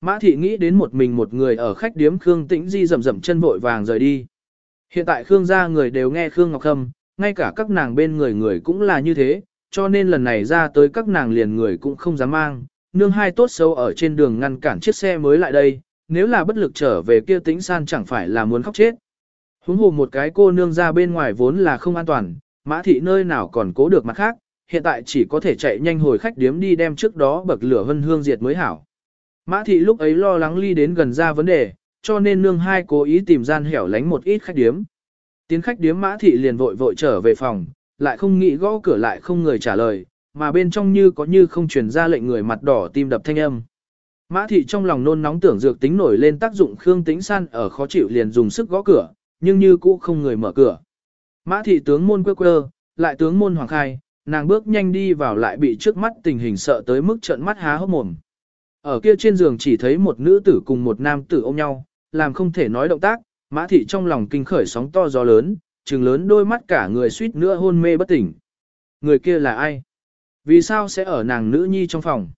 Mã thị nghĩ đến một mình một người ở khách điếm Khương Tĩnh Di rầm rầm chân vội vàng rời đi. Hiện tại Khương gia người đều nghe Khương Ngọc Khâm, ngay cả các nàng bên người người cũng là như thế, cho nên lần này ra tới các nàng liền người cũng không dám mang. Nương hai tốt xấu ở trên đường ngăn cản chiếc xe mới lại đây, nếu là bất lực trở về kia tĩnh san chẳng phải là muốn khóc chết. Huống hồ một cái cô nương ra bên ngoài vốn là không an toàn, mã thị nơi nào còn cố được mặt khác, hiện tại chỉ có thể chạy nhanh hồi khách điếm đi đem trước đó bậc lửa hân hương diệt mới hảo. Mã thị lúc ấy lo lắng ly đến gần ra vấn đề, cho nên nương hai cố ý tìm gian hẻo lánh một ít khách điếm. Tiến khách điếm mã thị liền vội vội trở về phòng, lại không nghĩ gõ cửa lại không người trả lời, mà bên trong như có như không truyền ra lệnh người mặt đỏ tim đập thanh âm. Mã thị trong lòng nôn nóng tưởng dược tính nổi lên tác dụng Khương Tĩnh San ở khó chịu liền dùng sức gõ cửa, nhưng như cũ không người mở cửa. Mã thị tướng môn quơ quơ, lại tướng môn hoàng khai, nàng bước nhanh đi vào lại bị trước mắt tình hình sợ tới mức trợn mắt há hốc mồm. Ở kia trên giường chỉ thấy một nữ tử cùng một nam tử ôm nhau, làm không thể nói động tác, mã thị trong lòng kinh khởi sóng to gió lớn, trừng lớn đôi mắt cả người suýt nữa hôn mê bất tỉnh. Người kia là ai? Vì sao sẽ ở nàng nữ nhi trong phòng?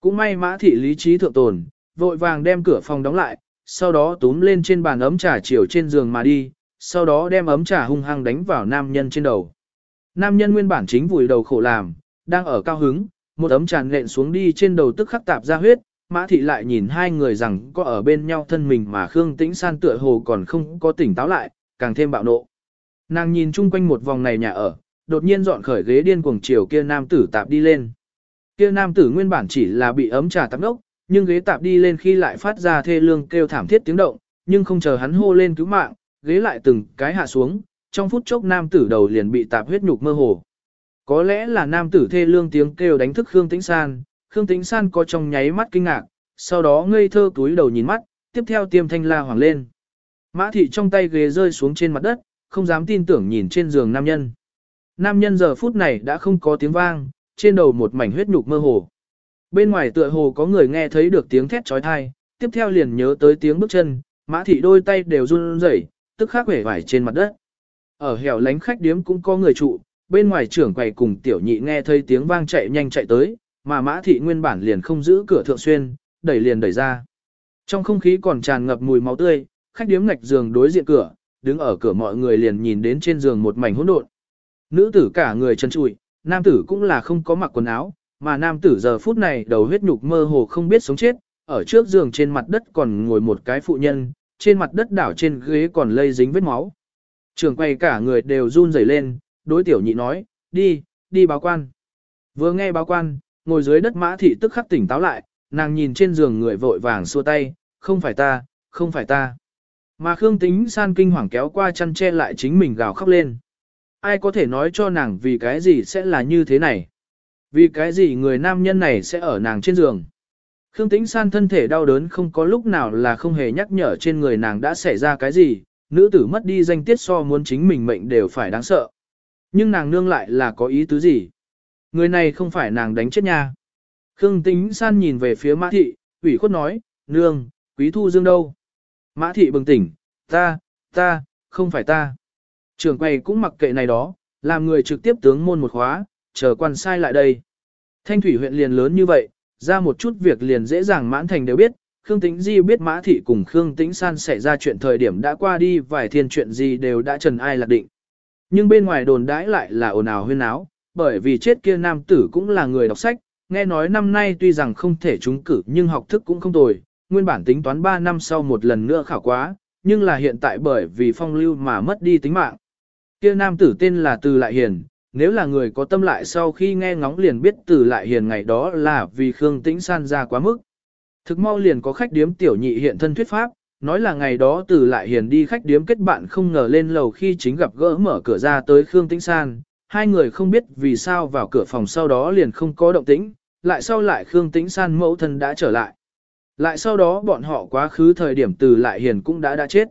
Cũng may mã thị lý trí thượng tồn, vội vàng đem cửa phòng đóng lại, sau đó túm lên trên bàn ấm trà chiều trên giường mà đi, sau đó đem ấm trà hung hăng đánh vào nam nhân trên đầu. Nam nhân nguyên bản chính vùi đầu khổ làm, đang ở cao hứng, một ấm tràn nện xuống đi trên đầu tức khắc tạp ra huyết, mã thị lại nhìn hai người rằng có ở bên nhau thân mình mà Khương Tĩnh San tựa hồ còn không có tỉnh táo lại, càng thêm bạo nộ. Nàng nhìn chung quanh một vòng này nhà ở, đột nhiên dọn khởi ghế điên cuồng chiều kia nam tử tạp đi lên. Kia nam tử nguyên bản chỉ là bị ấm trà tạp đốc, nhưng ghế tạp đi lên khi lại phát ra thê lương kêu thảm thiết tiếng động, nhưng không chờ hắn hô lên cứu mạng, ghế lại từng cái hạ xuống, trong phút chốc nam tử đầu liền bị tạp huyết nhục mơ hồ. Có lẽ là nam tử thê lương tiếng kêu đánh thức Khương Tĩnh San, Khương Tĩnh San có trong nháy mắt kinh ngạc, sau đó ngây thơ túi đầu nhìn mắt, tiếp theo tiêm thanh la hoàng lên. Mã thị trong tay ghế rơi xuống trên mặt đất, không dám tin tưởng nhìn trên giường nam nhân. Nam nhân giờ phút này đã không có tiếng vang, trên đầu một mảnh huyết nhục mơ hồ. Bên ngoài tựa hồ có người nghe thấy được tiếng thét trói thai, tiếp theo liền nhớ tới tiếng bước chân, mã thị đôi tay đều run rẩy, tức khắc vẻ vải trên mặt đất. Ở hẻo lánh khách điếm cũng có người trụ, bên ngoài trưởng quầy cùng tiểu nhị nghe thấy tiếng vang chạy nhanh chạy tới, mà mã thị nguyên bản liền không giữ cửa thượng xuyên, đẩy liền đẩy ra. Trong không khí còn tràn ngập mùi máu tươi, khách điếm ngạch giường đối diện cửa, đứng ở cửa mọi người liền nhìn đến trên giường một mảnh hỗn độn. Nữ tử cả người chân trụi, nam tử cũng là không có mặc quần áo, mà nam tử giờ phút này đầu huyết nhục mơ hồ không biết sống chết, ở trước giường trên mặt đất còn ngồi một cái phụ nhân, trên mặt đất đảo trên ghế còn lây dính vết máu. Trường quay cả người đều run rẩy lên, đối tiểu nhị nói, đi, đi báo quan. Vừa nghe báo quan, ngồi dưới đất mã thị tức khắc tỉnh táo lại, nàng nhìn trên giường người vội vàng xua tay, không phải ta, không phải ta. Mà Khương Tính san kinh hoàng kéo qua chăn che lại chính mình gào khóc lên. Ai có thể nói cho nàng vì cái gì sẽ là như thế này? Vì cái gì người nam nhân này sẽ ở nàng trên giường? Khương Tĩnh San thân thể đau đớn không có lúc nào là không hề nhắc nhở trên người nàng đã xảy ra cái gì, nữ tử mất đi danh tiết so muốn chính mình mệnh đều phải đáng sợ. Nhưng nàng nương lại là có ý tứ gì? Người này không phải nàng đánh chết nha. Khương Tĩnh San nhìn về phía Mã Thị, ủy khuất nói, nương, quý thu dương đâu? Mã Thị bừng tỉnh, ta, ta, không phải ta. Trường quầy cũng mặc kệ này đó, làm người trực tiếp tướng môn một khóa, chờ quan sai lại đây. Thanh thủy huyện liền lớn như vậy, ra một chút việc liền dễ dàng mãn thành đều biết, Khương Tĩnh Di biết Mã Thị cùng Khương Tĩnh San xảy ra chuyện thời điểm đã qua đi vài thiên chuyện gì đều đã trần ai lạc định. Nhưng bên ngoài đồn đãi lại là ồn ào huyên áo, bởi vì chết kia nam tử cũng là người đọc sách, nghe nói năm nay tuy rằng không thể trúng cử nhưng học thức cũng không tồi, nguyên bản tính toán 3 năm sau một lần nữa khảo quá, nhưng là hiện tại bởi vì phong lưu mà mất đi tính mạng. Kia nam tử tên là Từ Lại Hiền, nếu là người có tâm lại sau khi nghe ngóng liền biết Từ Lại Hiền ngày đó là vì Khương Tĩnh San ra quá mức. Thực mau liền có khách điếm tiểu nhị hiện thân thuyết pháp, nói là ngày đó Từ Lại Hiền đi khách điếm kết bạn không ngờ lên lầu khi chính gặp gỡ mở cửa ra tới Khương Tĩnh San, hai người không biết vì sao vào cửa phòng sau đó liền không có động tĩnh, lại sau lại Khương Tĩnh San mẫu thân đã trở lại. Lại sau đó bọn họ quá khứ thời điểm từ lại hiền cũng đã đã chết.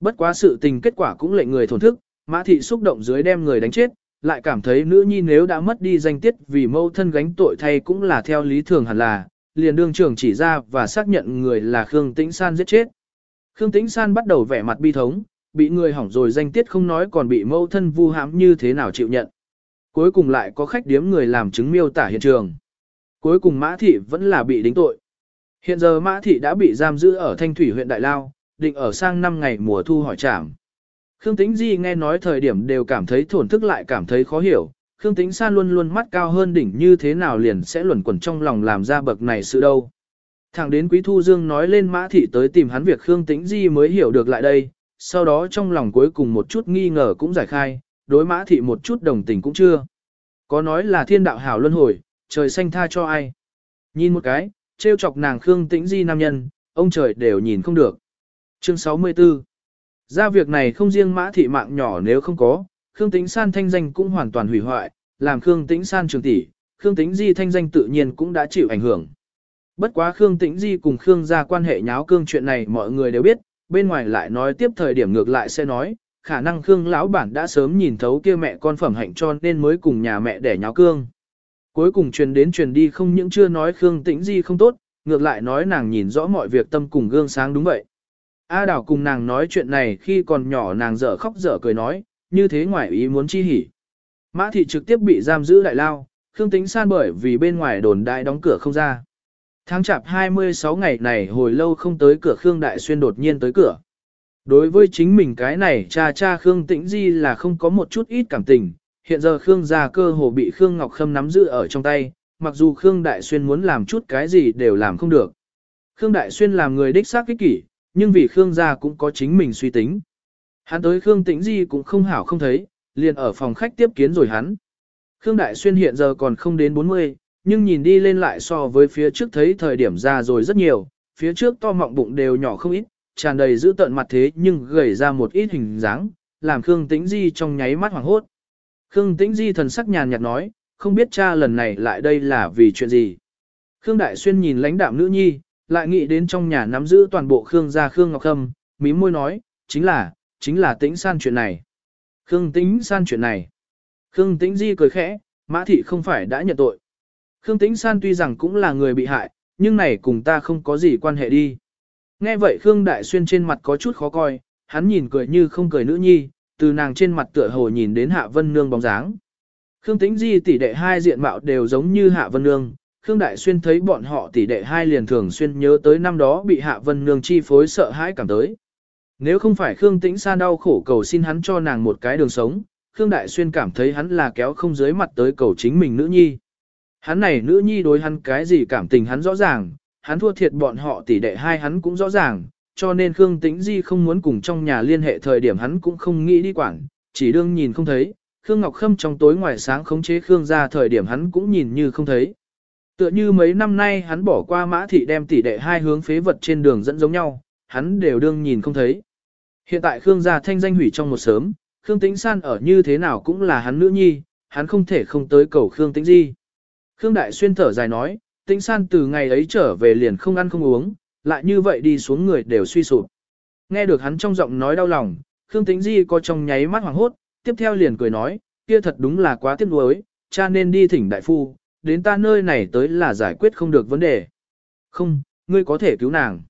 Bất quá sự tình kết quả cũng lệnh người thổn thức, Mã thị xúc động dưới đem người đánh chết, lại cảm thấy nữ nhi nếu đã mất đi danh tiết vì mâu thân gánh tội thay cũng là theo lý thường hẳn là, liền đương trưởng chỉ ra và xác nhận người là Khương Tĩnh San giết chết. Khương Tĩnh San bắt đầu vẻ mặt bi thống, bị người hỏng rồi danh tiết không nói còn bị mâu thân vu hãm như thế nào chịu nhận. Cuối cùng lại có khách điếm người làm chứng miêu tả hiện trường. Cuối cùng Mã thị vẫn là bị đính tội. Hiện giờ Mã Thị đã bị giam giữ ở Thanh Thủy huyện Đại Lao, định ở sang năm ngày mùa thu hỏi trảm. Khương Tĩnh Di nghe nói thời điểm đều cảm thấy thổn thức lại cảm thấy khó hiểu, Khương Tĩnh San luôn luôn mắt cao hơn đỉnh như thế nào liền sẽ luẩn quẩn trong lòng làm ra bậc này sự đâu. Thẳng đến Quý Thu Dương nói lên Mã Thị tới tìm hắn việc Khương Tĩnh Di mới hiểu được lại đây, sau đó trong lòng cuối cùng một chút nghi ngờ cũng giải khai, đối Mã Thị một chút đồng tình cũng chưa. Có nói là thiên đạo hảo luân hồi, trời xanh tha cho ai. Nhìn một cái, trêu chọc nàng Khương Tĩnh Di nam nhân, ông trời đều nhìn không được. Chương 64 Ra việc này không riêng Mã Thị mạng nhỏ nếu không có, Khương Tĩnh San thanh danh cũng hoàn toàn hủy hoại, làm Khương Tĩnh San trường tỷ, Khương Tĩnh Di thanh danh tự nhiên cũng đã chịu ảnh hưởng. Bất quá Khương Tĩnh Di cùng Khương gia quan hệ nháo cương chuyện này mọi người đều biết, bên ngoài lại nói tiếp thời điểm ngược lại sẽ nói, khả năng Khương lão bản đã sớm nhìn thấu kia mẹ con phẩm hạnh cho nên mới cùng nhà mẹ để nháo cương. Cuối cùng truyền đến truyền đi không những chưa nói Khương Tĩnh Di không tốt, ngược lại nói nàng nhìn rõ mọi việc tâm cùng gương sáng đúng vậy. A Đào cùng nàng nói chuyện này khi còn nhỏ nàng dở khóc dở cười nói, như thế ngoài ý muốn chi hỉ. Mã thị trực tiếp bị giam giữ đại lao, Khương Tĩnh San bởi vì bên ngoài đồn đại đóng cửa không ra. Tháng chạp 26 ngày này hồi lâu không tới cửa Khương Đại Xuyên đột nhiên tới cửa. Đối với chính mình cái này cha cha Khương Tĩnh Di là không có một chút ít cảm tình, hiện giờ Khương gia cơ hồ bị Khương Ngọc Khâm nắm giữ ở trong tay, mặc dù Khương Đại Xuyên muốn làm chút cái gì đều làm không được. Khương Đại Xuyên làm người đích xác kích kỷ, nhưng vì Khương gia cũng có chính mình suy tính. Hắn tới Khương Tĩnh Di cũng không hảo không thấy, liền ở phòng khách tiếp kiến rồi hắn. Khương Đại Xuyên hiện giờ còn không đến 40, nhưng nhìn đi lên lại so với phía trước thấy thời điểm ra rồi rất nhiều, phía trước to mọng bụng đều nhỏ không ít, tràn đầy giữ tận mặt thế nhưng gầy ra một ít hình dáng, làm Khương Tĩnh Di trong nháy mắt hoảng hốt. Khương Tĩnh Di thần sắc nhàn nhạt nói, không biết cha lần này lại đây là vì chuyện gì. Khương Đại Xuyên nhìn lãnh đạm nữ nhi, lại nghĩ đến trong nhà nắm giữ toàn bộ Khương gia Khương Ngọc Khâm, mím môi nói, chính là, chính là tĩnh san chuyện này. Khương tĩnh san chuyện này. Khương tĩnh di cười khẽ, mã thị không phải đã nhận tội. Khương tĩnh san tuy rằng cũng là người bị hại, nhưng này cùng ta không có gì quan hệ đi. Nghe vậy Khương Đại Xuyên trên mặt có chút khó coi, hắn nhìn cười như không cười nữ nhi, từ nàng trên mặt tựa hồ nhìn đến Hạ Vân Nương bóng dáng. Khương Tĩnh Di tỷ đệ hai diện mạo đều giống như Hạ Vân Nương, Khương Đại Xuyên thấy bọn họ tỷ đệ hai liền thường xuyên nhớ tới năm đó bị Hạ Vân Nương chi phối sợ hãi cảm tới. Nếu không phải Khương Tĩnh San đau khổ cầu xin hắn cho nàng một cái đường sống, Khương Đại Xuyên cảm thấy hắn là kéo không dưới mặt tới cầu chính mình nữ nhi. Hắn này nữ nhi đối hắn cái gì cảm tình hắn rõ ràng, hắn thua thiệt bọn họ tỷ đệ hai hắn cũng rõ ràng, cho nên Khương Tĩnh Di không muốn cùng trong nhà liên hệ thời điểm hắn cũng không nghĩ đi quản, chỉ đương nhìn không thấy. Khương Ngọc Khâm trong tối ngoài sáng khống chế Khương ra thời điểm hắn cũng nhìn như không thấy. Tựa như mấy năm nay hắn bỏ qua mã thị đem tỷ đệ hai hướng phế vật trên đường dẫn giống nhau, hắn đều đương nhìn không thấy. Hiện tại Khương gia thanh danh hủy trong một sớm, Khương Tĩnh San ở như thế nào cũng là hắn nữ nhi, hắn không thể không tới cầu Khương Tĩnh Di. Khương Đại Xuyên thở dài nói, Tĩnh San từ ngày ấy trở về liền không ăn không uống, lại như vậy đi xuống người đều suy sụp. Nghe được hắn trong giọng nói đau lòng, Khương Tĩnh Di có trong nháy mắt hoảng hốt, tiếp theo liền cười nói, kia thật đúng là quá tiếc nuối, cha nên đi thỉnh đại phu, đến ta nơi này tới là giải quyết không được vấn đề. Không, ngươi có thể cứu nàng.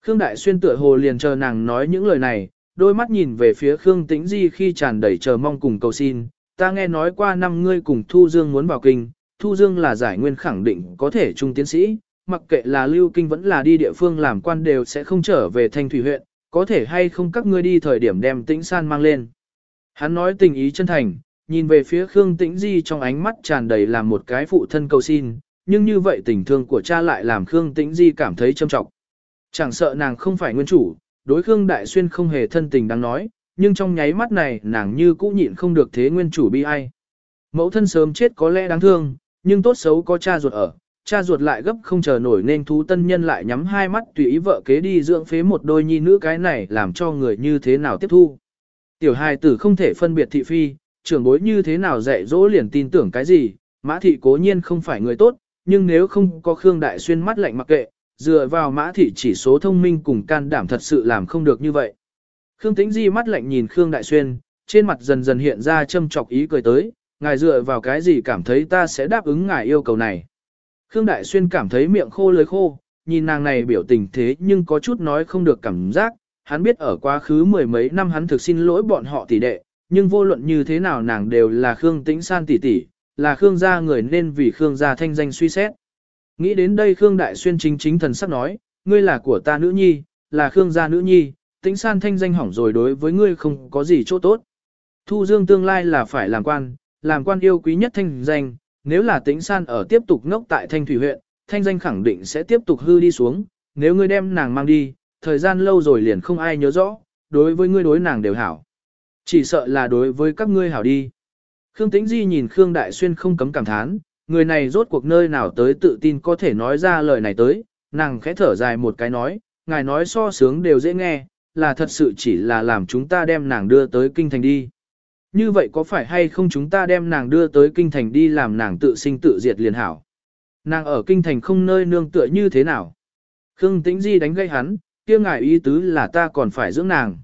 Khương Đại Xuyên tựa hồ liền chờ nàng nói những lời này, đôi mắt nhìn về phía Khương Tĩnh Di khi tràn đầy chờ mong cùng cầu xin. Ta nghe nói qua năm ngươi cùng Thu Dương muốn vào kinh, Thu Dương là giải nguyên khẳng định có thể trung tiến sĩ, mặc kệ là lưu kinh vẫn là đi địa phương làm quan đều sẽ không trở về thanh thủy huyện, có thể hay không các ngươi đi thời điểm đem tĩnh san mang lên. Hắn nói tình ý chân thành, nhìn về phía Khương Tĩnh Di trong ánh mắt tràn đầy làm một cái phụ thân cầu xin, nhưng như vậy tình thương của cha lại làm Khương Tĩnh Di cảm thấy châm trọng. Chẳng sợ nàng không phải nguyên chủ, đối Khương Đại Xuyên không hề thân tình đáng nói, nhưng trong nháy mắt này nàng như cũ nhịn không được thế nguyên chủ bi ai. Mẫu thân sớm chết có lẽ đáng thương, nhưng tốt xấu có cha ruột ở, cha ruột lại gấp không chờ nổi nên thú tân nhân lại nhắm hai mắt tùy ý vợ kế đi dưỡng phế một đôi nhi nữ cái này làm cho người như thế nào tiếp thu. Tiểu hài tử không thể phân biệt thị phi, trưởng bối như thế nào dạy dỗ liền tin tưởng cái gì, mã thị cố nhiên không phải người tốt, nhưng nếu không có Khương Đại Xuyên mắt lạnh mặc kệ, dựa vào mã thị chỉ số thông minh cùng can đảm thật sự làm không được như vậy. Khương Tĩnh Di mắt lạnh nhìn Khương Đại Xuyên, trên mặt dần dần hiện ra châm chọc ý cười tới, ngài dựa vào cái gì cảm thấy ta sẽ đáp ứng ngài yêu cầu này. Khương Đại Xuyên cảm thấy miệng khô lưỡi khô, nhìn nàng này biểu tình thế nhưng có chút nói không được cảm giác, hắn biết ở quá khứ mười mấy năm hắn thực xin lỗi bọn họ tỷ đệ, nhưng vô luận như thế nào nàng đều là Khương Tĩnh San tỷ tỷ, là Khương gia người nên vì Khương gia thanh danh suy xét. Nghĩ đến đây Khương Đại Xuyên chính chính thần sắc nói, ngươi là của ta nữ nhi, là Khương gia nữ nhi, tĩnh san thanh danh hỏng rồi đối với ngươi không có gì chỗ tốt. Thu Dương tương lai là phải làm quan, làm quan yêu quý nhất thanh danh, nếu là tĩnh san ở tiếp tục ngốc tại thanh thủy huyện, thanh danh khẳng định sẽ tiếp tục hư đi xuống, nếu ngươi đem nàng mang đi, thời gian lâu rồi liền không ai nhớ rõ, đối với ngươi đối nàng đều hảo. Chỉ sợ là đối với các ngươi hảo đi. Khương Tĩnh Di nhìn Khương Đại Xuyên không cấm cảm thán, người này rốt cuộc nơi nào tới tự tin có thể nói ra lời này tới, nàng khẽ thở dài một cái nói, ngài nói so sướng đều dễ nghe, là thật sự chỉ là làm chúng ta đem nàng đưa tới kinh thành đi. Như vậy có phải hay không chúng ta đem nàng đưa tới kinh thành đi làm nàng tự sinh tự diệt liền hảo? Nàng ở kinh thành không nơi nương tựa như thế nào? Khương Tĩnh Di đánh gây hắn, kia ngài ý tứ là ta còn phải dưỡng nàng.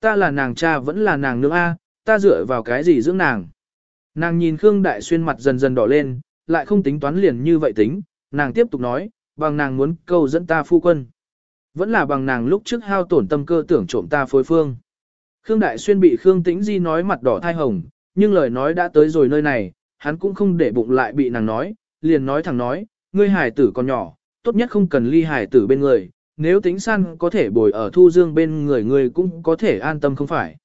Ta là nàng cha vẫn là nàng nương A, ta dựa vào cái gì dưỡng nàng. Nàng nhìn Khương Đại Xuyên mặt dần dần đỏ lên, lại không tính toán liền như vậy tính, nàng tiếp tục nói, bằng nàng muốn câu dẫn ta phu quân. Vẫn là bằng nàng lúc trước hao tổn tâm cơ tưởng trộm ta phối phương. Khương Đại Xuyên bị Khương Tĩnh Di nói mặt đỏ thai hồng, nhưng lời nói đã tới rồi nơi này, hắn cũng không để bụng lại bị nàng nói, liền nói thẳng nói, ngươi hài tử còn nhỏ, tốt nhất không cần ly hài tử bên người, nếu tính san có thể bồi ở thu dương bên người ngươi cũng có thể an tâm không phải.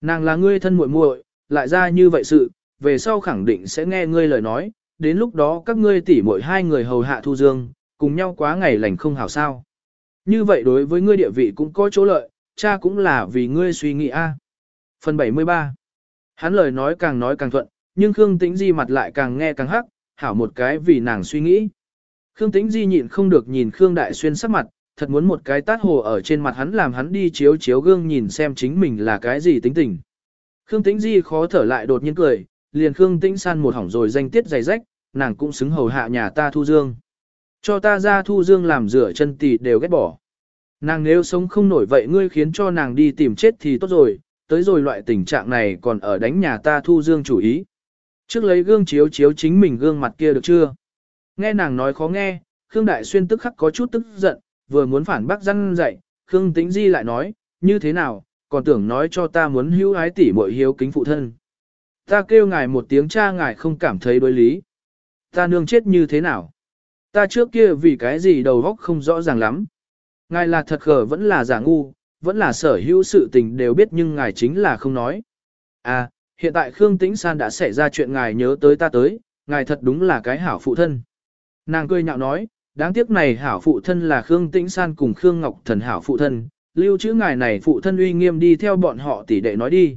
Nàng là ngươi thân muội muội, lại ra như vậy sự, về sau khẳng định sẽ nghe ngươi lời nói, đến lúc đó các ngươi tỉ muội hai người hầu hạ thu dương, cùng nhau quá ngày lành không hảo sao. Như vậy đối với ngươi địa vị cũng có chỗ lợi, cha cũng là vì ngươi suy nghĩ a. Phần 73 Hắn lời nói càng nói càng thuận, nhưng Khương Tĩnh Di mặt lại càng nghe càng hắc, hảo một cái vì nàng suy nghĩ. Khương Tĩnh Di nhịn không được nhìn Khương Đại Xuyên sắc mặt, thật muốn một cái tát hồ ở trên mặt hắn làm hắn đi chiếu chiếu gương nhìn xem chính mình là cái gì tính tình. Khương Tĩnh Di khó thở lại đột nhiên cười, liền Khương Tĩnh san một hỏng rồi danh tiết dày rách, nàng cũng xứng hầu hạ nhà ta thu dương. Cho ta ra thu dương làm rửa chân tỷ đều ghét bỏ. Nàng nếu sống không nổi vậy ngươi khiến cho nàng đi tìm chết thì tốt rồi, tới rồi loại tình trạng này còn ở đánh nhà ta thu dương chủ ý. Trước lấy gương chiếu chiếu chính mình gương mặt kia được chưa? Nghe nàng nói khó nghe, Khương Đại Xuyên tức khắc có chút tức giận, vừa muốn phản bác răn dạy, Khương Tĩnh Di lại nói, như thế nào, còn tưởng nói cho ta muốn hữu ái tỷ muội hiếu kính phụ thân. Ta kêu ngài một tiếng cha ngài không cảm thấy đối lý. Ta nương chết như thế nào? Ta trước kia vì cái gì đầu óc không rõ ràng lắm. Ngài là thật khờ vẫn là giả ngu, vẫn là sở hữu sự tình đều biết nhưng ngài chính là không nói. À, hiện tại Khương Tĩnh San đã xảy ra chuyện ngài nhớ tới ta tới, ngài thật đúng là cái hảo phụ thân. Nàng cười nhạo nói, đáng tiếc này hảo phụ thân là Khương Tĩnh San cùng Khương Ngọc Thần hảo phụ thân, lưu trữ ngài này phụ thân uy nghiêm đi theo bọn họ tỷ đệ nói đi.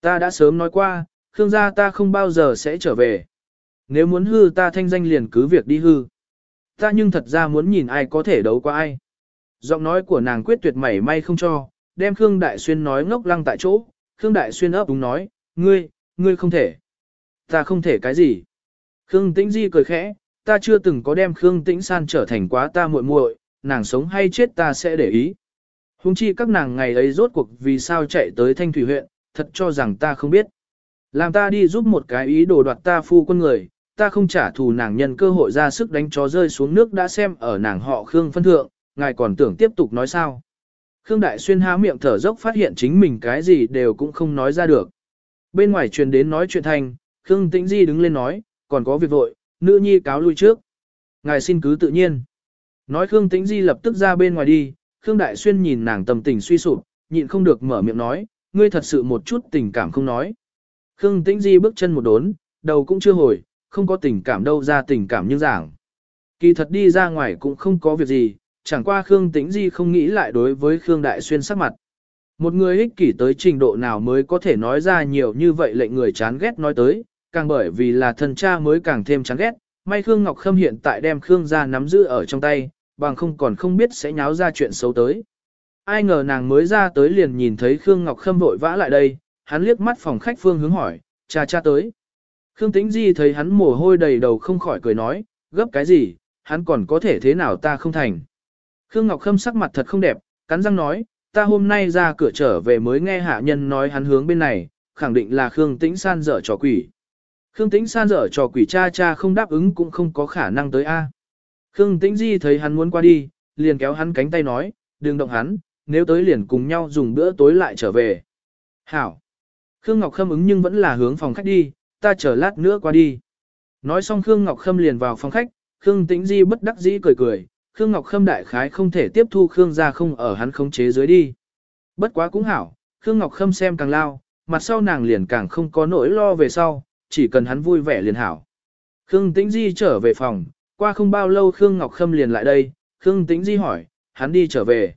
Ta đã sớm nói qua, Khương gia ta không bao giờ sẽ trở về. Nếu muốn hư ta thanh danh liền cứ việc đi hư. Ta nhưng thật ra muốn nhìn ai có thể đấu qua ai. Giọng nói của nàng quyết tuyệt mảy may không cho, đem Khương Đại Xuyên nói ngốc lăng tại chỗ, Khương Đại Xuyên ấp đúng nói, ngươi, ngươi không thể. Ta không thể cái gì. Khương Tĩnh Di cười khẽ, ta chưa từng có đem Khương Tĩnh San trở thành quá ta muội muội, nàng sống hay chết ta sẽ để ý. Hùng chi các nàng ngày ấy rốt cuộc vì sao chạy tới Thanh Thủy huyện, thật cho rằng ta không biết. Làm ta đi giúp một cái ý đồ đoạt ta phu quân người, ta không trả thù nàng nhân cơ hội ra sức đánh chó rơi xuống nước đã xem ở nàng họ Khương phân thượng, ngài còn tưởng tiếp tục nói sao. Khương Đại Xuyên há miệng thở dốc phát hiện chính mình cái gì đều cũng không nói ra được. Bên ngoài truyền đến nói chuyện thành, Khương Tĩnh Di đứng lên nói, còn có việc vội, nữ nhi cáo lui trước. Ngài xin cứ tự nhiên. Nói Khương Tĩnh Di lập tức ra bên ngoài đi, Khương Đại Xuyên nhìn nàng tầm tình suy sụp, nhịn không được mở miệng nói, ngươi thật sự một chút tình cảm không nói. Khương Tĩnh Di bước chân một đốn, đầu cũng chưa hồi, không có tình cảm đâu ra tình cảm như giảng. Kỳ thật đi ra ngoài cũng không có việc gì, chẳng qua Khương Tĩnh Di không nghĩ lại đối với Khương Đại Xuyên sắc mặt. Một người ích kỷ tới trình độ nào mới có thể nói ra nhiều như vậy lệnh người chán ghét nói tới, càng bởi vì là thần cha mới càng thêm chán ghét, may Khương Ngọc Khâm hiện tại đem Khương ra nắm giữ ở trong tay, bằng không còn không biết sẽ nháo ra chuyện xấu tới. Ai ngờ nàng mới ra tới liền nhìn thấy Khương Ngọc Khâm vội vã lại đây, hắn liếc mắt phòng khách phương hướng hỏi, cha cha tới. Khương Tĩnh Di thấy hắn mồ hôi đầy đầu không khỏi cười nói, gấp cái gì, hắn còn có thể thế nào ta không thành. Khương Ngọc Khâm sắc mặt thật không đẹp, cắn răng nói, ta hôm nay ra cửa trở về mới nghe hạ nhân nói hắn hướng bên này, khẳng định là Khương Tĩnh San dở trò quỷ. Khương Tĩnh San dở trò quỷ cha cha không đáp ứng cũng không có khả năng tới A. Khương Tĩnh Di thấy hắn muốn qua đi, liền kéo hắn cánh tay nói, đừng động hắn, nếu tới liền cùng nhau dùng bữa tối lại trở về. Hảo. Khương Ngọc Khâm ứng nhưng vẫn là hướng phòng khách đi, ta chờ lát nữa qua đi. Nói xong Khương Ngọc Khâm liền vào phòng khách, Khương Tĩnh Di bất đắc dĩ cười cười, Khương Ngọc Khâm đại khái không thể tiếp thu Khương gia không ở hắn khống chế dưới đi. Bất quá cũng hảo, Khương Ngọc Khâm xem càng lao, mặt sau nàng liền càng không có nỗi lo về sau, chỉ cần hắn vui vẻ liền hảo. Khương Tĩnh Di trở về phòng, qua không bao lâu Khương Ngọc Khâm liền lại đây, Khương Tĩnh Di hỏi, hắn đi trở về.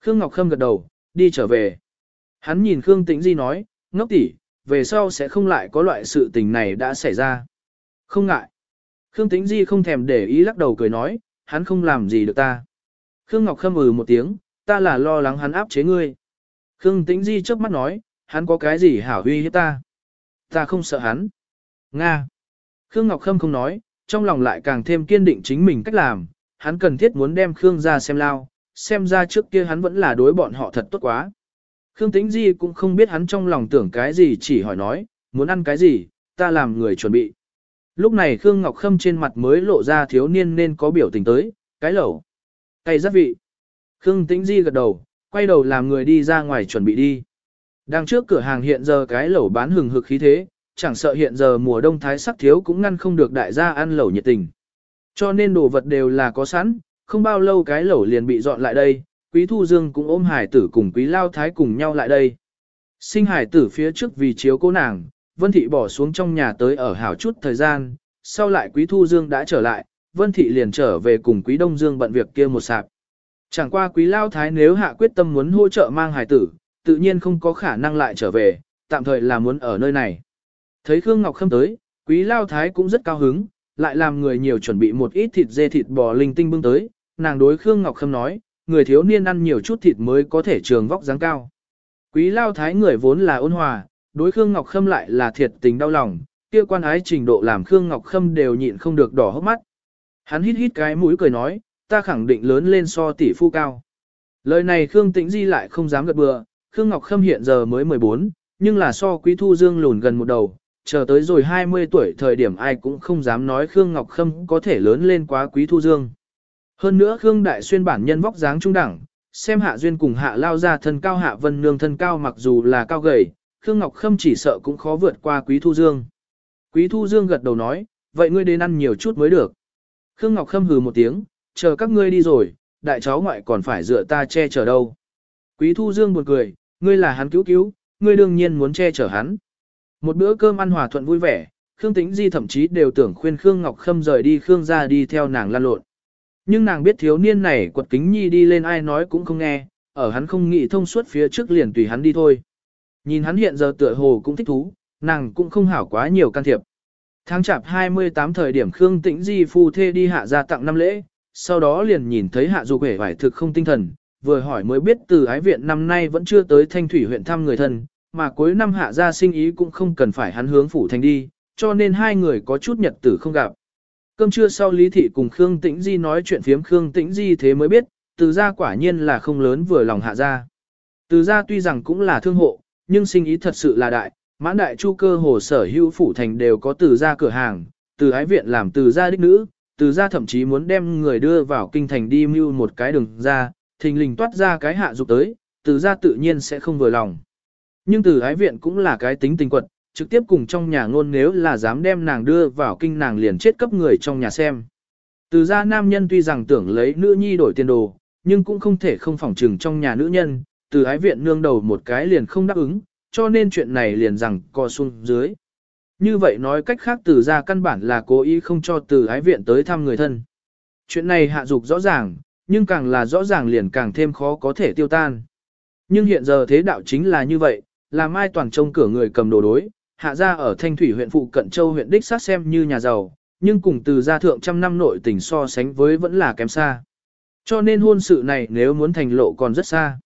Khương Ngọc Khâm gật đầu, đi trở về. Hắn nhìn Khương Tĩnh Di nói, ngốc tỷ, về sau sẽ không lại có loại sự tình này đã xảy ra. Không ngại. Khương Tĩnh Di không thèm để ý lắc đầu cười nói, hắn không làm gì được ta. Khương Ngọc Khâm ừ một tiếng, ta là lo lắng hắn áp chế ngươi. Khương Tĩnh Di trước mắt nói, hắn có cái gì hảo huy hiếp ta. Ta không sợ hắn. Nga. Khương Ngọc Khâm không nói, trong lòng lại càng thêm kiên định chính mình cách làm, hắn cần thiết muốn đem Khương ra xem lao, xem ra trước kia hắn vẫn là đối bọn họ thật tốt quá. Khương Tĩnh Di cũng không biết hắn trong lòng tưởng cái gì chỉ hỏi nói, muốn ăn cái gì, ta làm người chuẩn bị. Lúc này Khương Ngọc Khâm trên mặt mới lộ ra thiếu niên nên có biểu tình tới, cái lẩu. Cây rất vị. Khương Tĩnh Di gật đầu, quay đầu làm người đi ra ngoài chuẩn bị đi. Đang trước cửa hàng hiện giờ cái lẩu bán hừng hực khí thế, chẳng sợ hiện giờ mùa đông thái sắc thiếu cũng ngăn không được đại gia ăn lẩu nhiệt tình. Cho nên đồ vật đều là có sẵn, không bao lâu cái lẩu liền bị dọn lại đây, Quý Thu Dương cũng ôm hải tử cùng Quý Lao Thái cùng nhau lại đây. Sinh hải tử phía trước vì chiếu cô nàng, Vân Thị bỏ xuống trong nhà tới ở hảo chút thời gian, sau lại Quý Thu Dương đã trở lại, Vân Thị liền trở về cùng Quý Đông Dương bận việc kia một sạp. Chẳng qua Quý Lao Thái nếu hạ quyết tâm muốn hỗ trợ mang hải tử, tự nhiên không có khả năng lại trở về, tạm thời là muốn ở nơi này. Thấy Khương Ngọc Khâm tới, Quý Lao Thái cũng rất cao hứng, lại làm người nhiều chuẩn bị một ít thịt dê thịt bò linh tinh bưng tới, nàng đối Khương Ngọc Khâm nói, người thiếu niên ăn nhiều chút thịt mới có thể trường vóc dáng cao. Quý lao thái người vốn là ôn hòa, đối Khương Ngọc Khâm lại là thiệt tình đau lòng, kia quan ái trình độ làm Khương Ngọc Khâm đều nhịn không được đỏ hốc mắt. Hắn hít hít cái mũi cười nói, ta khẳng định lớn lên so tỷ phu cao. Lời này Khương Tĩnh Di lại không dám gật bừa, Khương Ngọc Khâm hiện giờ mới 14, nhưng là so Quý Thu Dương lùn gần một đầu, chờ tới rồi 20 tuổi thời điểm ai cũng không dám nói Khương Ngọc Khâm có thể lớn lên quá Quý Thu Dương. Hơn nữa Khương Đại Xuyên bản nhân vóc dáng trung đẳng, xem hạ duyên cùng hạ lao ra thân cao hạ vân nương thân cao mặc dù là cao gầy, Khương Ngọc Khâm chỉ sợ cũng khó vượt qua Quý Thu Dương. Quý Thu Dương gật đầu nói, vậy ngươi đến ăn nhiều chút mới được. Khương Ngọc Khâm hừ một tiếng, chờ các ngươi đi rồi, đại cháu ngoại còn phải dựa ta che chở đâu. Quý Thu Dương buồn cười, ngươi là hắn cứu cứu, ngươi đương nhiên muốn che chở hắn. Một bữa cơm ăn hòa thuận vui vẻ, Khương Tĩnh Di thậm chí đều tưởng khuyên Khương Ngọc Khâm rời đi Khương ra đi theo nàng lan lộn. Nhưng nàng biết thiếu niên này quật kính nhi đi lên ai nói cũng không nghe, ở hắn không nghĩ thông suốt phía trước liền tùy hắn đi thôi. Nhìn hắn hiện giờ tựa hồ cũng thích thú, nàng cũng không hảo quá nhiều can thiệp. Tháng chạp 28 thời điểm Khương Tĩnh Di phu thê đi hạ gia tặng năm lễ, sau đó liền nhìn thấy hạ dục vẻ vải thực không tinh thần, vừa hỏi mới biết từ ái viện năm nay vẫn chưa tới thanh thủy huyện thăm người thân, mà cuối năm hạ gia sinh ý cũng không cần phải hắn hướng phủ thành đi, cho nên hai người có chút nhật tử không gặp. Cơm trưa sau Lý Thị cùng Khương Tĩnh Di nói chuyện phiếm Khương Tĩnh Di thế mới biết, từ gia quả nhiên là không lớn vừa lòng hạ gia. Từ gia tuy rằng cũng là thương hộ, nhưng sinh ý thật sự là đại, mãn đại chu cơ hồ sở hữu phủ thành đều có từ gia cửa hàng, từ ái viện làm từ gia đích nữ, từ gia thậm chí muốn đem người đưa vào kinh thành đi mưu một cái đường ra, thình lình toát ra cái hạ dục tới, từ gia tự nhiên sẽ không vừa lòng. Nhưng từ ái viện cũng là cái tính tình quật, trực tiếp cùng trong nhà ngôn nếu là dám đem nàng đưa vào kinh nàng liền chết cấp người trong nhà xem. Từ ra nam nhân tuy rằng tưởng lấy nữ nhi đổi tiền đồ, nhưng cũng không thể không phỏng trừng trong nhà nữ nhân, từ ái viện nương đầu một cái liền không đáp ứng, cho nên chuyện này liền rằng co xuống dưới. Như vậy nói cách khác từ ra căn bản là cố ý không cho từ ái viện tới thăm người thân. Chuyện này hạ dục rõ ràng, nhưng càng là rõ ràng liền càng thêm khó có thể tiêu tan. Nhưng hiện giờ thế đạo chính là như vậy, làm ai toàn trông cửa người cầm đồ đối, hạ gia ở Thanh Thủy huyện phụ cận châu huyện đích sát xem như nhà giàu, nhưng cùng từ gia thượng trăm năm nội tình so sánh với vẫn là kém xa. Cho nên hôn sự này nếu muốn thành lộ còn rất xa.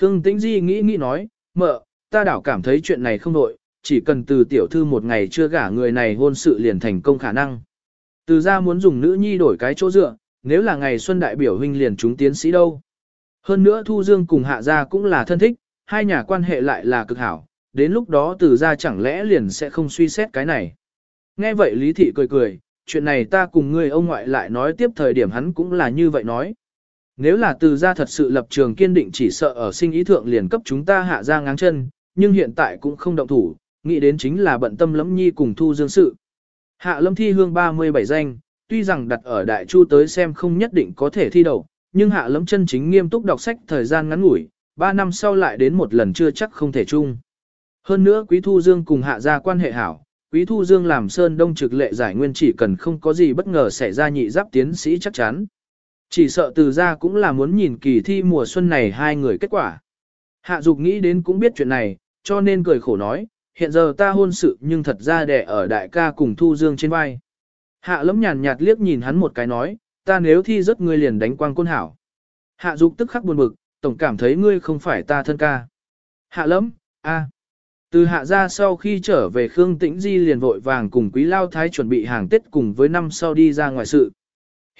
Khương Tĩnh Di nghĩ nghĩ nói, mợ, ta đảo cảm thấy chuyện này không nội, chỉ cần từ tiểu thư một ngày chưa gả người này hôn sự liền thành công khả năng. Từ gia muốn dùng nữ nhi đổi cái chỗ dựa, nếu là ngày xuân đại biểu huynh liền chúng tiến sĩ đâu. Hơn nữa Thu Dương cùng hạ gia cũng là thân thích, hai nhà quan hệ lại là cực hảo, đến lúc đó từ ra chẳng lẽ liền sẽ không suy xét cái này. Nghe vậy Lý Thị cười cười, chuyện này ta cùng người ông ngoại lại nói tiếp thời điểm hắn cũng là như vậy nói. Nếu là từ Gia thật sự lập trường kiên định chỉ sợ ở sinh ý thượng liền cấp chúng ta hạ ra ngáng chân, nhưng hiện tại cũng không động thủ, nghĩ đến chính là bận tâm lẫm nhi cùng thu dương sự. Hạ lâm thi hương 37 danh, tuy rằng đặt ở đại chu tới xem không nhất định có thể thi đậu, nhưng hạ lâm chân chính nghiêm túc đọc sách thời gian ngắn ngủi, 3 năm sau lại đến một lần chưa chắc không thể chung. Hơn nữa Quý Thu Dương cùng hạ gia quan hệ hảo, Quý Thu Dương làm Sơn Đông trực lệ giải nguyên chỉ cần không có gì bất ngờ xảy ra nhị giáp tiến sĩ chắc chắn. Chỉ sợ từ ra cũng là muốn nhìn kỳ thi mùa xuân này hai người kết quả. Hạ Dục nghĩ đến cũng biết chuyện này, cho nên cười khổ nói, hiện giờ ta hôn sự nhưng thật ra đẻ ở đại ca cùng Thu Dương trên vai. Hạ lấm nhàn nhạt liếc nhìn hắn một cái nói, ta nếu thi rất ngươi liền đánh quang côn hảo. Hạ Dục tức khắc buồn bực, tổng cảm thấy ngươi không phải ta thân ca. Hạ lấm, a. Từ hạ ra sau khi trở về Khương Tĩnh Di liền vội vàng cùng Quý Lao Thái chuẩn bị hàng Tết cùng với năm sau đi ra ngoài sự.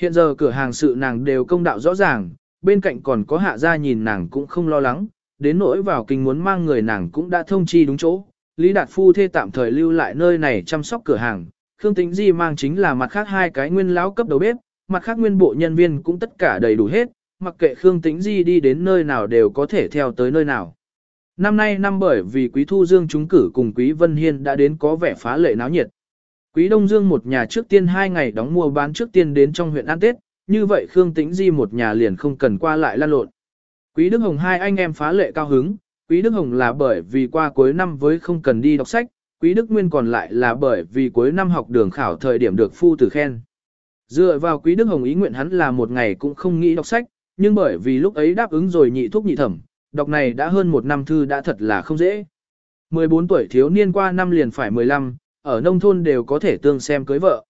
Hiện giờ cửa hàng sự nàng đều công đạo rõ ràng, bên cạnh còn có hạ gia nhìn nàng cũng không lo lắng, đến nỗi vào kinh muốn mang người nàng cũng đã thông chi đúng chỗ. Lý Đạt Phu thê tạm thời lưu lại nơi này chăm sóc cửa hàng, Khương Tĩnh Di mang chính là mặt khác hai cái nguyên lão cấp đầu bếp, mặt khác nguyên bộ nhân viên cũng tất cả đầy đủ hết, mặc kệ Khương Tĩnh Di đi đến nơi nào đều có thể theo tới nơi nào. Năm nay năm bởi vì Quý Thu Dương trúng cử cùng Quý Vân Hiên đã đến có vẻ phá lệ náo nhiệt. Quý Đông Dương một nhà trước tiên hai ngày đóng mua bán trước tiên đến trong huyện An Tết, như vậy Khương Tĩnh Di một nhà liền không cần qua lại lan lộn. Quý Đức Hồng hai anh em phá lệ cao hứng, Quý Đức Hồng là bởi vì qua cuối năm với không cần đi đọc sách, Quý Đức Nguyên còn lại là bởi vì cuối năm học đường khảo thời điểm được phu tử khen. Dựa vào Quý Đức Hồng ý nguyện hắn là một ngày cũng không nghĩ đọc sách, nhưng bởi vì lúc ấy đáp ứng rồi nhị thuốc nhị thẩm, đọc này đã hơn một năm thư đã thật là không dễ. 14 tuổi thiếu niên qua năm liền phải 15, ở nông thôn đều có thể tương xem cưới vợ.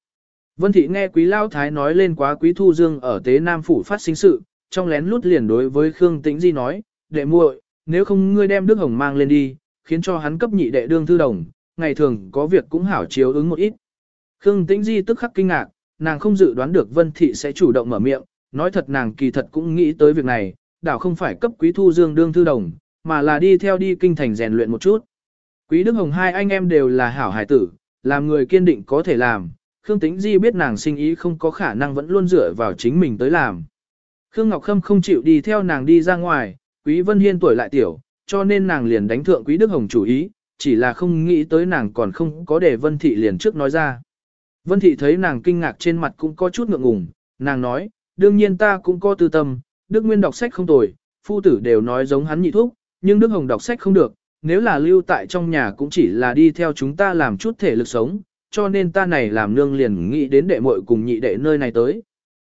Vân Thị nghe Quý Lao Thái nói lên quá Quý Thu Dương ở Tế Nam Phủ phát sinh sự, trong lén lút liền đối với Khương Tĩnh Di nói, đệ muội, nếu không ngươi đem Đức Hồng mang lên đi, khiến cho hắn cấp nhị đệ đương thư đồng, ngày thường có việc cũng hảo chiếu ứng một ít. Khương Tĩnh Di tức khắc kinh ngạc, nàng không dự đoán được Vân Thị sẽ chủ động mở miệng, nói thật nàng kỳ thật cũng nghĩ tới việc này, đảo không phải cấp Quý Thu Dương đương thư đồng, mà là đi theo đi kinh thành rèn luyện một chút. Quý Đức Hồng hai anh em đều là hảo hải tử, làm người kiên định có thể làm, Khương Tĩnh Di biết nàng sinh ý không có khả năng vẫn luôn dựa vào chính mình tới làm. Khương Ngọc Khâm không chịu đi theo nàng đi ra ngoài, Quý Vân Hiên tuổi lại tiểu, cho nên nàng liền đánh thượng Quý Đức Hồng chủ ý, chỉ là không nghĩ tới nàng còn không có để Vân Thị liền trước nói ra. Vân Thị thấy nàng kinh ngạc trên mặt cũng có chút ngượng ngùng, nàng nói, đương nhiên ta cũng có tư tâm, Đức Nguyên đọc sách không tồi, phu tử đều nói giống hắn nhị thúc, nhưng Đức Hồng đọc sách không được, nếu là lưu tại trong nhà cũng chỉ là đi theo chúng ta làm chút thể lực sống, cho nên ta này làm nương liền nghĩ đến đệ muội cùng nhị đệ nơi này tới.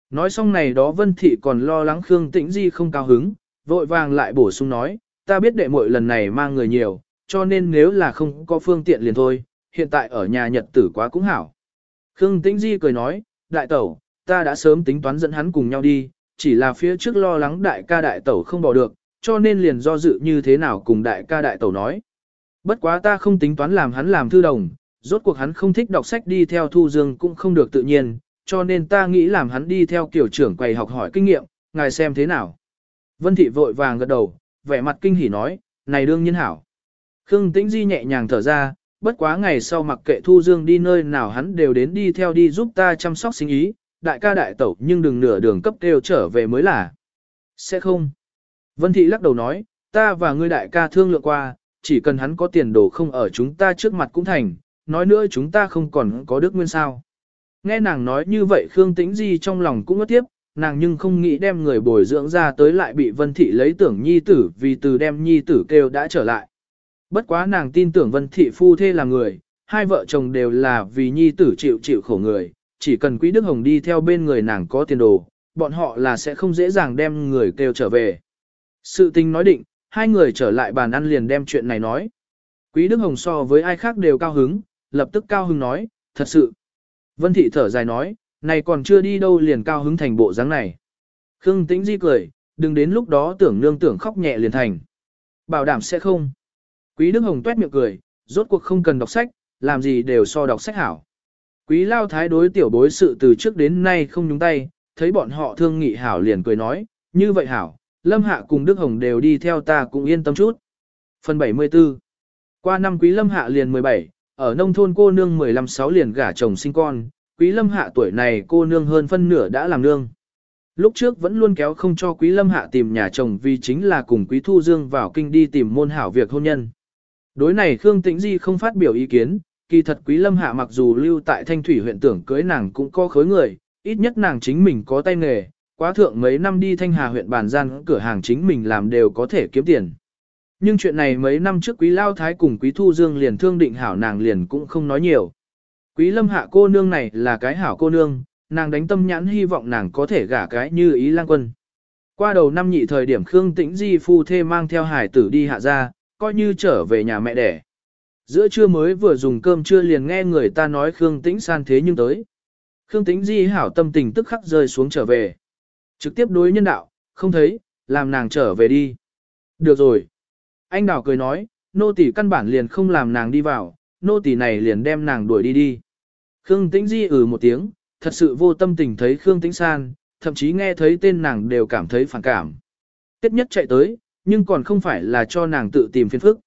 Nói xong này đó Vân Thị còn lo lắng Khương Tĩnh Di không cao hứng, vội vàng lại bổ sung nói, ta biết đệ muội lần này mang người nhiều, cho nên nếu là không có phương tiện liền thôi, hiện tại ở nhà nhật tử quá cũng hảo. Khương Tĩnh Di cười nói, đại tẩu, ta đã sớm tính toán dẫn hắn cùng nhau đi, chỉ là phía trước lo lắng đại ca đại tẩu không bỏ được, cho nên liền do dự như thế nào cùng đại ca đại tẩu nói. Bất quá ta không tính toán làm hắn làm thư đồng, rốt cuộc hắn không thích đọc sách đi theo Thu Dương cũng không được tự nhiên, cho nên ta nghĩ làm hắn đi theo kiểu trưởng quầy học hỏi kinh nghiệm, ngài xem thế nào. Vân Thị vội vàng gật đầu, vẻ mặt kinh hỉ nói, này đương nhiên hảo. Khương Tĩnh Di nhẹ nhàng thở ra, bất quá ngày sau mặc kệ Thu Dương đi nơi nào hắn đều đến đi theo đi giúp ta chăm sóc sinh ý, đại ca đại tẩu nhưng đừng nửa đường cấp kêu trở về mới là. Sẽ không. Vân Thị lắc đầu nói, ta và ngươi đại ca thương lượng qua, chỉ cần hắn có tiền đồ không ở chúng ta trước mặt cũng thành, nói nữa chúng ta không còn có đức nguyên sao. Nghe nàng nói như vậy Khương Tĩnh Di trong lòng cũng ngất tiếp, nàng nhưng không nghĩ đem người bồi dưỡng ra tới lại bị Vân Thị lấy tưởng nhi tử vì từ đem nhi tử kêu đã trở lại. Bất quá nàng tin tưởng Vân Thị phu thê là người, hai vợ chồng đều là vì nhi tử chịu chịu khổ người, chỉ cần Quý Đức Hồng đi theo bên người nàng có tiền đồ, bọn họ là sẽ không dễ dàng đem người kêu trở về. Sự tình nói định, hai người trở lại bàn ăn liền đem chuyện này nói. Quý Đức Hồng so với ai khác đều cao hứng, lập tức cao hứng nói, thật sự. Vân Thị thở dài nói, này còn chưa đi đâu liền cao hứng thành bộ dáng này. Khương Tĩnh Di cười, đừng đến lúc đó tưởng nương tưởng khóc nhẹ liền thành. Bảo đảm sẽ không. Quý Đức Hồng tuét miệng cười, rốt cuộc không cần đọc sách, làm gì đều so đọc sách hảo. Quý Lao Thái đối tiểu bối sự từ trước đến nay không nhúng tay, thấy bọn họ thương nghị hảo liền cười nói, như vậy hảo, Lâm Hạ cùng Đức Hồng đều đi theo ta cũng yên tâm chút. Phần 74 Qua năm Quý Lâm Hạ liền 17, ở nông thôn cô nương 15-6 liền gả chồng sinh con, Quý Lâm Hạ tuổi này cô nương hơn phân nửa đã làm nương. Lúc trước vẫn luôn kéo không cho Quý Lâm Hạ tìm nhà chồng vì chính là cùng Quý Thu Dương vào kinh đi tìm môn hảo việc hôn nhân. Đối này Khương Tĩnh Di không phát biểu ý kiến, kỳ thật Quý Lâm Hạ mặc dù lưu tại Thanh Thủy huyện tưởng cưới nàng cũng có khối người, ít nhất nàng chính mình có tay nghề, quá thượng mấy năm đi thanh hà huyện bàn gian cửa hàng chính mình làm đều có thể kiếm tiền. Nhưng chuyện này mấy năm trước quý lao thái cùng quý thu dương liền thương định hảo nàng liền cũng không nói nhiều. Quý lâm hạ cô nương này là cái hảo cô nương, nàng đánh tâm nhãn hy vọng nàng có thể gả cái như ý lang quân. Qua đầu năm nhị thời điểm Khương Tĩnh Di phu thê mang theo hải tử đi hạ ra, coi như trở về nhà mẹ đẻ. Giữa trưa mới vừa dùng cơm trưa liền nghe người ta nói Khương Tĩnh san thế nhưng tới. Khương Tĩnh Di hảo tâm tình tức khắc rơi xuống trở về. Trực tiếp đối nhân đạo, không thấy, làm nàng trở về đi. Được rồi. Anh Đào cười nói, nô tỳ căn bản liền không làm nàng đi vào, nô tỳ này liền đem nàng đuổi đi đi. Khương Tĩnh Di ừ một tiếng, thật sự vô tâm tình thấy Khương Tĩnh San, thậm chí nghe thấy tên nàng đều cảm thấy phản cảm. Tiết nhất chạy tới, nhưng còn không phải là cho nàng tự tìm phiền phức.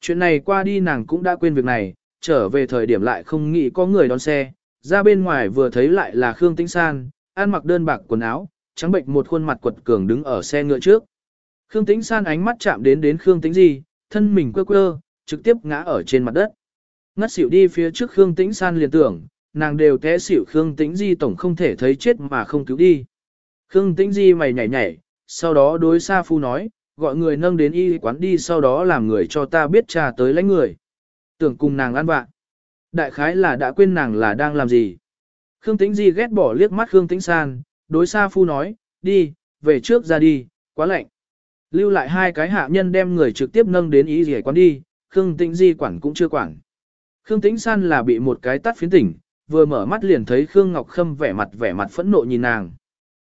Chuyện này qua đi nàng cũng đã quên việc này, trở về thời điểm lại không nghĩ có người đón xe, ra bên ngoài vừa thấy lại là Khương Tĩnh San, ăn mặc đơn bạc quần áo, trắng bệnh một khuôn mặt quật cường đứng ở xe ngựa trước. Khương Tĩnh San ánh mắt chạm đến đến Khương Tĩnh Di, thân mình quơ quơ, trực tiếp ngã ở trên mặt đất. Ngất xỉu đi phía trước Khương Tĩnh San liền tưởng, nàng đều té xỉu Khương Tĩnh Di tổng không thể thấy chết mà không cứu đi. Khương Tĩnh Di mày nhảy nhảy, sau đó đối Sa Phu nói, gọi người nâng đến y quán đi sau đó làm người cho ta biết trà tới lãnh người. Tưởng cùng nàng ăn bạn. Đại khái là đã quên nàng là đang làm gì. Khương Tĩnh Di ghét bỏ liếc mắt Khương Tĩnh San, đối Sa Phu nói, đi, về trước ra đi, quá lạnh. Lưu lại hai cái hạ nhân đem người trực tiếp nâng đến ý rỉa quán đi, Khương Tĩnh Di quản cũng chưa quản. Khương Tĩnh San là bị một cái tắt phiến tỉnh, vừa mở mắt liền thấy Khương Ngọc Khâm vẻ mặt vẻ mặt phẫn nộ nhìn nàng.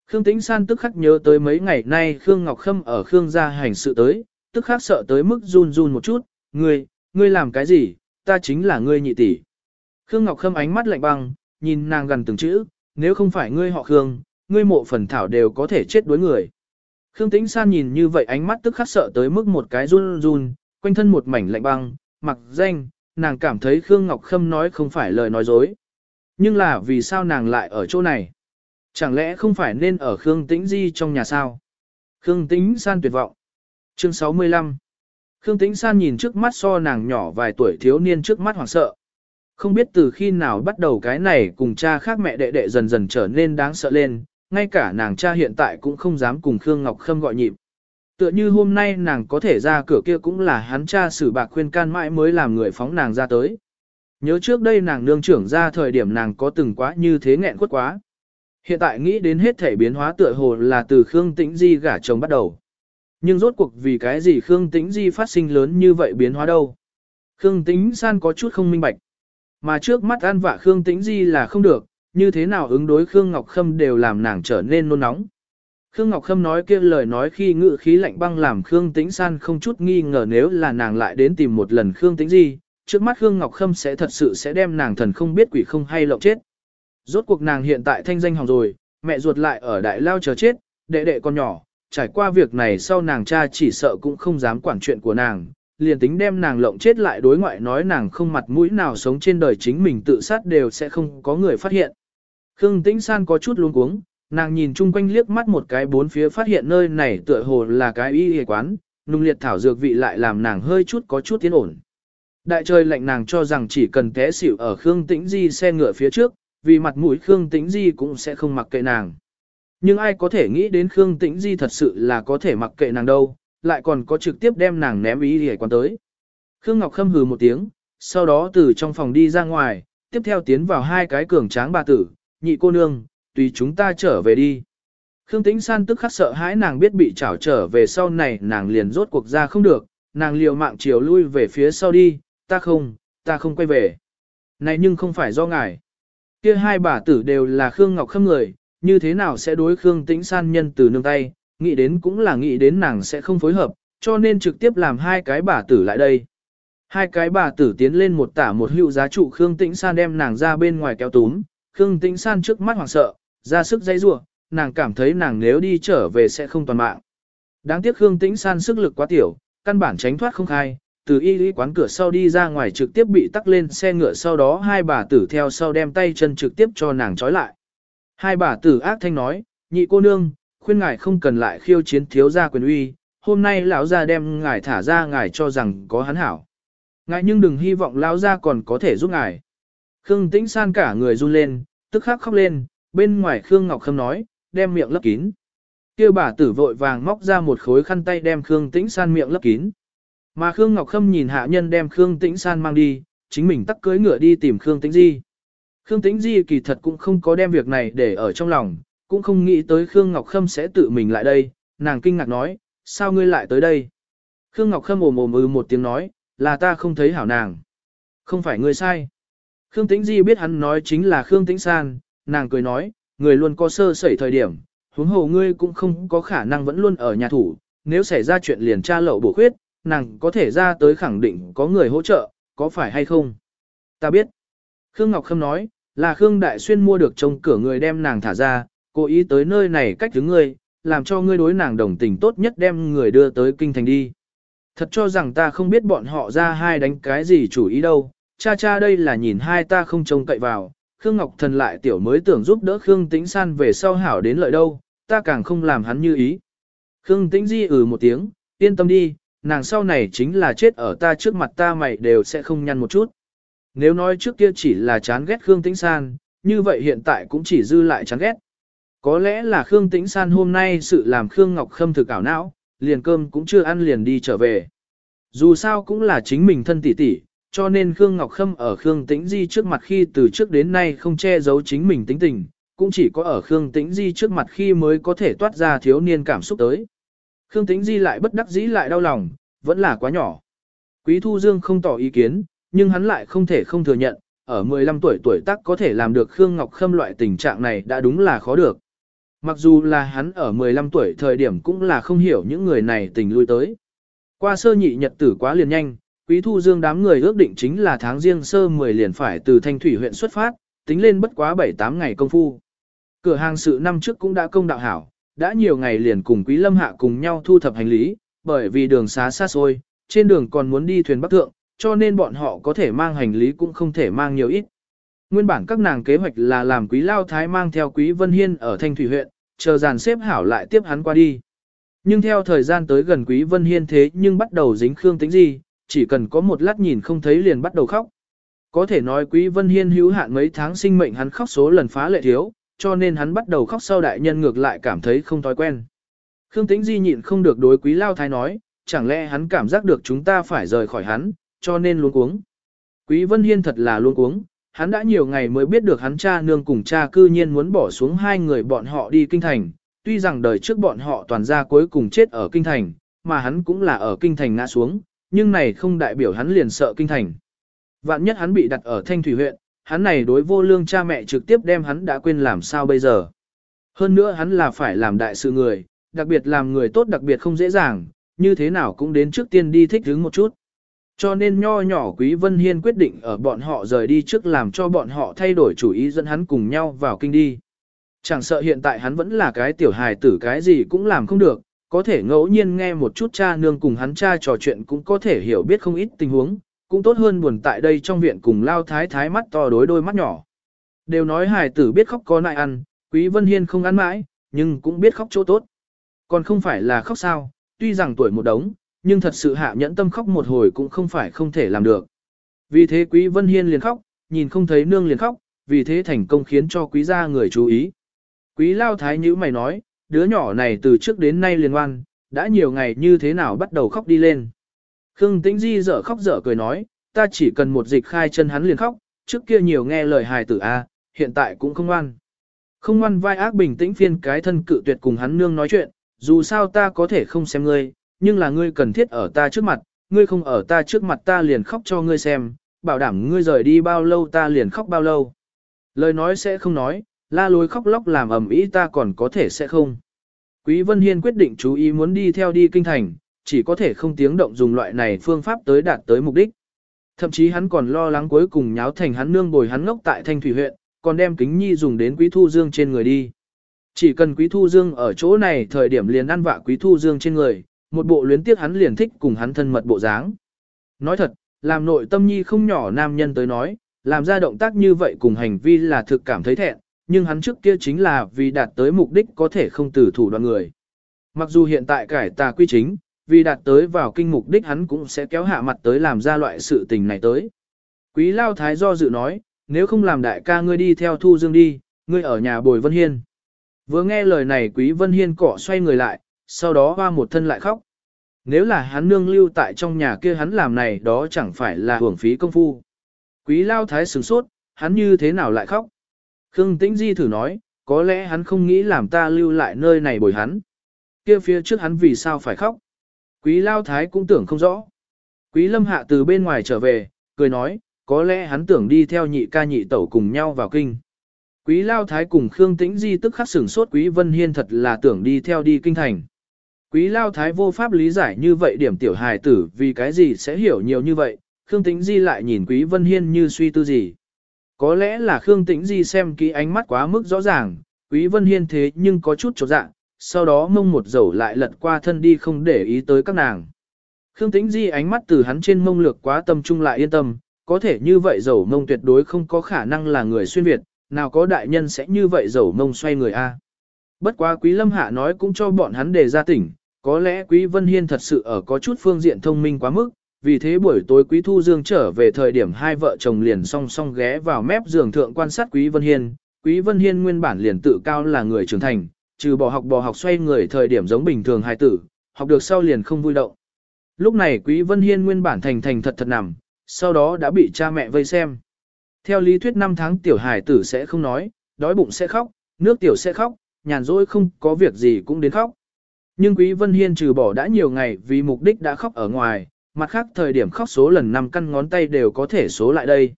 Khương Tĩnh San tức khắc nhớ tới mấy ngày nay Khương Ngọc Khâm ở Khương gia hành sự tới, tức khắc sợ tới mức run run một chút, ngươi, ngươi làm cái gì, ta chính là ngươi nhị tỷ. Khương Ngọc Khâm ánh mắt lạnh băng, nhìn nàng gần từng chữ, nếu không phải ngươi họ Khương, ngươi mộ phần thảo đều có thể chết đuối người. Khương Tĩnh San nhìn như vậy ánh mắt tức khắc sợ tới mức một cái run run, quanh thân một mảnh lạnh băng, mặc danh, nàng cảm thấy Khương Ngọc Khâm nói không phải lời nói dối. Nhưng là vì sao nàng lại ở chỗ này? Chẳng lẽ không phải nên ở Khương Tĩnh Di trong nhà sao? Khương Tĩnh San tuyệt vọng. Chương 65 Khương Tĩnh San nhìn trước mắt so nàng nhỏ vài tuổi thiếu niên trước mắt hoảng sợ. Không biết từ khi nào bắt đầu cái này cùng cha khác mẹ đệ đệ dần dần trở nên đáng sợ lên, ngay cả nàng cha hiện tại cũng không dám cùng Khương Ngọc Khâm gọi nhịp. Tựa như hôm nay nàng có thể ra cửa kia cũng là hắn cha xử bạc khuyên can mãi mới làm người phóng nàng ra tới. Nhớ trước đây nàng nương trưởng ra thời điểm nàng có từng quá như thế nghẹn quất quá. Hiện tại nghĩ đến hết thể biến hóa tựa hồ là từ Khương Tĩnh Di gả chồng bắt đầu. Nhưng rốt cuộc vì cái gì Khương Tĩnh Di phát sinh lớn như vậy biến hóa đâu. Khương Tĩnh San có chút không minh bạch. Mà trước mắt an vạ Khương Tĩnh Di là không được, như thế nào ứng đối Khương Ngọc Khâm đều làm nàng trở nên nôn nóng. Khương Ngọc Khâm nói kia lời nói khi ngự khí lạnh băng làm Khương Tĩnh San không chút nghi ngờ nếu là nàng lại đến tìm một lần Khương Tĩnh Di, trước mắt Khương Ngọc Khâm sẽ thật sự sẽ đem nàng thần không biết quỷ không hay lộng chết. Rốt cuộc nàng hiện tại thanh danh hỏng rồi, mẹ ruột lại ở đại lao chờ chết, đệ đệ con nhỏ, trải qua việc này sau nàng cha chỉ sợ cũng không dám quản chuyện của nàng, liền tính đem nàng lộng chết lại đối ngoại nói nàng không mặt mũi nào sống trên đời chính mình tự sát đều sẽ không có người phát hiện. Khương Tĩnh San có chút luống cuống, nàng nhìn chung quanh liếc mắt một cái bốn phía phát hiện nơi này tựa hồ là cái y y quán, nung liệt thảo dược vị lại làm nàng hơi chút có chút tiến ổn. Đại trời lạnh nàng cho rằng chỉ cần té xỉu ở Khương Tĩnh Di xe ngựa phía trước, vì mặt mũi Khương Tĩnh Di cũng sẽ không mặc kệ nàng. Nhưng ai có thể nghĩ đến Khương Tĩnh Di thật sự là có thể mặc kệ nàng đâu, lại còn có trực tiếp đem nàng ném ý để quan tới. Khương Ngọc Khâm hừ một tiếng, sau đó từ trong phòng đi ra ngoài, tiếp theo tiến vào hai cái cường tráng bà tử, nhị cô nương, tùy chúng ta trở về đi. Khương Tĩnh San tức khắc sợ hãi nàng biết bị trảo trở về sau này nàng liền rốt cuộc ra không được, nàng liều mạng chiều lui về phía sau đi, ta không, ta không quay về. Này nhưng không phải do ngài. Kia hai bà tử đều là Khương Ngọc Khâm người, như thế nào sẽ đối Khương Tĩnh San nhân từ nương tay, nghĩ đến cũng là nghĩ đến nàng sẽ không phối hợp, cho nên trực tiếp làm hai cái bà tử lại đây. Hai cái bà tử tiến lên một tả một hữu giá trụ Khương Tĩnh San đem nàng ra bên ngoài kéo túm, Khương Tĩnh San trước mắt hoảng sợ, ra sức dây rủa, nàng cảm thấy nàng nếu đi trở về sẽ không toàn mạng. Đáng tiếc Khương Tĩnh San sức lực quá tiểu, căn bản tránh thoát không khai, từ y lý quán cửa sau đi ra ngoài trực tiếp bị tắc lên xe ngựa sau đó hai bà tử theo sau đem tay chân trực tiếp cho nàng trói lại. Hai bà tử ác thanh nói, nhị cô nương, khuyên ngài không cần lại khiêu chiến thiếu gia quyền uy, hôm nay lão gia đem ngài thả ra ngài cho rằng có hắn hảo. Ngài nhưng đừng hy vọng lão gia còn có thể giúp ngài. Khương Tĩnh San cả người run lên, tức khắc khóc lên, bên ngoài Khương Ngọc Khâm nói, đem miệng lấp kín. Kia bà tử vội vàng móc ra một khối khăn tay đem Khương Tĩnh San miệng lấp kín. Mà Khương Ngọc Khâm nhìn hạ nhân đem Khương Tĩnh San mang đi, chính mình tắc cưới ngựa đi tìm Khương Tĩnh Di. Khương Tĩnh Di kỳ thật cũng không có đem việc này để ở trong lòng, cũng không nghĩ tới Khương Ngọc Khâm sẽ tự mình lại đây, nàng kinh ngạc nói, sao ngươi lại tới đây? Khương Ngọc Khâm ồm ồm ư một tiếng nói, là ta không thấy hảo nàng. Không phải ngươi sai. Khương Tĩnh Di biết hắn nói chính là Khương Tĩnh San, nàng cười nói, người luôn có sơ sẩy thời điểm, huống hồ ngươi cũng không có khả năng vẫn luôn ở nhà thủ, nếu xảy ra chuyện liền tra lậu bổ khuyết, nàng có thể ra tới khẳng định có người hỗ trợ, có phải hay không? Ta biết. Khương Ngọc Khâm nói, là Khương Đại Xuyên mua được trông cửa người đem nàng thả ra, cố ý tới nơi này cách thứ ngươi, làm cho ngươi đối nàng đồng tình tốt nhất đem người đưa tới kinh thành đi. Thật cho rằng ta không biết bọn họ ra hai đánh cái gì chủ ý đâu, cha cha đây là nhìn hai ta không trông cậy vào, Khương Ngọc Thần lại tiểu mới tưởng giúp đỡ Khương Tĩnh San về sau hảo đến lợi đâu, ta càng không làm hắn như ý. Khương Tĩnh Di ừ một tiếng, yên tâm đi, nàng sau này chính là chết ở ta trước mặt ta mày đều sẽ không nhăn một chút. Nếu nói trước kia chỉ là chán ghét Khương Tĩnh San, như vậy hiện tại cũng chỉ dư lại chán ghét. Có lẽ là Khương Tĩnh San hôm nay sự làm Khương Ngọc Khâm thực ảo não, liền cơm cũng chưa ăn liền đi trở về. Dù sao cũng là chính mình thân tỷ tỷ, cho nên Khương Ngọc Khâm ở Khương Tĩnh Di trước mặt khi từ trước đến nay không che giấu chính mình tính tình, cũng chỉ có ở Khương Tĩnh Di trước mặt khi mới có thể toát ra thiếu niên cảm xúc tới. Khương Tĩnh Di lại bất đắc dĩ lại đau lòng, vẫn là quá nhỏ. Quý Thu Dương không tỏ ý kiến, nhưng hắn lại không thể không thừa nhận, ở 15 tuổi tuổi tác có thể làm được Khương Ngọc Khâm loại tình trạng này đã đúng là khó được. Mặc dù là hắn ở 15 tuổi thời điểm cũng là không hiểu những người này tình lui tới. Qua sơ nhị nhật tử quá liền nhanh, Quý Thu Dương đám người ước định chính là tháng riêng sơ 10 liền phải từ Thanh Thủy huyện xuất phát, tính lên bất quá 7-8 ngày công phu. Cửa hàng sự năm trước cũng đã công đạo hảo, đã nhiều ngày liền cùng Quý Lâm Hạ cùng nhau thu thập hành lý, bởi vì đường xá xa xôi, trên đường còn muốn đi thuyền bắc thượng, cho nên bọn họ có thể mang hành lý cũng không thể mang nhiều ít. Nguyên bản các nàng kế hoạch là làm Quý Lao Thái mang theo Quý Vân Hiên ở Thanh Thủy huyện, chờ dàn xếp hảo lại tiếp hắn qua đi. Nhưng theo thời gian tới gần Quý Vân Hiên thế nhưng bắt đầu dính Khương Tĩnh Di, chỉ cần có một lát nhìn không thấy liền bắt đầu khóc. Có thể nói Quý Vân Hiên hữu hạn mấy tháng sinh mệnh hắn khóc số lần phá lệ thiếu, cho nên hắn bắt đầu khóc sau đại nhân ngược lại cảm thấy không thói quen. Khương Tĩnh Di nhịn không được đối Quý Lao Thái nói, chẳng lẽ hắn cảm giác được chúng ta phải rời khỏi hắn, cho nên luôn cuống. Quý Vân Hiên thật là luôn cuống, hắn đã nhiều ngày mới biết được hắn cha nương cùng cha cư nhiên muốn bỏ xuống hai người bọn họ đi kinh thành, tuy rằng đời trước bọn họ toàn ra cuối cùng chết ở kinh thành, mà hắn cũng là ở kinh thành ngã xuống, nhưng này không đại biểu hắn liền sợ kinh thành. Vạn nhất hắn bị đặt ở Thanh Thủy huyện, hắn này đối vô lương cha mẹ trực tiếp đem hắn đã quên làm sao bây giờ. Hơn nữa hắn là phải làm đại sự người, đặc biệt làm người tốt đặc biệt không dễ dàng, như thế nào cũng đến trước tiên đi thích hứng một chút. Cho nên nho nhỏ Quý Vân Hiên quyết định ở bọn họ rời đi trước làm cho bọn họ thay đổi chủ ý dẫn hắn cùng nhau vào kinh đi. Chẳng sợ hiện tại hắn vẫn là cái tiểu hài tử cái gì cũng làm không được, có thể ngẫu nhiên nghe một chút cha nương cùng hắn cha trò chuyện cũng có thể hiểu biết không ít tình huống, cũng tốt hơn buồn tại đây trong viện cùng lao thái thái mắt to đối đôi mắt nhỏ. Đều nói hài tử biết khóc có nại ăn, Quý Vân Hiên không ăn mãi, nhưng cũng biết khóc chỗ tốt. Còn không phải là khóc sao, tuy rằng tuổi một đống, nhưng thật sự hạ nhẫn tâm khóc một hồi cũng không phải không thể làm được. Vì thế Quý Vân Hiên liền khóc, nhìn không thấy nương liền khóc, vì thế thành công khiến cho quý gia người chú ý. Quý lao thái như mày nói, đứa nhỏ này từ trước đến nay liền ngoan, đã nhiều ngày như thế nào bắt đầu khóc đi lên. Khương Tĩnh Di dở khóc dở cười nói, ta chỉ cần một dịch khai chân hắn liền khóc, trước kia nhiều nghe lời hài tử A, hiện tại cũng không ngoan. Không ngoan vai ác bình tĩnh phiên cái thân cự tuyệt cùng hắn nương nói chuyện, dù sao ta có thể không xem ngươi, nhưng là ngươi cần thiết ở ta trước mặt, ngươi không ở ta trước mặt ta liền khóc cho ngươi xem, bảo đảm ngươi rời đi bao lâu ta liền khóc bao lâu. Lời nói sẽ không nói, la lối khóc lóc làm ầm ĩ ta còn có thể sẽ không. Quý Vân Hiên quyết định chú ý muốn đi theo đi kinh thành, chỉ có thể không tiếng động dùng loại này phương pháp tới đạt tới mục đích. Thậm chí hắn còn lo lắng cuối cùng nháo thành hắn nương bồi hắn ngốc tại Thanh Thủy huyện, còn đem kính nhi dùng đến Quý Thu Dương trên người đi. Chỉ cần Quý Thu Dương ở chỗ này thời điểm liền ăn vạ Quý Thu Dương trên người, một bộ luyến tiếc hắn liền thích cùng hắn thân mật bộ dáng. Nói thật, làm nội tâm nhi không nhỏ nam nhân tới nói, làm ra động tác như vậy cùng hành vi là thực cảm thấy thẹn, nhưng hắn trước kia chính là vì đạt tới mục đích có thể không từ thủ đoạn người. Mặc dù hiện tại cải tà quy chính, vì đạt tới vào kinh mục đích hắn cũng sẽ kéo hạ mặt tới làm ra loại sự tình này tới. Quý Lao Thái do dự nói, nếu không làm đại ca ngươi đi theo Thu Dương đi, Ngươi ở nhà bồi Vân Hiên. Vừa nghe lời này Quý Vân Hiên cỏ xoay người lại, sau đó hoa một thân lại khóc. Nếu là hắn nương lưu tại trong nhà kia hắn làm này đó chẳng phải là hưởng phí công phu. Quý Lao Thái sửng sốt, hắn như thế nào lại khóc? Khương Tĩnh Di thử nói, có lẽ hắn không nghĩ làm ta lưu lại nơi này bồi hắn. Kia phía trước hắn vì sao phải khóc? Quý Lao Thái cũng tưởng không rõ. Quý Lâm Hạ từ bên ngoài trở về, cười nói, có lẽ hắn tưởng đi theo nhị ca nhị tẩu cùng nhau vào kinh. Quý Lao Thái cùng Khương Tĩnh Di tức khắc sửng sốt Quý Vân Hiên thật là tưởng đi theo đi kinh thành. Quý Lao Thái vô pháp lý giải như vậy điểm tiểu hài tử vì cái gì sẽ hiểu nhiều như vậy, Khương Tĩnh Di lại nhìn Quý Vân Hiên như suy tư gì. Có lẽ là Khương Tĩnh Di xem kỹ ánh mắt quá mức rõ ràng, Quý Vân Hiên thế nhưng có chút chột dạ, sau đó mông một dầu lại lật qua thân đi không để ý tới các nàng. Khương Tĩnh Di ánh mắt từ hắn trên mông lược quá tâm trung lại yên tâm, có thể như vậy dầu mông tuyệt đối không có khả năng là người xuyên Việt, nào có đại nhân sẽ như vậy dầu mông xoay người a. Bất quá Quý Lâm Hạ nói cũng cho bọn hắn đề ra tỉnh, có lẽ Quý Vân Hiên thật sự ở có chút phương diện thông minh quá mức, vì thế buổi tối Quý Thu Dương trở về thời điểm hai vợ chồng liền song song ghé vào mép giường thượng quan sát Quý Vân Hiên. Quý Vân Hiên nguyên bản liền tự cao là người trưởng thành, trừ bỏ học bò học xoay người thời điểm giống bình thường hài tử, học được sau liền không vui động. Lúc này Quý Vân Hiên nguyên bản thành thành thật thật nằm, sau đó đã bị cha mẹ vây xem. Theo lý thuyết năm tháng tiểu hài tử sẽ không nói, đói bụng sẽ khóc, nước tiểu sẽ khóc, nhàn rỗi không có việc gì cũng đến khóc. Nhưng Quý Vân Hiên trừ bỏ đã nhiều ngày vì mục đích đã khóc ở ngoài, mặt khác thời điểm khóc số lần năm căn ngón tay đều có thể số lại đây.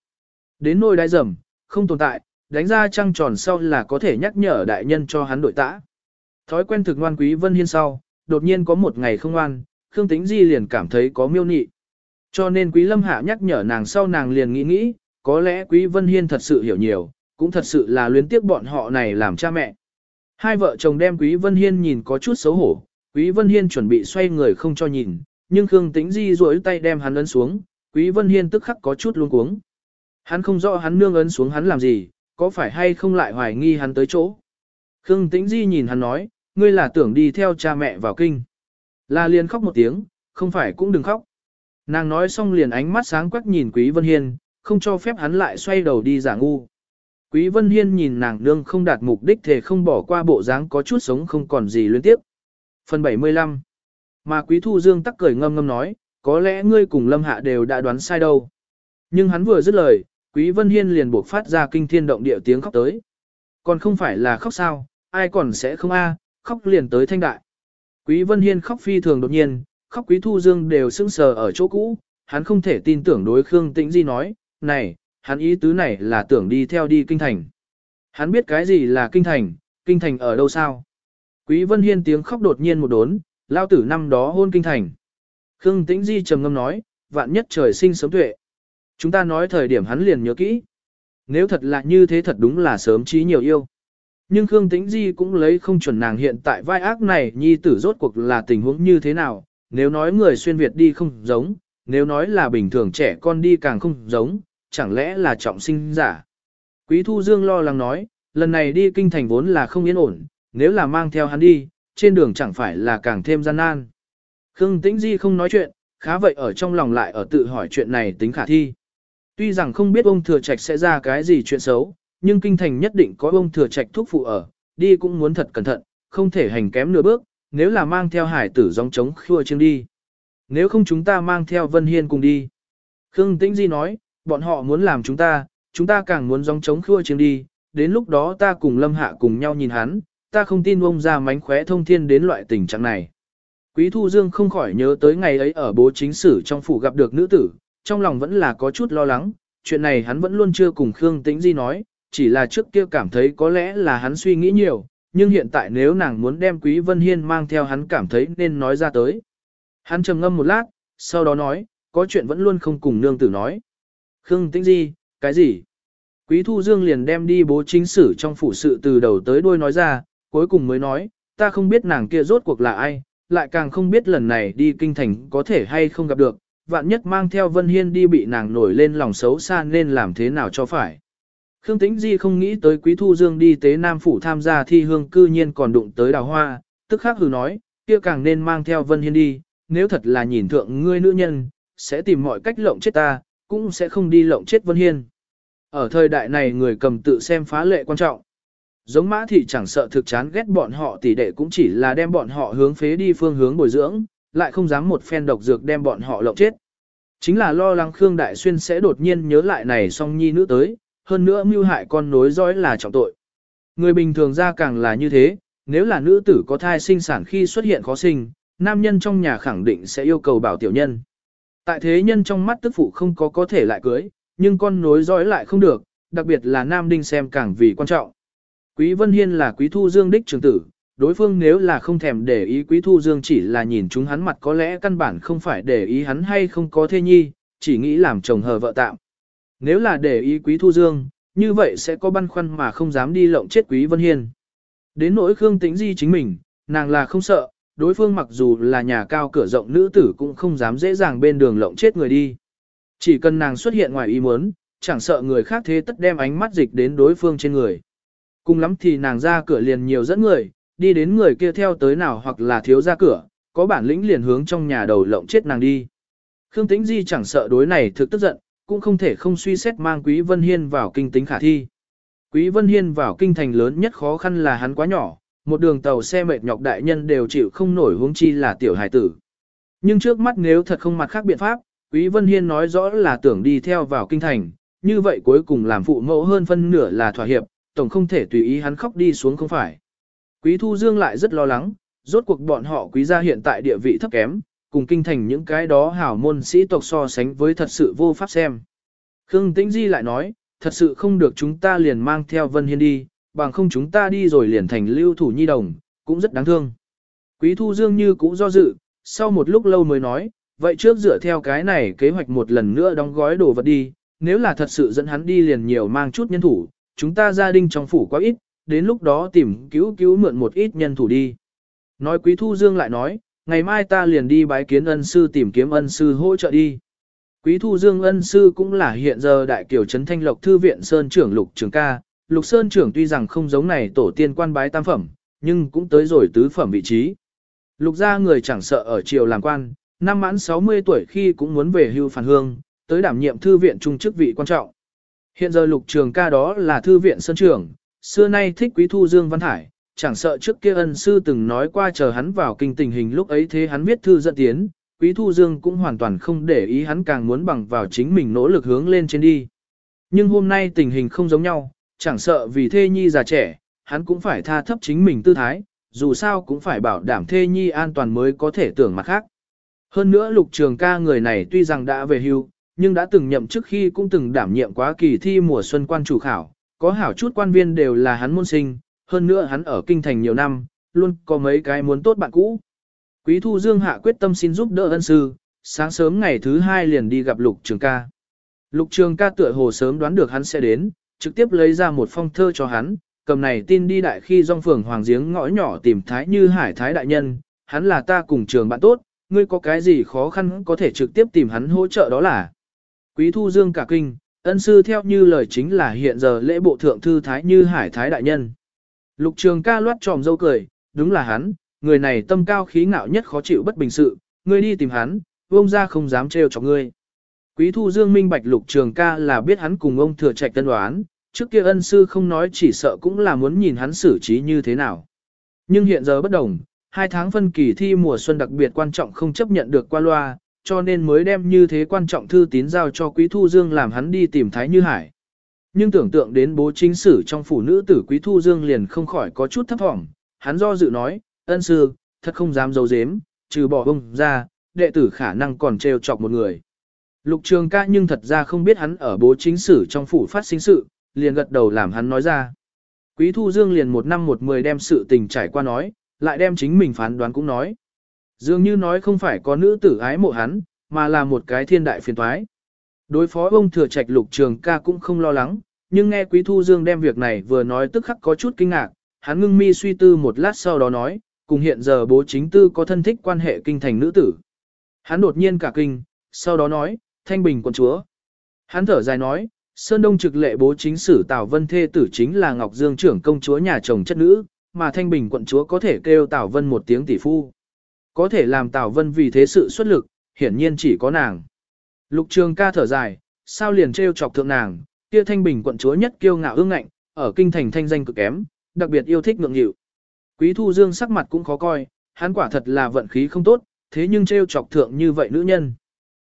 Đến nôi đai rầm, không tồn tại, đánh ra trăng tròn sau là có thể nhắc nhở đại nhân cho hắn đội tã. Thói quen thực ngoan Quý Vân Hiên sau, đột nhiên có một ngày không ngoan, Khương Tĩnh Di liền cảm thấy có miêu nị. Cho nên Quý Lâm Hạ nhắc nhở nàng sau nàng liền nghĩ nghĩ, có lẽ Quý Vân Hiên thật sự hiểu nhiều, cũng thật sự là luyến tiếc bọn họ này làm cha mẹ. Hai vợ chồng đem Quý Vân Hiên nhìn có chút xấu hổ, Quý Vân Hiên chuẩn bị xoay người không cho nhìn, nhưng Khương Tĩnh Di duỗi tay đem hắn ấn xuống, Quý Vân Hiên tức khắc có chút luống cuống. Hắn không rõ hắn nương ấn xuống hắn làm gì, có phải hay không lại hoài nghi hắn tới chỗ. Khương Tĩnh Di nhìn hắn nói, ngươi là tưởng đi theo cha mẹ vào kinh. Là liền khóc một tiếng, không phải cũng đừng khóc. Nàng nói xong liền ánh mắt sáng quắc nhìn Quý Vân Hiên, không cho phép hắn lại xoay đầu đi giả ngu. Quý Vân Hiên nhìn nàng nương không đạt mục đích thể không bỏ qua bộ dáng có chút sống không còn gì liên tiếp. Phần 75 mà Quý Thu Dương tắc cười ngâm ngâm nói, có lẽ ngươi cùng Lâm Hạ đều đã đoán sai đâu. Nhưng hắn vừa dứt lời, Quý Vân Hiên liền buộc phát ra kinh thiên động địa tiếng khóc tới. Còn không phải là khóc sao, ai còn sẽ không a, khóc liền tới thanh đại. Quý Vân Hiên khóc phi thường đột nhiên, khóc Quý Thu Dương đều sững sờ ở chỗ cũ, hắn không thể tin tưởng đối Khương Tĩnh Di nói, này, hắn ý tứ này là tưởng đi theo đi kinh thành. Hắn biết cái gì là kinh thành, kinh thành ở đâu sao? Quý Vân Hiên tiếng khóc đột nhiên một đốn, lao tử năm đó hôn kinh thành. Khương Tĩnh Di trầm ngâm nói, vạn nhất trời sinh sớm tuệ. Chúng ta nói thời điểm hắn liền nhớ kỹ. Nếu thật là như thế thật đúng là sớm trí nhiều yêu. Nhưng Khương Tĩnh Di cũng lấy không chuẩn nàng hiện tại vai ác này nhi tử rốt cuộc là tình huống như thế nào, nếu nói người xuyên Việt đi không giống, nếu nói là bình thường trẻ con đi càng không giống, chẳng lẽ là trọng sinh giả. Quý Thu Dương lo lắng nói, lần này đi kinh thành vốn là không yên ổn, nếu là mang theo hắn đi, trên đường chẳng phải là càng thêm gian nan. Khương Tĩnh Di không nói chuyện, khá vậy ở trong lòng lại ở tự hỏi chuyện này tính khả thi. Tuy rằng không biết ông thừa trạch sẽ ra cái gì chuyện xấu, nhưng kinh thành nhất định có ông thừa trạch thuốc phụ ở, đi cũng muốn thật cẩn thận, không thể hành kém nửa bước, nếu là mang theo hải tử dòng trống khua chương đi. Nếu không chúng ta mang theo Vân Hiên cùng đi. Khương Tĩnh Di nói, bọn họ muốn làm chúng ta, chúng ta càng muốn dòng trống khua chương đi, đến lúc đó ta cùng Lâm Hạ cùng nhau nhìn hắn, ta không tin ông ra mánh khóe thông thiên đến loại tình trạng này. Quý Thu Dương không khỏi nhớ tới ngày ấy ở bố chính sử trong phủ gặp được nữ tử, trong lòng vẫn là có chút lo lắng, chuyện này hắn vẫn luôn chưa cùng Khương Tĩnh Di nói, chỉ là trước kia cảm thấy có lẽ là hắn suy nghĩ nhiều, nhưng hiện tại nếu nàng muốn đem Quý Vân Hiên mang theo hắn cảm thấy nên nói ra tới. Hắn trầm ngâm một lát, sau đó nói, có chuyện vẫn luôn không cùng nương tử nói. Khương Tĩnh Di, cái gì? Quý Thu Dương liền đem đi bố chính sử trong phủ sự từ đầu tới đuôi nói ra, cuối cùng mới nói, ta không biết nàng kia rốt cuộc là ai, lại càng không biết lần này đi kinh thành có thể hay không gặp được, vạn nhất mang theo Vân Hiên đi bị nàng nổi lên lòng xấu xa nên làm thế nào cho phải. Khương Tĩnh Di không nghĩ tới Quý Thu Dương đi tế Nam Phủ tham gia thi hương cư nhiên còn đụng tới đào hoa, tức khắc hừ nói, kia càng nên mang theo Vân Hiên đi, nếu thật là nhìn thượng ngươi nữ nhân, sẽ tìm mọi cách lộng chết ta, cũng sẽ không đi lộng chết Vân Hiên. Ở thời đại này người cầm tự xem phá lệ quan trọng. Giống mã thị chẳng sợ thực chán ghét bọn họ tỷ đệ cũng chỉ là đem bọn họ hướng phế đi phương hướng bồi dưỡng, lại không dám một phen độc dược đem bọn họ lộng chết. Chính là lo lắng Khương Đại Xuyên sẽ đột nhiên nhớ lại này song nhi nữ tới, hơn nữa mưu hại con nối dõi là trọng tội. Người bình thường ra càng là như thế, nếu là nữ tử có thai sinh sản khi xuất hiện khó sinh, nam nhân trong nhà khẳng định sẽ yêu cầu bảo tiểu nhân. Tại thế nhân trong mắt tức phụ không có có thể lại cưới, nhưng con nối dõi lại không được, đặc biệt là nam đinh xem càng vì quan trọng. Quý Vân Hiên là quý thu dương đích trường tử, đối phương nếu là không thèm để ý quý thu dương chỉ là nhìn chúng hắn mặt có lẽ căn bản không phải để ý hắn hay không có thê nhi, chỉ nghĩ làm chồng hờ vợ tạm. Nếu là để ý quý thu dương, như vậy sẽ có băn khoăn mà không dám đi lộng chết quý Vân Hiên. Đến nỗi Khương Tĩnh Di chính mình, nàng là không sợ, đối phương mặc dù là nhà cao cửa rộng nữ tử cũng không dám dễ dàng bên đường lộng chết người đi. Chỉ cần nàng xuất hiện ngoài ý muốn, chẳng sợ người khác thế tất đem ánh mắt dịch đến đối phương trên người. Cùng lắm thì nàng ra cửa liền nhiều dẫn người, đi đến người kia theo tới nào hoặc là thiếu ra cửa, có bản lĩnh liền hướng trong nhà đầu lộng chết nàng đi. Khương Tĩnh Di chẳng sợ đối này thực tức giận, cũng không thể không suy xét mang Quý Vân Hiên vào kinh tính khả thi. Quý Vân Hiên vào kinh thành lớn nhất khó khăn là hắn quá nhỏ, một đường tàu xe mệt nhọc đại nhân đều chịu không nổi huống chi là tiểu hài tử. Nhưng trước mắt nếu thật không mặt khác biện pháp, Quý Vân Hiên nói rõ là tưởng đi theo vào kinh thành, như vậy cuối cùng làm phụ mẫu hơn phân nửa là thỏa hiệp, tổng không thể tùy ý hắn khóc đi xuống không phải. Quý Thu Dương lại rất lo lắng, rốt cuộc bọn họ quý gia hiện tại địa vị thấp kém, cùng kinh thành những cái đó hảo môn sĩ tộc so sánh với thật sự vô pháp xem. Khương Tĩnh Di lại nói, thật sự không được chúng ta liền mang theo Vân Hiên đi, bằng không chúng ta đi rồi liền thành lưu thủ nhi đồng, cũng rất đáng thương. Quý Thu Dương như cũng do dự, sau một lúc lâu mới nói, vậy trước dựa theo cái này kế hoạch một lần nữa đóng gói đồ vật đi, nếu là thật sự dẫn hắn đi liền nhiều mang chút nhân thủ, chúng ta gia đình trong phủ quá ít, đến lúc đó tìm cứu cứu mượn một ít nhân thủ đi. Nói Quý Thu Dương lại nói, ngày mai ta liền đi bái kiến ân sư tìm kiếm ân sư hỗ trợ đi. Quý Thu Dương ân sư cũng là hiện giờ đại kiều trấn thanh lộc thư viện Sơn trưởng Lục Trường ca. Lục Sơn trưởng tuy rằng không giống này tổ tiên quan bái tam phẩm, nhưng cũng tới rồi tứ phẩm vị trí. Lục gia người chẳng sợ ở triều làm quan, năm mãn 60 tuổi khi cũng muốn về hưu phản hương, tới đảm nhiệm thư viện trung chức vị quan trọng. Hiện giờ Lục Trường ca đó là thư viện sân trưởng, xưa nay thích Quý Thu Dương Văn Hải, chẳng sợ trước kia ân sư từng nói qua chờ hắn vào kinh tình hình lúc ấy thế hắn viết thư dẫn tiến, Quý Thu Dương cũng hoàn toàn không để ý hắn càng muốn bằng vào chính mình nỗ lực hướng lên trên đi. Nhưng hôm nay tình hình không giống nhau, chẳng sợ vì thê nhi già trẻ, hắn cũng phải tha thấp chính mình tư thái, dù sao cũng phải bảo đảm thê nhi an toàn mới có thể tưởng mặt khác. Hơn nữa lục trường ca người này tuy rằng đã về hưu, nhưng đã từng nhậm chức khi cũng từng đảm nhiệm quá kỳ thi mùa xuân quan chủ khảo, có hảo chút quan viên đều là hắn môn sinh, hơn nữa hắn ở kinh thành nhiều năm, luôn có mấy cái muốn tốt bạn cũ. Quý Thu Dương hạ quyết tâm xin giúp đỡ ân sư, sáng sớm ngày thứ hai liền đi gặp Lục Trường ca. Lục Trường ca tựa hồ sớm đoán được hắn sẽ đến, trực tiếp lấy ra một phong thơ cho hắn, cầm này tin đi đại khi dòng phường hoàng giếng ngõ nhỏ tìm thái như hải thái đại nhân, hắn là ta cùng trường bạn tốt, ngươi có cái gì khó khăn có thể trực tiếp tìm hắn hỗ trợ đó là. Quý Thu Dương cả kinh, ân sư theo như lời chính là hiện giờ lễ bộ thượng thư thái như hải thái đại nhân. Lục Trường ca loát tròm dâu cười, đúng là hắn, người này tâm cao khí ngạo nhất khó chịu bất bình sự, ngươi đi tìm hắn, ông ra không dám trêu cho ngươi. Quý thu dương minh bạch lục trường ca là biết hắn cùng ông thừa trạch tân đoán, trước kia ân sư không nói chỉ sợ cũng là muốn nhìn hắn xử trí như thế nào. Nhưng hiện giờ bất đồng, hai tháng phân kỳ thi mùa xuân đặc biệt quan trọng không chấp nhận được qua loa, cho nên mới đem như thế quan trọng thư tín giao cho Quý Thu Dương làm hắn đi tìm Thái Như Hải. Nhưng tưởng tượng đến bố chính sử trong phủ nữ tử Quý Thu Dương liền không khỏi có chút thấp thỏm, hắn do dự nói, ân sư, thật không dám giấu dếm, trừ bỏ ông ra, đệ tử khả năng còn trêu chọc một người. Lục trường ca nhưng thật ra không biết hắn ở bố chính sử trong phủ phát sinh sự, liền gật đầu làm hắn nói ra. Quý Thu Dương liền một năm một mười đem sự tình trải qua nói, lại đem chính mình phán đoán cũng nói. Dường như nói không phải có nữ tử ái mộ hắn, mà là một cái thiên đại phiền toái. Đối phó ông thừa trạch lục trường ca cũng không lo lắng, nhưng nghe Quý Thu Dương đem việc này vừa nói tức khắc có chút kinh ngạc, hắn ngưng mi suy tư một lát sau đó nói, cùng hiện giờ bố chính tư có thân thích quan hệ kinh thành nữ tử. Hắn đột nhiên cả kinh, sau đó nói, thanh bình quận chúa. Hắn thở dài nói, Sơn Đông trực lệ bố chính sử Tào Vân Thê tử chính là Ngọc Dương trưởng công chúa nhà chồng chất nữ, mà thanh bình quận chúa có thể kêu Tào Vân một tiếng tỷ phu. Có thể làm Tào Vân vì thế sự xuất lực, hiển nhiên chỉ có nàng. Lục trường ca thở dài, sao liền trêu chọc thượng nàng, kia thanh bình quận chúa nhất kiêu ngạo ương ngạnh, ở kinh thành thanh danh cực kém, đặc biệt yêu thích ngượng nghịu. Quý Thu Dương sắc mặt cũng khó coi, hắn quả thật là vận khí không tốt, thế nhưng trêu chọc thượng như vậy nữ nhân.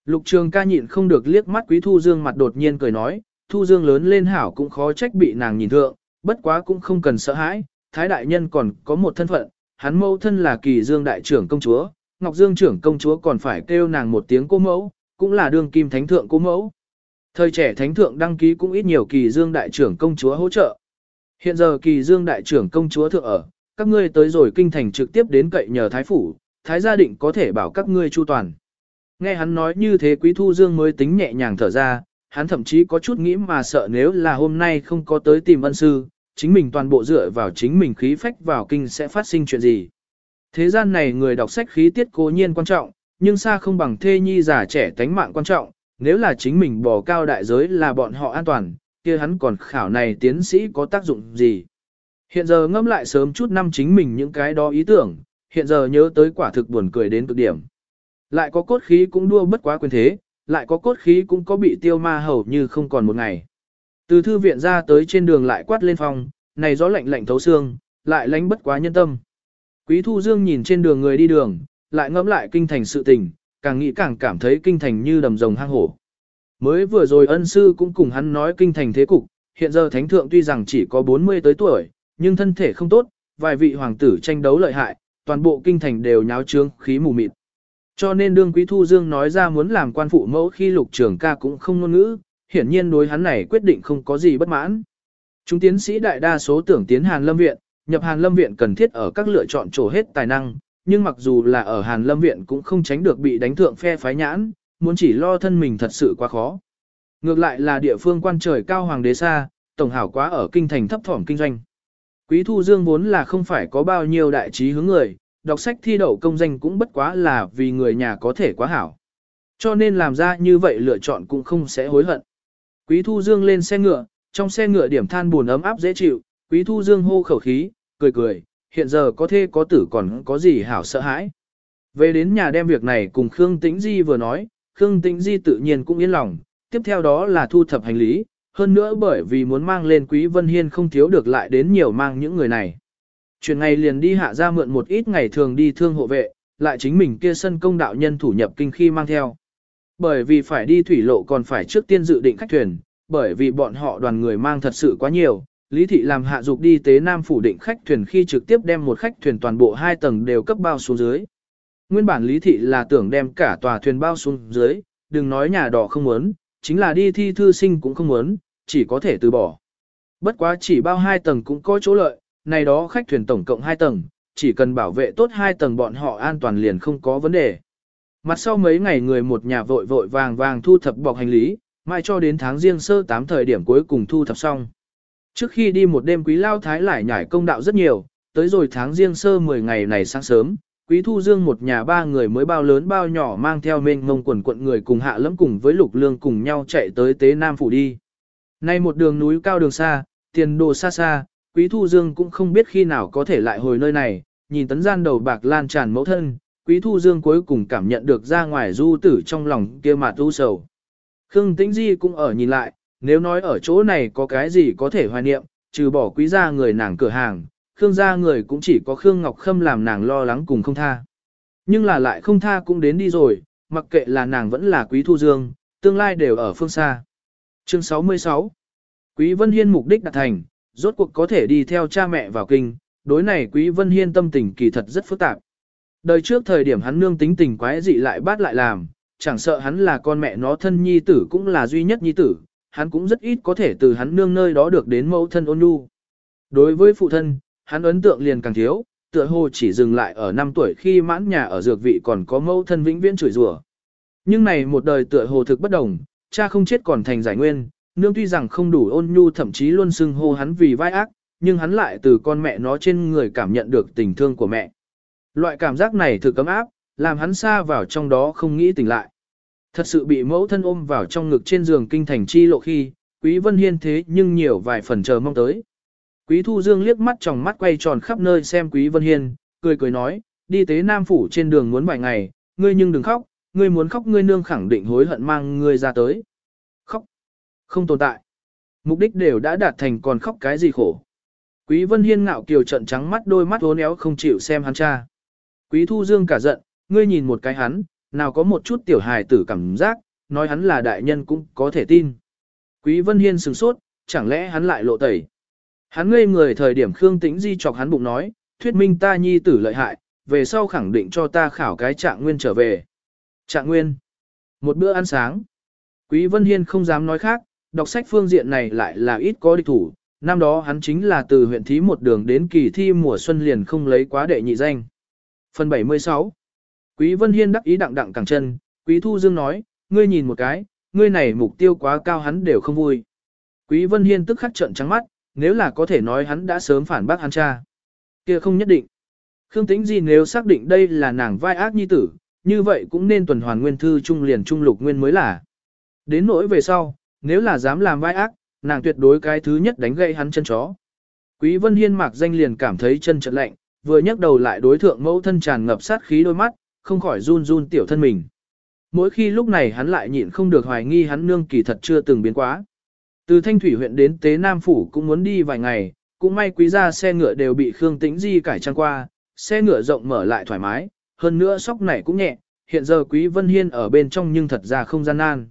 Lục Trường ca nhịn không được liếc mắt Quý Thu Dương mặt đột nhiên cười nói, Thu Dương lớn lên hảo cũng khó trách bị nàng nhìn thượng, bất quá cũng không cần sợ hãi, Thái Đại Nhân còn có một thân phận, hắn mẫu thân là Kỳ Dương Đại trưởng công chúa, Ngọc Dương trưởng công chúa còn phải kêu nàng một tiếng cô mẫu, cũng là đương kim thánh thượng cô mẫu. Thời trẻ thánh thượng đăng ký cũng ít nhiều Kỳ Dương Đại trưởng công chúa hỗ trợ. Hiện giờ Kỳ Dương Đại trưởng công chúa thượng ở, các ngươi tới rồi kinh thành trực tiếp đến cậy nhờ Thái Phủ, Thái gia định có thể bảo các ngươi chu toàn. Nghe hắn nói như thế Quý Thu Dương mới tính nhẹ nhàng thở ra, hắn thậm chí có chút nghĩ mà sợ nếu là hôm nay không có tới tìm ân sư, chính mình toàn bộ dựa vào chính mình khí phách vào kinh sẽ phát sinh chuyện gì. Thế gian này người đọc sách khí tiết cố nhiên quan trọng, nhưng xa không bằng thê nhi già trẻ tánh mạng quan trọng, nếu là chính mình bỏ cao đại giới là bọn họ an toàn, kia hắn còn khảo này tiến sĩ có tác dụng gì. Hiện giờ ngâm lại sớm chút năm chính mình những cái đó ý tưởng, hiện giờ nhớ tới quả thực buồn cười đến cực điểm. Lại có cốt khí cũng đua bất quá quyền thế, lại có cốt khí cũng có bị tiêu ma hầu như không còn một ngày. Từ thư viện ra tới trên đường lại quát lên phòng, này gió lạnh lạnh thấu xương, lại lánh bất quá nhân tâm. Quý Thu Dương nhìn trên đường người đi đường, lại ngẫm lại kinh thành sự tình, càng nghĩ càng cảm thấy kinh thành như đầm rồng hang hổ. Mới vừa rồi ân sư cũng cùng hắn nói kinh thành thế cục, hiện giờ thánh thượng tuy rằng chỉ có 40 tới tuổi, nhưng thân thể không tốt, vài vị hoàng tử tranh đấu lợi hại, toàn bộ kinh thành đều nháo trướng khí mù mịt. Cho nên đương Quý Thu Dương nói ra muốn làm quan phụ mẫu khi lục trường ca cũng không ngôn ngữ, hiển nhiên đối hắn này quyết định không có gì bất mãn. Chúng tiến sĩ đại đa số tưởng tiến Hàn Lâm Viện, nhập Hàn Lâm Viện cần thiết ở các lựa chọn trổ hết tài năng, nhưng mặc dù là ở Hàn Lâm Viện cũng không tránh được bị đánh thượng phe phái nhãn, muốn chỉ lo thân mình thật sự quá khó. Ngược lại là địa phương quan trời cao hoàng đế xa, tổng hảo quá ở kinh thành thấp thỏm kinh doanh. Quý Thu Dương vốn là không phải có bao nhiêu đại trí hướng người, đọc sách thi đậu công danh cũng bất quá là vì người nhà có thể quá hảo. Cho nên làm ra như vậy lựa chọn cũng không sẽ hối hận. Quý Thu Dương lên xe ngựa, trong xe ngựa điểm than buồn ấm áp dễ chịu, Quý Thu Dương hô khẩu khí, cười cười, hiện giờ có thê có tử còn có gì hảo sợ hãi. Về đến nhà đem việc này cùng Khương Tĩnh Di vừa nói, Khương Tĩnh Di tự nhiên cũng yên lòng, tiếp theo đó là thu thập hành lý, hơn nữa bởi vì muốn mang lên Quý Vân Hiên không thiếu được lại đến nhiều mang những người này. Chuyện ngày liền đi hạ ra mượn một ít ngày thường đi thương hộ vệ, lại chính mình kia sân công đạo nhân thủ nhập kinh khi mang theo. Bởi vì phải đi thủy lộ còn phải trước tiên dự định khách thuyền, bởi vì bọn họ đoàn người mang thật sự quá nhiều, Lý Thị làm hạ dục đi tế Nam phủ định khách thuyền khi trực tiếp đem một khách thuyền toàn bộ hai tầng đều cấp bao xuống dưới. Nguyên bản Lý Thị là tưởng đem cả tòa thuyền bao xuống dưới, đừng nói nhà đỏ không muốn, chính là đi thi thư sinh cũng không muốn, chỉ có thể từ bỏ. Bất quá chỉ bao hai tầng cũng có chỗ lợi, này đó khách thuyền tổng cộng hai tầng, chỉ cần bảo vệ tốt hai tầng bọn họ an toàn liền không có vấn đề. Mặt sau mấy ngày người một nhà vội vội vàng vàng thu thập bọc hành lý, mai cho đến tháng riêng sơ tám thời điểm cuối cùng thu thập xong. Trước khi đi một đêm quý lao thái lại nhảy công đạo rất nhiều, tới rồi tháng riêng sơ 10 ngày này sáng sớm, quý thu dương một nhà ba người mới bao lớn bao nhỏ mang theo mênh mông quần quận người cùng hạ lẫm cùng với lục lương cùng nhau chạy tới tế Nam Phủ đi. Nay một đường núi cao đường xa, tiền đồ xa xa, Quý Thu Dương cũng không biết khi nào có thể lại hồi nơi này, nhìn tấn gian đầu bạc lan tràn mẫu thân, Quý Thu Dương cuối cùng cảm nhận được ra ngoài du tử trong lòng kia mà tu sầu. Khương Tĩnh Di cũng ở nhìn lại, nếu nói ở chỗ này có cái gì có thể hoài niệm, trừ bỏ quý gia người nàng cửa hàng, Khương gia người cũng chỉ có Khương Ngọc Khâm làm nàng lo lắng cùng không tha. Nhưng là lại không tha cũng đến đi rồi, mặc kệ là nàng vẫn là Quý Thu Dương, tương lai đều ở phương xa. Chương 66 Quý Vân Hiên mục đích đạt thành, rốt cuộc có thể đi theo cha mẹ vào kinh, đối này Quý Vân Hiên tâm tình kỳ thật rất phức tạp. Đời trước thời điểm hắn nương tính tình quái dị lại bắt lại làm, chẳng sợ hắn là con mẹ nó thân nhi tử cũng là duy nhất nhi tử, hắn cũng rất ít có thể từ hắn nương nơi đó được đến mẫu thân ôn nhu. Đối với phụ thân, hắn ấn tượng liền càng thiếu, tựa hồ chỉ dừng lại ở 5 tuổi khi mãn nhà ở dược vị còn có mẫu thân vĩnh viễn chửi rủa. Nhưng này một đời tựa hồ thực bất đồng, cha không chết còn thành giải nguyên, nương tuy rằng không đủ ôn nhu thậm chí luôn xưng hô hắn vì vai ác, nhưng hắn lại từ con mẹ nó trên người cảm nhận được tình thương của mẹ. Loại cảm giác này thử cấm áp, làm hắn xa vào trong đó không nghĩ tỉnh lại. Thật sự bị mẫu thân ôm vào trong ngực trên giường kinh thành chi lộ khi, Quý Vân Hiên thế nhưng nhiều vài phần chờ mong tới. Quý Thu Dương liếc mắt trong mắt quay tròn khắp nơi xem Quý Vân Hiên, cười cười nói, đi tế Nam Phủ trên đường muốn vài ngày, ngươi nhưng đừng khóc, ngươi muốn khóc ngươi nương khẳng định hối hận mang ngươi ra tới. Khóc. Không tồn tại. Mục đích đều đã đạt thành còn khóc cái gì khổ. Quý Vân Hiên ngạo kiều trận trắng mắt đôi mắt uốn éo không chịu xem hắn cha. Quý Thu Dương cả giận, ngươi nhìn một cái hắn, nào có một chút tiểu hài tử cảm giác, nói hắn là đại nhân cũng có thể tin. Quý Vân Hiên sửng sốt, chẳng lẽ hắn lại lộ tẩy. Hắn ngây người thời điểm Khương Tĩnh Di chọc hắn bụng nói, thuyết minh ta nhi tử lợi hại, về sau khẳng định cho ta khảo cái trạng nguyên trở về. Trạng nguyên. Một bữa ăn sáng. Quý Vân Hiên không dám nói khác, đọc sách phương diện này lại là ít có địch thủ, năm đó hắn chính là từ huyện thí một đường đến kỳ thi mùa xuân liền không lấy quá đệ nhị danh. Phần 76 Quý Vân Hiên đắc ý đặng đặng càng chân, Quý Thu Dương nói, ngươi nhìn một cái, ngươi này mục tiêu quá cao hắn đều không vui. Quý Vân Hiên tức khắc trợn trắng mắt, nếu là có thể nói hắn đã sớm phản bác hắn cha. kia không nhất định. Khương Tĩnh gì nếu xác định đây là nàng vai ác nhi tử, như vậy cũng nên tuần hoàn nguyên thư trung liền trung lục nguyên mới là. Đến nỗi về sau, nếu là dám làm vai ác, nàng tuyệt đối cái thứ nhất đánh gậy hắn chân chó. Quý Vân Hiên mạc danh liền cảm thấy chân chợt lạnh, vừa nhấc đầu lại đối thượng mẫu thân tràn ngập sát khí đôi mắt, không khỏi run run tiểu thân mình. Mỗi khi lúc này hắn lại nhịn không được hoài nghi hắn nương kỳ thật chưa từng biến quá. Từ Thanh Thủy huyện đến Tế Nam Phủ cũng muốn đi vài ngày, cũng may quý gia xe ngựa đều bị Khương Tĩnh Di cải trang qua, xe ngựa rộng mở lại thoải mái, hơn nữa sóc này cũng nhẹ, hiện giờ Quý Vân Hiên ở bên trong nhưng thật ra không gian nan.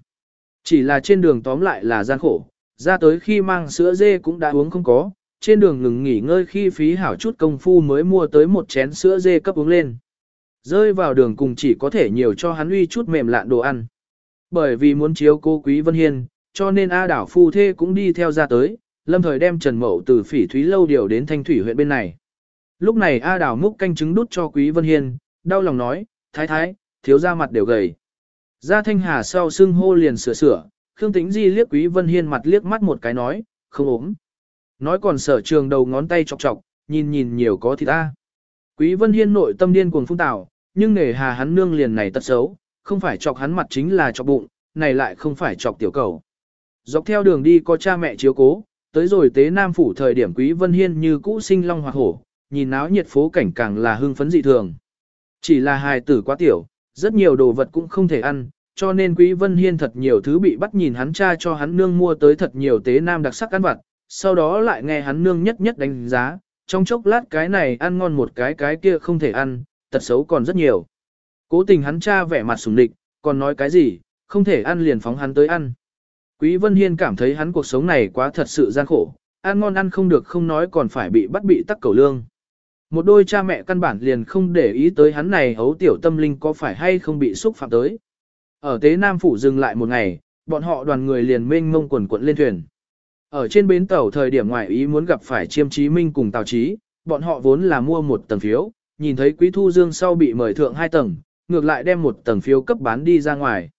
Chỉ là trên đường tóm lại là gian khổ, ra tới khi mang sữa dê cũng đã uống không có, trên đường ngừng nghỉ ngơi khi phí hảo chút công phu mới mua tới một chén sữa dê cấp uống lên. Rơi vào đường cùng chỉ có thể nhiều cho hắn uy chút mềm lạn đồ ăn. Bởi vì muốn chiếu cô Quý Vân Hiên, cho nên A đảo phu thê cũng đi theo ra tới, lâm thời đem Trần Mậu từ phỉ thúy lâu điều đến thanh thủy huyện bên này. Lúc này A đảo múc canh trứng đút cho Quý Vân Hiên, đau lòng nói, thái thái, thiếu ra mặt đều gầy. Gia Thanh Hà sau xưng hô liền sửa sửa, Khương Tĩnh Di liếc Quý Vân Hiên mặt liếc mắt một cái nói, không ốm. Nói còn sở trường đầu ngón tay chọc chọc, nhìn nhìn nhiều có thì ta. Quý Vân Hiên nội tâm điên cuồng phung tảo, nhưng nể hà hắn nương liền này tật xấu, không phải chọc hắn mặt chính là chọc bụng, này lại không phải chọc tiểu cầu. Dọc theo đường đi có cha mẹ chiếu cố, tới rồi tế Nam Phủ thời điểm Quý Vân Hiên như cũ sinh long hoặc hổ, nhìn náo nhiệt phố cảnh càng là hưng phấn dị thường. Chỉ là hài tử quá tiểu, rất nhiều đồ vật cũng không thể ăn, cho nên Quý Vân Hiên thật nhiều thứ bị bắt nhìn hắn cha cho hắn nương mua tới thật nhiều tế nam đặc sắc ăn vặt, sau đó lại nghe hắn nương nhất nhất đánh giá, trong chốc lát cái này ăn ngon một cái cái kia không thể ăn, tật xấu còn rất nhiều. Cố tình hắn cha vẻ mặt sùng địch, còn nói cái gì, không thể ăn liền phóng hắn tới ăn. Quý Vân Hiên cảm thấy hắn cuộc sống này quá thật sự gian khổ, ăn ngon ăn không được không nói còn phải bị bắt bị tắc cầu lương. Một đôi cha mẹ căn bản liền không để ý tới hắn này hấu tiểu tâm linh có phải hay không bị xúc phạm tới. Ở Tế Nam Phủ dừng lại một ngày, bọn họ đoàn người liền mênh mông quần quận lên thuyền. Ở trên bến tàu thời điểm ngoại ý muốn gặp phải Chiêm Chí Minh cùng Tào Chí, bọn họ vốn là mua một tầng phiếu, nhìn thấy Quý Thu Dương sau bị mời thượng hai tầng, ngược lại đem một tầng phiếu cấp bán đi ra ngoài.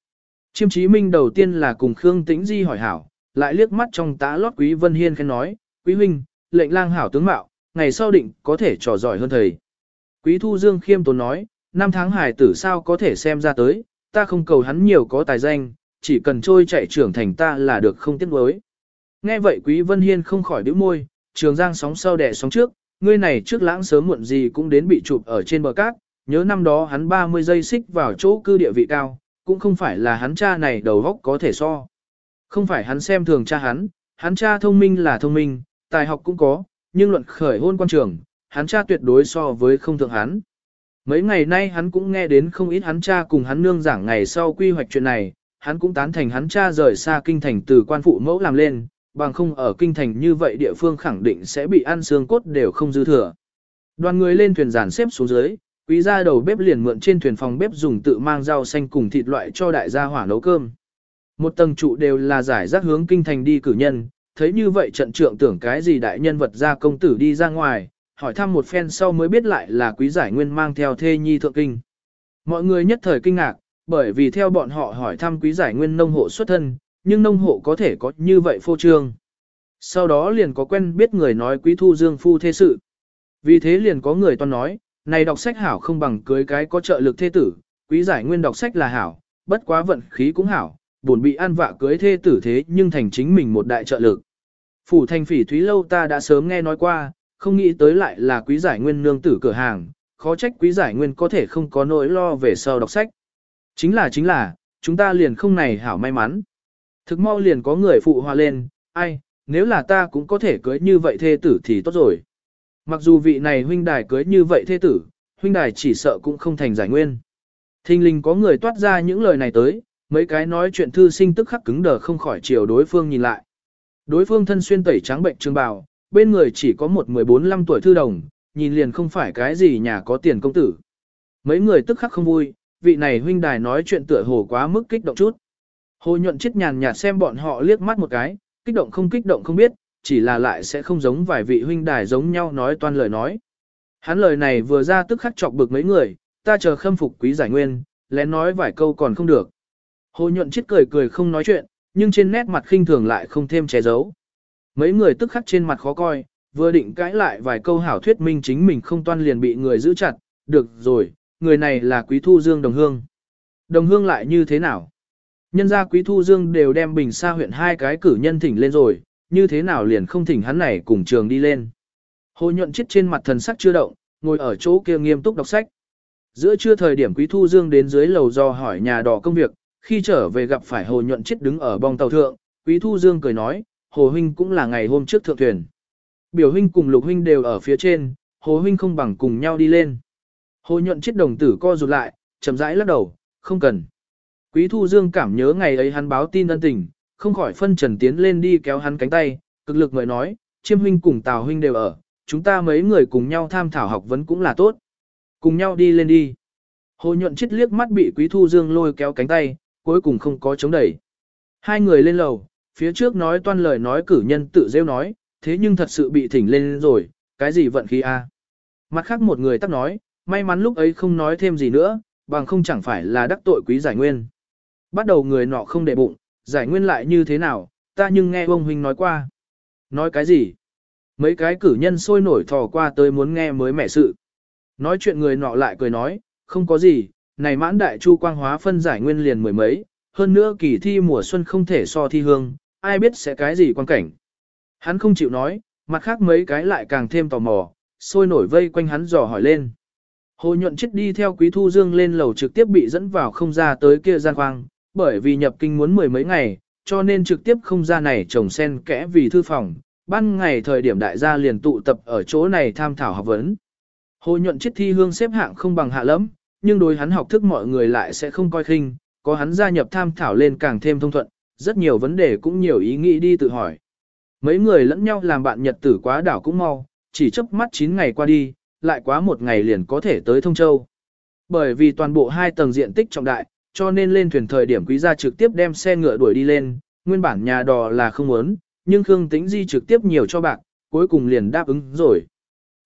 Chiêm Chí Minh đầu tiên là cùng Khương Tĩnh Di hỏi hảo, lại liếc mắt trong tá lót Quý Vân Hiên khen nói, Quý huynh, lệnh lang hảo tướng mạo, ngày sau định có thể trò giỏi hơn thầy. Quý Thu Dương khiêm tốn nói, năm tháng hải tử sao có thể xem ra tới, ta không cầu hắn nhiều có tài danh, chỉ cần trôi chạy trưởng thành ta là được không tiếc nuối. Nghe vậy Quý Vân Hiên không khỏi bĩu môi, trường giang sóng sau đẻ sóng trước, ngươi này trước lãng sớm muộn gì cũng đến bị chụp ở trên bờ cát, nhớ năm đó hắn 30 giây xích vào chỗ cư địa vị cao, cũng không phải là hắn cha này đầu góc có thể so. Không phải hắn xem thường cha hắn, hắn cha thông minh là thông minh, tài học cũng có, nhưng luận khởi hôn quan trường, hắn cha tuyệt đối so với không thượng hắn. Mấy ngày nay hắn cũng nghe đến không ít hắn cha cùng hắn nương giảng ngày sau quy hoạch chuyện này, hắn cũng tán thành hắn cha rời xa kinh thành từ quan phụ mẫu làm lên, bằng không ở kinh thành như vậy địa phương khẳng định sẽ bị ăn xương cốt đều không dư thừa. Đoàn người lên thuyền giàn xếp xuống dưới, quý gia đầu bếp liền mượn trên thuyền phòng bếp dùng tự mang rau xanh cùng thịt loại cho đại gia hỏa nấu cơm. Một tầng trụ đều là giải rác hướng kinh thành đi cử nhân, thấy như vậy trận trượng tưởng cái gì đại nhân vật ra công tử đi ra ngoài, hỏi thăm một phen sau mới biết lại là quý giải nguyên mang theo thê nhi thượng kinh. Mọi người nhất thời kinh ngạc, bởi vì theo bọn họ hỏi thăm quý giải nguyên nông hộ xuất thân, nhưng nông hộ có thể có như vậy phô trương. Sau đó liền có quen biết người nói quý thu dương phu thế sự. Vì thế liền có người toàn nói, này đọc sách hảo không bằng cưới cái có trợ lực thế tử, quý giải nguyên đọc sách là hảo, bất quá vận khí cũng hảo, buồn bị an vạ cưới thê tử thế nhưng thành chính mình một đại trợ lực. Phủ thành phỉ thúy lâu ta đã sớm nghe nói qua, không nghĩ tới lại là quý giải nguyên nương tử cửa hàng, khó trách quý giải nguyên có thể không có nỗi lo về sau đọc sách. Chính là chính là, chúng ta liền không này hảo may mắn. Thực mau liền có người phụ hòa lên, ai, nếu là ta cũng có thể cưới như vậy thê tử thì tốt rồi. Mặc dù vị này huynh đài cưới như vậy thê tử, huynh đài chỉ sợ cũng không thành giải nguyên. Thinh linh có người toát ra những lời này tới, mấy cái nói chuyện thư sinh tức khắc cứng đờ không khỏi chiều đối phương nhìn lại. Đối phương thân xuyên tẩy trắng bệnh trương bào, bên người chỉ có một 14-15 tuổi thư đồng, nhìn liền không phải cái gì nhà có tiền công tử. Mấy người tức khắc không vui, vị này huynh đài nói chuyện tựa hồ quá mức kích động chút. Hồ nhuận chết nhàn nhạt xem bọn họ liếc mắt một cái, kích động không kích động không biết, chỉ là lại sẽ không giống vài vị huynh đài giống nhau nói toan lời nói. Hắn lời này vừa ra tức khắc chọc bực mấy người, ta chờ khâm phục quý giải nguyên, lén nói vài câu còn không được. Hồ nhuận chết cười cười không nói chuyện, nhưng trên nét mặt khinh thường lại không thêm che giấu. Mấy người tức khắc trên mặt khó coi, vừa định cãi lại vài câu hảo thuyết minh chính mình không toan liền bị người giữ chặt, được rồi, người này là quý thu dương đồng hương. Đồng hương lại như thế nào? Nhân gia quý thu dương đều đem bình xa huyện hai cái cử nhân thỉnh lên rồi, như thế nào liền không thỉnh hắn này cùng trường đi lên. Hồ nhuận chết trên mặt thần sắc chưa động, ngồi ở chỗ kia nghiêm túc đọc sách. Giữa trưa thời điểm quý thu dương đến dưới lầu do hỏi nhà đỏ công việc, khi trở về gặp phải hồ nhuận chết đứng ở bong tàu thượng, quý thu dương cười nói, hồ huynh cũng là ngày hôm trước thượng thuyền. Biểu huynh cùng lục huynh đều ở phía trên, hồ huynh không bằng cùng nhau đi lên. Hồ nhuận chết đồng tử co rụt lại, chậm rãi lắc đầu, không cần. Quý thu dương cảm nhớ ngày ấy hắn báo tin ân tình, không khỏi phân trần tiến lên đi kéo hắn cánh tay, cực lực mời nói, chiêm huynh cùng tào huynh đều ở, chúng ta mấy người cùng nhau tham thảo học vấn cũng là tốt. Cùng nhau đi lên đi. Hồ nhuận chết liếc mắt bị quý thu dương lôi kéo cánh tay, cuối cùng không có chống đẩy. Hai người lên lầu, phía trước nói toan lời nói cử nhân tự rêu nói, thế nhưng thật sự bị thỉnh lên rồi, cái gì vận khí a? Mặt khác một người tắc nói, may mắn lúc ấy không nói thêm gì nữa, bằng không chẳng phải là đắc tội quý giải nguyên. Bắt đầu người nọ không để bụng, giải nguyên lại như thế nào, ta nhưng nghe ông huynh nói qua. Nói cái gì? Mấy cái cử nhân sôi nổi thò qua tới muốn nghe mới mẻ sự. Nói chuyện người nọ lại cười nói, không có gì, này mãn đại chu quang hóa phân giải nguyên liền mười mấy, hơn nữa kỳ thi mùa xuân không thể so thi hương, ai biết sẽ cái gì quan cảnh. Hắn không chịu nói, mặt khác mấy cái lại càng thêm tò mò, sôi nổi vây quanh hắn dò hỏi lên. Hồ nhuận chết đi theo quý thu dương lên lầu trực tiếp bị dẫn vào không ra tới kia gian khoang, bởi vì nhập kinh muốn mười mấy ngày, cho nên trực tiếp không ra này trồng sen kẽ vì thư phòng, ban ngày thời điểm đại gia liền tụ tập ở chỗ này tham thảo học vấn. Hồ nhuận chiết thi hương xếp hạng không bằng hạ lắm, nhưng đối hắn học thức mọi người lại sẽ không coi khinh, có hắn gia nhập tham thảo lên càng thêm thông thuận, rất nhiều vấn đề cũng nhiều ý nghĩ đi tự hỏi. Mấy người lẫn nhau làm bạn nhật tử quá đảo cũng mau, chỉ chớp mắt 9 ngày qua đi, lại quá một ngày liền có thể tới Thông Châu. Bởi vì toàn bộ hai tầng diện tích trọng đại, cho nên lên thuyền thời điểm quý gia trực tiếp đem xe ngựa đuổi đi lên, nguyên bản nhà đò là không muốn, nhưng Khương Tĩnh Di trực tiếp nhiều cho bạc, cuối cùng liền đáp ứng rồi.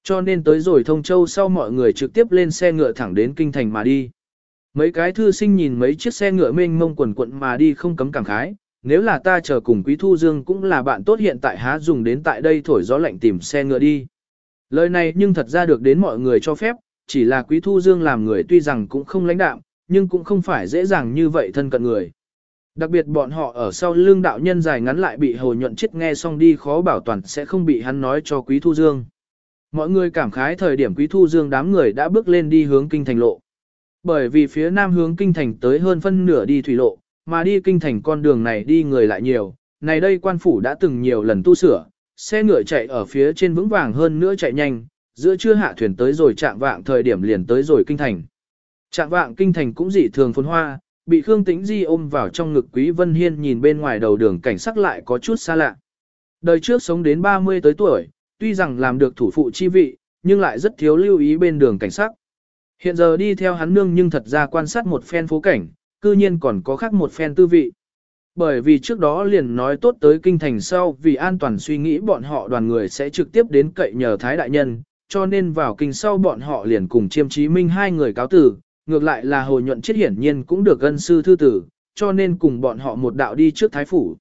Cho nên tới rồi Thông Châu sau mọi người trực tiếp lên xe ngựa thẳng đến Kinh Thành mà đi. Mấy cái thư sinh nhìn mấy chiếc xe ngựa mênh mông quần quận mà đi không cấm cảm khái, nếu là ta chờ cùng Quý Thu Dương cũng là bạn tốt hiện tại há dùng đến tại đây thổi gió lạnh tìm xe ngựa đi. Lời này nhưng thật ra được đến mọi người cho phép, chỉ là Quý Thu Dương làm người tuy rằng cũng không lãnh đạm, nhưng cũng không phải dễ dàng như vậy thân cận người. Đặc biệt bọn họ ở sau lưng đạo nhân dài ngắn lại bị hồ nhuận chết nghe xong đi khó bảo toàn sẽ không bị hắn nói cho Quý Thu Dương. Mọi người cảm khái thời điểm Quý Thu Dương đám người đã bước lên đi hướng kinh thành lộ. Bởi vì phía nam hướng kinh thành tới hơn phân nửa đi thủy lộ, mà đi kinh thành con đường này đi người lại nhiều, này đây quan phủ đã từng nhiều lần tu sửa, xe ngựa chạy ở phía trên vững vàng hơn nữa chạy nhanh, giữa trưa hạ thuyền tới rồi chạm vạng thời điểm liền tới rồi kinh thành. Trạng vạng kinh thành cũng dị thường phồn hoa, bị Khương Tĩnh Di ôm vào trong ngực Quý Vân Hiên nhìn bên ngoài đầu đường cảnh sắc lại có chút xa lạ. Đời trước sống đến 30 tới tuổi, tuy rằng làm được thủ phụ chi vị, nhưng lại rất thiếu lưu ý bên đường cảnh sắc. Hiện giờ đi theo hắn nương nhưng thật ra quan sát một phen phố cảnh, cư nhiên còn có khác một phen tư vị. Bởi vì trước đó liền nói tốt tới kinh thành sau vì an toàn suy nghĩ bọn họ đoàn người sẽ trực tiếp đến cậy nhờ Thái Đại Nhân, cho nên vào kinh sau bọn họ liền cùng chiêm chí minh hai người cáo tử, ngược lại là hồ nhuận chết hiển nhiên cũng được gân sư thư tử, cho nên cùng bọn họ một đạo đi trước Thái Phủ.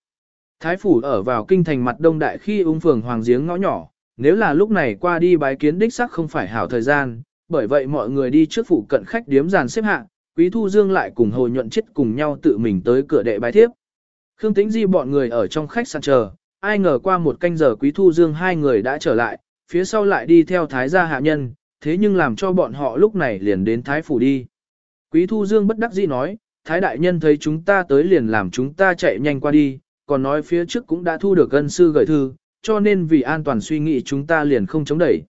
Thái Phủ ở vào kinh thành mặt đông đại khi ung phường hoàng giếng ngõ nhỏ, nếu là lúc này qua đi bái kiến đích sắc không phải hảo thời gian, bởi vậy mọi người đi trước phủ cận khách điếm giàn xếp hạng, Quý Thu Dương lại cùng Hồ Nhuận chết cùng nhau tự mình tới cửa đệ bái thiếp. Khương Tĩnh Di bọn người ở trong khách sạn chờ, ai ngờ qua một canh giờ Quý Thu Dương hai người đã trở lại, phía sau lại đi theo Thái gia hạ nhân, thế nhưng làm cho bọn họ lúc này liền đến Thái phủ đi. Quý Thu Dương bất đắc dĩ nói, Thái đại nhân thấy chúng ta tới liền làm chúng ta chạy nhanh qua đi, còn nói phía trước cũng đã thu được ân sư gửi thư, cho nên vì an toàn suy nghĩ chúng ta liền không chống đẩy.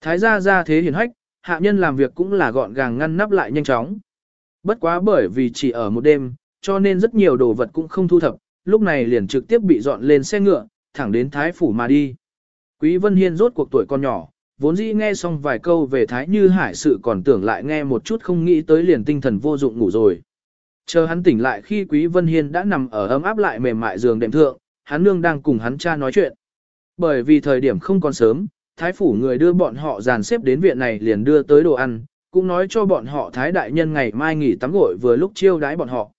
Thái gia ra thế hiển hách, hạ nhân làm việc cũng là gọn gàng ngăn nắp lại nhanh chóng. Bất quá bởi vì chỉ ở một đêm, cho nên rất nhiều đồ vật cũng không thu thập, lúc này liền trực tiếp bị dọn lên xe ngựa, thẳng đến Thái Phủ mà đi. Quý Vân Hiên rốt cuộc tuổi con nhỏ, vốn dĩ nghe xong vài câu về Thái Như Hải sự còn tưởng lại nghe một chút không nghĩ tới liền tinh thần vô dụng ngủ rồi. Chờ hắn tỉnh lại khi Quý Vân Hiên đã nằm ở ấm áp lại mềm mại giường đệm thượng, hắn nương đang cùng hắn cha nói chuyện. Bởi vì thời điểm không còn sớm, Thái Phủ người đưa bọn họ dàn xếp đến viện này liền đưa tới đồ ăn, cũng nói cho bọn họ Thái Đại Nhân ngày mai nghỉ tắm gội vừa lúc chiêu đái bọn họ.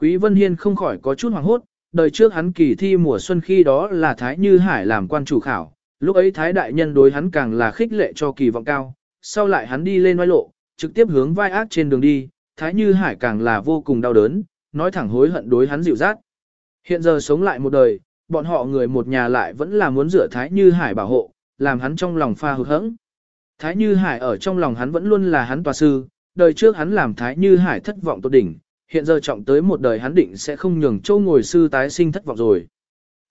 Quý Vân Hiên không khỏi có chút hoảng hốt, đời trước hắn kỳ thi mùa xuân khi đó là Thái Như Hải làm quan chủ khảo, lúc ấy Thái Đại Nhân đối hắn càng là khích lệ cho kỳ vọng cao, sau lại hắn đi lên vai lộ, trực tiếp hướng vai ác trên đường đi, Thái Như Hải càng là vô cùng đau đớn, nói thẳng hối hận đối hắn dịu dắt. Hiện giờ sống lại một đời, bọn họ người một nhà lại vẫn là muốn rửa Thái Như Hải bảo hộ, làm hắn trong lòng pha hụt hẫng. Thái Như Hải ở trong lòng hắn vẫn luôn là hắn tòa sư, đời trước hắn làm Thái Như Hải thất vọng tốt đỉnh, hiện giờ trọng tới một đời hắn định sẽ không nhường châu ngồi sư tái sinh thất vọng rồi.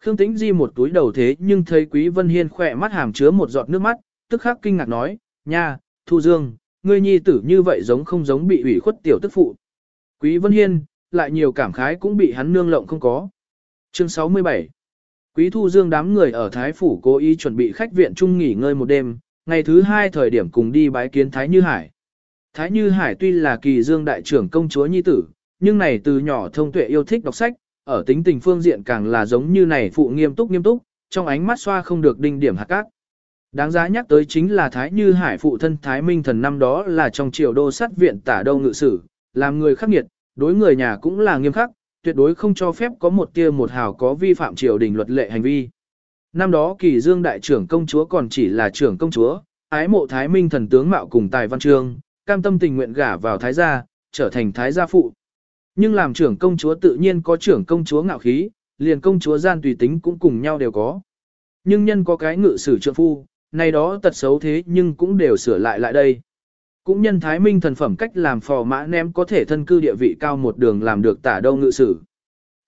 Khương Tĩnh Di một túi đầu thế nhưng thấy Quý Vân Hiên khỏe mắt hàm chứa một giọt nước mắt, tức khắc kinh ngạc nói, nha, Thu Dương, ngươi nhi tử như vậy giống không giống bị ủy khuất tiểu tức phụ. Quý Vân Hiên, lại nhiều cảm khái cũng bị hắn nương lộng không có. Chương 67 Quý Thu Dương đám người ở Thái Phủ cố ý chuẩn bị khách viện chung nghỉ ngơi một đêm, ngày thứ hai thời điểm cùng đi bái kiến Thái Như Hải. Thái Như Hải tuy là kỳ dương đại trưởng công chúa nhi tử, nhưng này từ nhỏ thông tuệ yêu thích đọc sách, ở tính tình phương diện càng là giống như này phụ nghiêm túc nghiêm túc, trong ánh mắt xoa không được đinh điểm hạt cát. Đáng giá nhắc tới chính là Thái Như Hải phụ thân Thái Minh thần năm đó là trong triều đô sát viện tả đâu ngự sử, làm người khắc nghiệt, đối người nhà cũng là nghiêm khắc, tuyệt đối không cho phép có một tia một hào có vi phạm triều đình luật lệ hành vi. Năm đó kỳ dương đại trưởng công chúa còn chỉ là trưởng công chúa, ái mộ Thái Minh thần tướng mạo cùng tài văn trương, cam tâm tình nguyện gả vào Thái gia, trở thành Thái gia phụ. Nhưng làm trưởng công chúa tự nhiên có trưởng công chúa ngạo khí, liền công chúa gian tùy tính cũng cùng nhau đều có. Nhưng nhân có cái ngự sử trượng phu, này đó tật xấu thế nhưng cũng đều sửa lại lại đây. Cũng nhân thái minh thần phẩm cách làm phò mã ném có thể thân cư địa vị cao một đường làm được tả đâu ngự sử.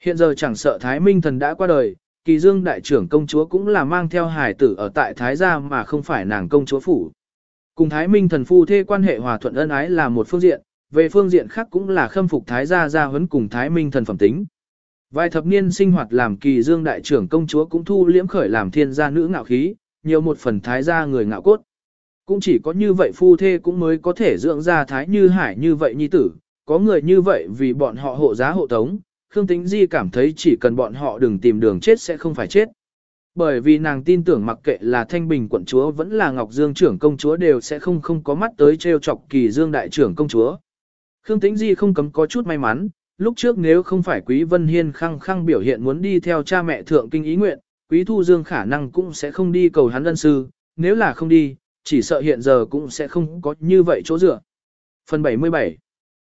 Hiện giờ chẳng sợ thái minh thần đã qua đời, kỳ dương đại trưởng công chúa cũng là mang theo hài tử ở tại thái gia mà không phải nàng công chúa phủ. Cùng thái minh thần phu thê quan hệ hòa thuận ân ái là một phương diện, về phương diện khác cũng là khâm phục thái gia gia huấn cùng thái minh thần phẩm tính. Vài thập niên sinh hoạt làm kỳ dương đại trưởng công chúa cũng thu liễm khởi làm thiên gia nữ ngạo khí, nhiều một phần thái gia người ngạo cốt. Cũng chỉ có như vậy phu thê cũng mới có thể dưỡng ra thái như hải như vậy nhi tử, có người như vậy vì bọn họ hộ giá hộ tống, Khương Tĩnh Di cảm thấy chỉ cần bọn họ đừng tìm đường chết sẽ không phải chết. Bởi vì nàng tin tưởng mặc kệ là Thanh Bình quận chúa vẫn là Ngọc Dương trưởng công chúa đều sẽ không không có mắt tới trêu chọc kỳ Dương đại trưởng công chúa. Khương Tĩnh Di không cấm có chút may mắn, lúc trước nếu không phải Quý Vân Hiên khăng khăng biểu hiện muốn đi theo cha mẹ thượng kinh ý nguyện, Quý Thu Dương khả năng cũng sẽ không đi cầu hắn ân sư, nếu là không đi, chỉ sợ hiện giờ cũng sẽ không có như vậy chỗ dựa. Phần 77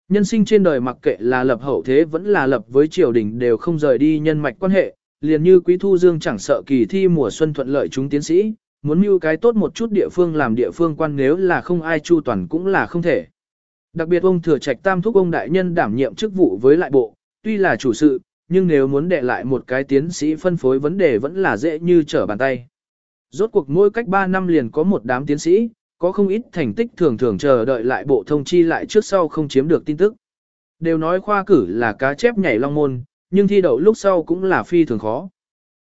Nhân sinh trên đời mặc kệ là lập hậu thế vẫn là lập với triều đình đều không rời đi nhân mạch quan hệ, liền như Quý Thu Dương chẳng sợ kỳ thi mùa xuân thuận lợi chúng tiến sĩ, muốn mưu cái tốt một chút địa phương làm địa phương quan nếu là không ai chu toàn cũng là không thể. Đặc biệt ông thừa trạch tam thúc ông đại nhân đảm nhiệm chức vụ với lại bộ, tuy là chủ sự, nhưng nếu muốn để lại một cái tiến sĩ phân phối vấn đề vẫn là dễ như trở bàn tay. Rốt cuộc mỗi cách 3 năm liền có một đám tiến sĩ, có không ít thành tích thường thường chờ đợi lại bộ thông chi lại trước sau không chiếm được tin tức. Đều nói khoa cử là cá chép nhảy long môn, nhưng thi đậu lúc sau cũng là phi thường khó.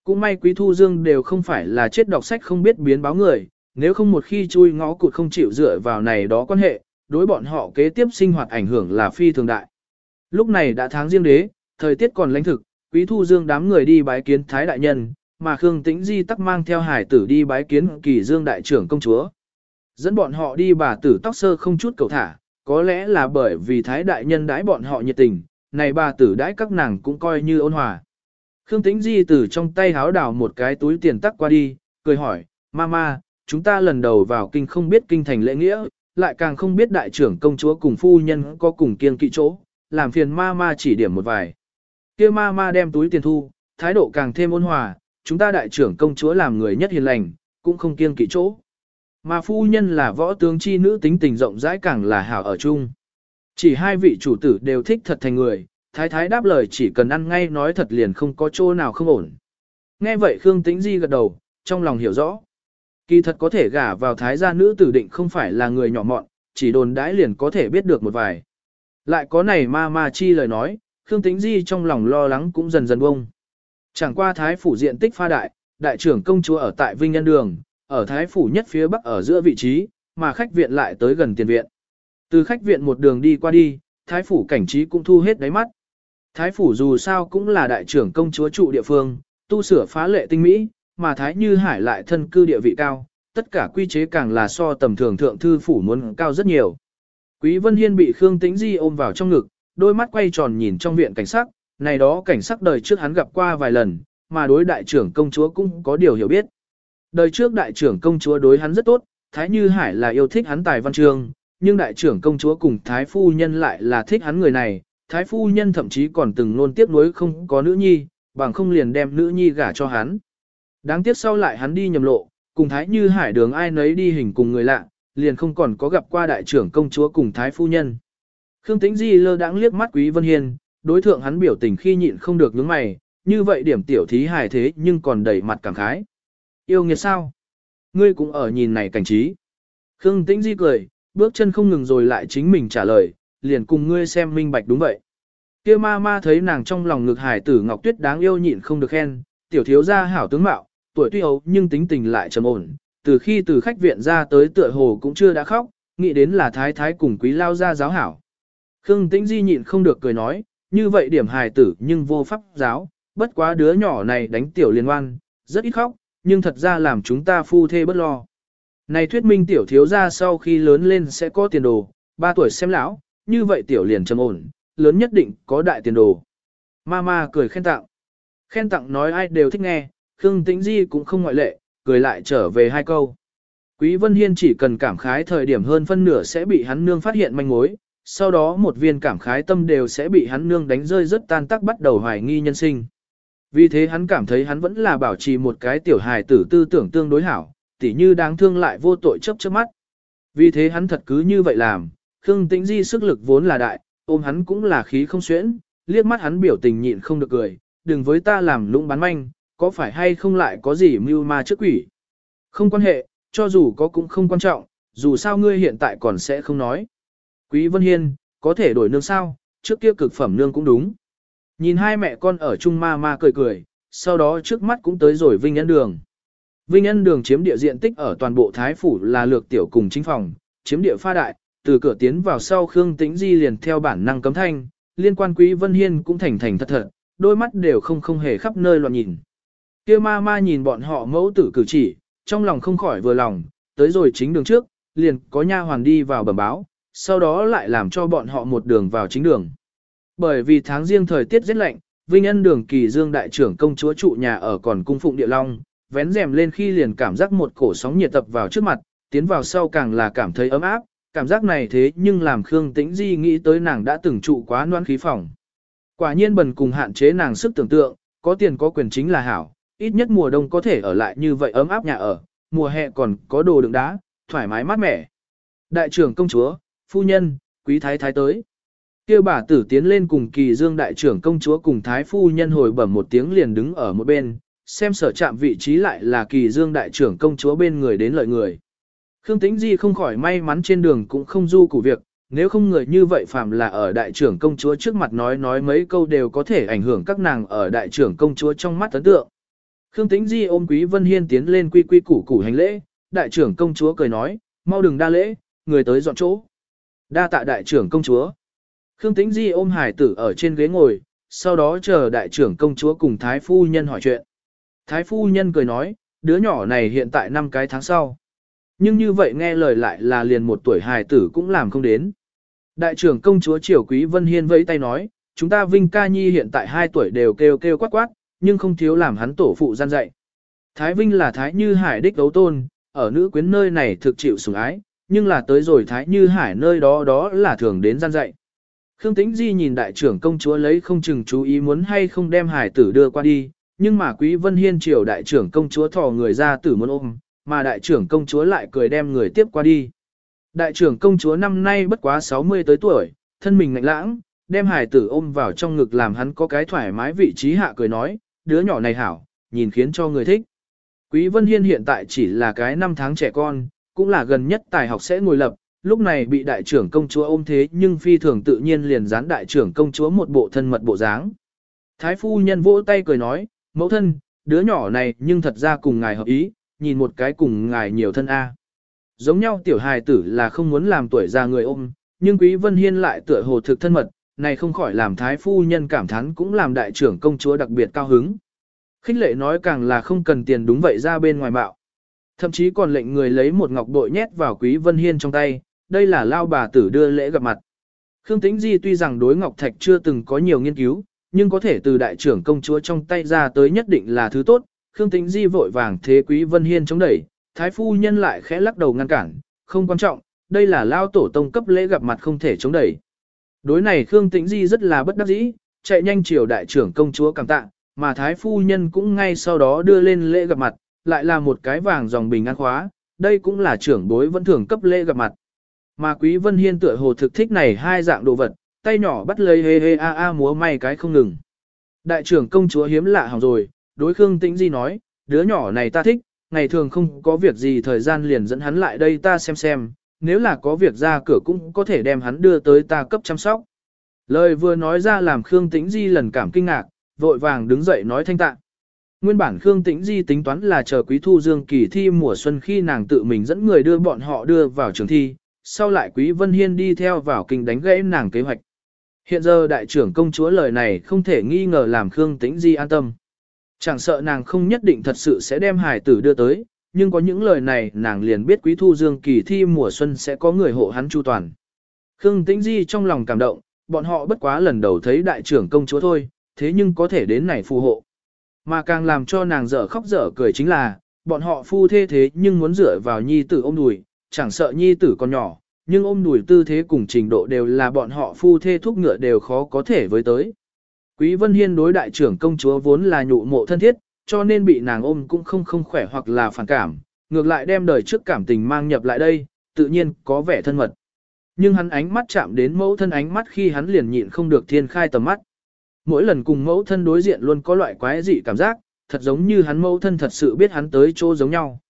Cũng may Quý Thu Dương đều không phải là chết đọc sách không biết biến báo người, nếu không một khi chui ngõ cụt không chịu dựa vào này đó quan hệ, đối bọn họ kế tiếp sinh hoạt ảnh hưởng là phi thường đại. Lúc này đã tháng riêng đế, thời tiết còn lãnh thực, Quý Thu Dương đám người đi bái kiến Thái Đại Nhân, mà Khương Tĩnh Di tắc mang theo hải tử đi bái kiến Kỳ Dương Đại trưởng công chúa. Dẫn bọn họ đi bà tử tóc sơ không chút cầu thả, có lẽ là bởi vì Thái Đại Nhân đãi bọn họ nhiệt tình, này bà tử đãi các nàng cũng coi như ôn hòa. Khương Tĩnh Di từ trong tay háo đảo một cái túi tiền tắc qua đi, cười hỏi, Mama, chúng ta lần đầu vào kinh không biết kinh thành lễ nghĩa, lại càng không biết đại trưởng công chúa cùng phu nhân có cùng kiên kỵ chỗ, làm phiền ma ma chỉ điểm một vài. kia ma ma đem túi tiền thu, thái độ càng thêm ôn hòa, chúng ta đại trưởng công chúa làm người nhất hiền lành, cũng không kiên kỵ chỗ. Mà phu nhân là võ tướng chi nữ tính tình rộng rãi càng là hảo ở chung. Chỉ hai vị chủ tử đều thích thật thành người, thái thái đáp lời chỉ cần ăn ngay nói thật liền không có chỗ nào không ổn. Nghe vậy Khương Tĩnh Di gật đầu, trong lòng hiểu rõ. Kỳ thật có thể gả vào thái gia nữ tử định không phải là người nhỏ mọn, chỉ đồn đãi liền có thể biết được một vài. Lại có này ma ma chi lời nói, Khương Tĩnh Di trong lòng lo lắng cũng dần dần bông. Chẳng qua thái phủ diện tích pha đại, đại trưởng công chúa ở tại Vinh Nhân Đường, ở thái phủ nhất phía bắc ở giữa vị trí, mà khách viện lại tới gần tiền viện. Từ khách viện một đường đi qua đi, thái phủ cảnh trí cũng thu hết đáy mắt. Thái phủ dù sao cũng là đại trưởng công chúa trụ địa phương, tu sửa phá lệ tinh mỹ, mà thái như hải lại thân cư địa vị cao, tất cả quy chế càng là so tầm thường thượng thư phủ muốn cao rất nhiều. Quý Vân Hiên bị Khương Tĩnh Di ôm vào trong ngực, đôi mắt quay tròn nhìn trong viện cảnh sắc, này đó cảnh sắc đời trước hắn gặp qua vài lần, mà đối đại trưởng công chúa cũng có điều hiểu biết. Đời trước đại trưởng công chúa đối hắn rất tốt, Thái Như Hải là yêu thích hắn tài văn chương, nhưng đại trưởng công chúa cùng Thái Phu Nhân lại là thích hắn người này, Thái Phu Nhân thậm chí còn từng luôn tiếp nối không có nữ nhi, bằng không liền đem nữ nhi gả cho hắn. Đáng tiếc sau lại hắn đi nhầm lộ, cùng Thái Như Hải đường ai nấy đi hình cùng người lạ, liền không còn có gặp qua đại trưởng công chúa cùng Thái Phu Nhân. Khương Tĩnh Di lơ đãng liếc mắt Quý Vân Hiên, đối thượng hắn biểu tình khi nhịn không được nhướng mày, như vậy điểm tiểu thí hài thế nhưng còn đầy mặt cảm khái. Yêu nghiệt sao? Ngươi cũng ở nhìn này cảnh trí. Khương Tĩnh Di cười, bước chân không ngừng rồi lại chính mình trả lời, liền cùng ngươi xem minh bạch đúng vậy. Kia ma ma thấy nàng trong lòng ngực hải tử Ngọc Tuyết đáng yêu nhịn không được khen, tiểu thiếu gia hảo tướng mạo, tuổi tuy ấu nhưng tính tình lại trầm ổn, từ khi từ khách viện ra tới tựa hồ cũng chưa đã khóc, nghĩ đến là thái thái cùng quý lao ra giáo hảo. Khương Tĩnh Di nhịn không được cười nói, như vậy điểm hài tử nhưng vô pháp giáo, bất quá đứa nhỏ này đánh tiểu liên oan, rất ít khóc, nhưng thật ra làm chúng ta phu thê bất lo. Này thuyết minh tiểu thiếu gia sau khi lớn lên sẽ có tiền đồ, 3 tuổi xem lão, như vậy tiểu liền trầm ổn, lớn nhất định có đại tiền đồ. Mama cười khen tặng. Khen tặng nói ai đều thích nghe, Khương Tĩnh Di cũng không ngoại lệ, cười lại trở về hai câu. Quý Vân Hiên chỉ cần cảm khái thời điểm hơn phân nửa sẽ bị hắn nương phát hiện manh mối, sau đó một viên cảm khái tâm đều sẽ bị hắn nương đánh rơi rất tan tác bắt đầu hoài nghi nhân sinh. Vì thế hắn cảm thấy hắn vẫn là bảo trì một cái tiểu hài tử tư tưởng tương đối hảo, tỉ như đáng thương lại vô tội chấp trước mắt. Vì thế hắn thật cứ như vậy làm, Khương Tĩnh Di sức lực vốn là đại, ôm hắn cũng là khí không xuyễn, liếc mắt hắn biểu tình nhịn không được cười, đừng với ta làm lũng bán manh, có phải hay không lại có gì mưu ma trước quỷ. Không quan hệ, cho dù có cũng không quan trọng, dù sao ngươi hiện tại còn sẽ không nói. Quý Vân Hiên, có thể đổi nương sao, trước kia cực phẩm nương cũng đúng. Nhìn hai mẹ con ở chung ma ma cười cười, sau đó trước mắt cũng tới rồi Vinh Ân Đường. Vinh Ân Đường chiếm địa diện tích ở toàn bộ Thái Phủ là lược tiểu cùng chính phòng, chiếm địa pha đại, từ cửa tiến vào sau Khương Tĩnh Di liền theo bản năng cấm thanh, liên quan Quý Vân Hiên cũng thành thành thật thật, đôi mắt đều không không hề khắp nơi loạn nhìn. Kia ma ma nhìn bọn họ mẫu tử cử chỉ, trong lòng không khỏi vừa lòng, tới rồi chính đường trước, liền có nha hoàn đi vào bẩm báo, sau đó lại làm cho bọn họ một đường vào chính đường. Bởi vì tháng riêng thời tiết rất lạnh, Vinh Ân đường kỳ dương đại trưởng công chúa trụ nhà ở còn cung phụng địa long, vén rèm lên khi liền cảm giác một cổ sóng nhiệt tập vào trước mặt, tiến vào sau càng là cảm thấy ấm áp, cảm giác này thế nhưng làm Khương Tĩnh Di nghĩ tới nàng đã từng trụ quá noan khí phòng. Quả nhiên bần cùng hạn chế nàng sức tưởng tượng, có tiền có quyền chính là hảo, ít nhất mùa đông có thể ở lại như vậy ấm áp nhà ở, mùa hè còn có đồ đựng đá, thoải mái mát mẻ. Đại trưởng công chúa, phu nhân, quý thái thái tới. Kêu bà tử tiến lên cùng kỳ dương đại trưởng công chúa cùng thái phu nhân hồi bẩm một tiếng liền đứng ở một bên, xem sở chạm vị trí lại là kỳ dương đại trưởng công chúa bên người đến lợi người. Khương Tĩnh Di không khỏi may mắn trên đường cũng không du củ việc, nếu không người như vậy phạm là ở đại trưởng công chúa trước mặt nói nói mấy câu đều có thể ảnh hưởng các nàng ở đại trưởng công chúa trong mắt ấn tượng. Khương Tĩnh Di ôm Quý Vân Hiên tiến lên quy quy củ củ hành lễ, đại trưởng công chúa cười nói, mau đừng đa lễ, người tới dọn chỗ. Đa tạ đại trưởng công chúa. Khương Tĩnh Di ôm hải tử ở trên ghế ngồi, sau đó chờ đại trưởng công chúa cùng thái phu nhân hỏi chuyện. Thái phu nhân cười nói, đứa nhỏ này hiện tại năm cái tháng sau. Nhưng như vậy nghe lời lại là liền một tuổi hài tử cũng làm không đến. Đại trưởng công chúa Triều Quý Vân Hiên vẫy tay nói, chúng ta Vinh Ca Nhi hiện tại hai tuổi đều kêu kêu quát quát, nhưng không thiếu làm hắn tổ phụ gian dạy. Thái Vinh là Thái Như Hải đích đấu tôn, ở nữ quyến nơi này thực chịu sủng ái, nhưng là tới rồi Thái Như Hải nơi đó đó là thường đến gian dạy. Khương Tĩnh Di nhìn đại trưởng công chúa lấy không chừng chú ý muốn hay không đem hải tử đưa qua đi, nhưng mà Quý Vân Hiên triều đại trưởng công chúa thò người ra tử muốn ôm, mà đại trưởng công chúa lại cười đem người tiếp qua đi. Đại trưởng công chúa năm nay bất quá 60 tới tuổi, thân mình lạnh lãng, đem Hải tử ôm vào trong ngực làm hắn có cái thoải mái vị trí hạ cười nói, đứa nhỏ này hảo, nhìn khiến cho người thích. Quý Vân Hiên hiện tại chỉ là cái năm tháng trẻ con, cũng là gần nhất tài học sẽ ngồi lập, lúc này bị đại trưởng công chúa ôm thế nhưng phi thường tự nhiên liền dán đại trưởng công chúa một bộ thân mật bộ dáng. Thái phu nhân vỗ tay cười nói, mẫu thân, đứa nhỏ này nhưng thật ra cùng ngài hợp ý, nhìn một cái cùng ngài nhiều thân A. Giống nhau tiểu hài tử là không muốn làm tuổi già người ôm, nhưng Quý Vân Hiên lại tựa hồ thực thân mật, này không khỏi làm thái phu nhân cảm thán cũng làm đại trưởng công chúa đặc biệt cao hứng. Khích lệ nói càng là không cần tiền đúng vậy ra bên ngoài bạo. Thậm chí còn lệnh người lấy một ngọc bội nhét vào Quý Vân Hiên trong tay, đây là lao bà tử đưa lễ gặp mặt. Khương Tĩnh Di tuy rằng đối Ngọc Thạch chưa từng có nhiều nghiên cứu, nhưng có thể từ đại trưởng công chúa trong tay ra tới nhất định là thứ tốt. Khương Tĩnh Di vội vàng thế Quý Vân Hiên chống đẩy, Thái Phu Nhân lại khẽ lắc đầu ngăn cản, không quan trọng, đây là lao tổ tông cấp lễ gặp mặt không thể chống đẩy. Đối này Khương Tĩnh Di rất là bất đắc dĩ, chạy nhanh chiều đại trưởng công chúa cảm tạ, mà Thái Phu Nhân cũng ngay sau đó đưa lên lễ gặp mặt, lại là một cái vàng dòng bình an khóa, đây cũng là trưởng bối vẫn thường cấp lễ gặp mặt. Mà Quý Vân Hiên tựa hồ thực thích này hai dạng đồ vật, tay nhỏ bắt lấy hê hê a a múa may cái không ngừng. Đại trưởng công chúa hiếm lạ hỏng rồi, đối Khương Tĩnh Di nói, đứa nhỏ này ta thích, ngày thường không có việc gì thời gian liền dẫn hắn lại đây ta xem xem, nếu là có việc ra cửa cũng có thể đem hắn đưa tới ta cấp chăm sóc. Lời vừa nói ra làm Khương Tĩnh Di lần cảm kinh ngạc, vội vàng đứng dậy nói thanh tạ. Nguyên bản Khương Tĩnh Di tính toán là chờ Quý Thu Dương kỳ thi mùa xuân khi nàng tự mình dẫn người đưa bọn họ đưa vào trường thi, sau lại Quý Vân Hiên đi theo vào kinh đánh gãy nàng kế hoạch. Hiện giờ đại trưởng công chúa lời này không thể nghi ngờ làm Khương Tĩnh Di an tâm. Chẳng sợ nàng không nhất định thật sự sẽ đem hải tử đưa tới, nhưng có những lời này nàng liền biết Quý Thu Dương kỳ thi mùa xuân sẽ có người hộ hắn chu toàn. Khương Tĩnh Di trong lòng cảm động, bọn họ bất quá lần đầu thấy đại trưởng công chúa thôi, thế nhưng có thể đến này phù hộ. Mà càng làm cho nàng dở khóc dở cười chính là, bọn họ phu thế thế nhưng muốn dựa vào nhi tử ôm đùi, chẳng sợ nhi tử còn nhỏ, nhưng ôm đùi tư thế cùng trình độ đều là bọn họ phu thê thúc ngựa đều khó có thể với tới. Quý Vân Hiên đối đại trưởng công chúa vốn là nhụ mộ thân thiết, cho nên bị nàng ôm cũng không không khỏe hoặc là phản cảm, ngược lại đem đời trước cảm tình mang nhập lại đây, tự nhiên có vẻ thân mật. Nhưng hắn ánh mắt chạm đến mẫu thân ánh mắt khi hắn liền nhịn không được thiên khai tầm mắt. Mỗi lần cùng mẫu thân đối diện luôn có loại quái dị cảm giác, thật giống như hắn mẫu thân thật sự biết hắn tới chỗ giống nhau.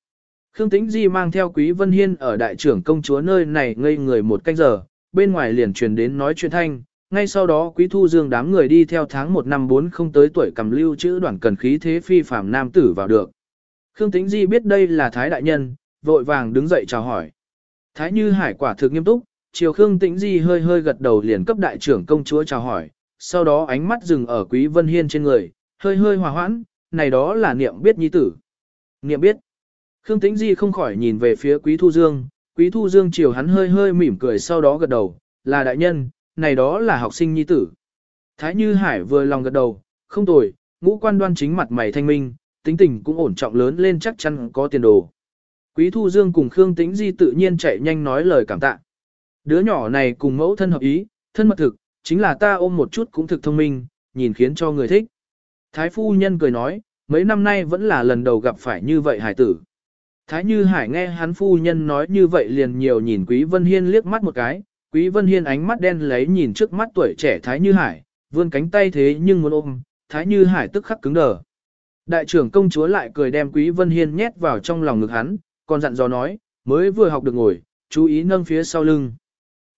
Khương Tĩnh Di mang theo Quý Vân Hiên ở đại trưởng công chúa nơi này ngây người một canh giờ, bên ngoài liền truyền đến nói chuyện thanh, ngay sau đó Quý Thu Dương đám người đi theo tháng 1 năm 4 không tới tuổi cầm lưu chữ đoạn cần khí thế phi phàm nam tử vào được. Khương Tĩnh Di biết đây là Thái Đại Nhân, vội vàng đứng dậy chào hỏi. Thái Như Hải quả thực nghiêm túc, chiều Khương Tĩnh Di hơi hơi gật đầu liền cấp đại trưởng công chúa chào hỏi, sau đó ánh mắt dừng ở Quý Vân Hiên trên người, hơi hơi hòa hoãn, này đó là niệm biết nhi tử. Niệm biết. Khương Tĩnh Di không khỏi nhìn về phía Quý Thu Dương, Quý Thu Dương chiều hắn hơi hơi mỉm cười sau đó gật đầu, là đại nhân, này đó là học sinh nhi tử. Thái Như Hải vừa lòng gật đầu, không tồi, ngũ quan đoan chính mặt mày thanh minh, tính tình cũng ổn trọng lớn lên chắc chắn có tiền đồ. Quý Thu Dương cùng Khương Tĩnh Di tự nhiên chạy nhanh nói lời cảm tạ. Đứa nhỏ này cùng mẫu thân hợp ý, thân mật thực, chính là ta ôm một chút cũng thực thông minh, nhìn khiến cho người thích. Thái Phu Nhân cười nói, mấy năm nay vẫn là lần đầu gặp phải như vậy hải tử. Thái Như Hải nghe hắn phu nhân nói như vậy liền nhiều nhìn Quý Vân Hiên liếc mắt một cái, Quý Vân Hiên ánh mắt đen lấy nhìn trước mắt tuổi trẻ Thái Như Hải, vươn cánh tay thế nhưng muốn ôm, Thái Như Hải tức khắc cứng đờ. Đại trưởng công chúa lại cười đem Quý Vân Hiên nhét vào trong lòng ngực hắn, còn dặn dò nói, mới vừa học được ngồi, chú ý nâng phía sau lưng.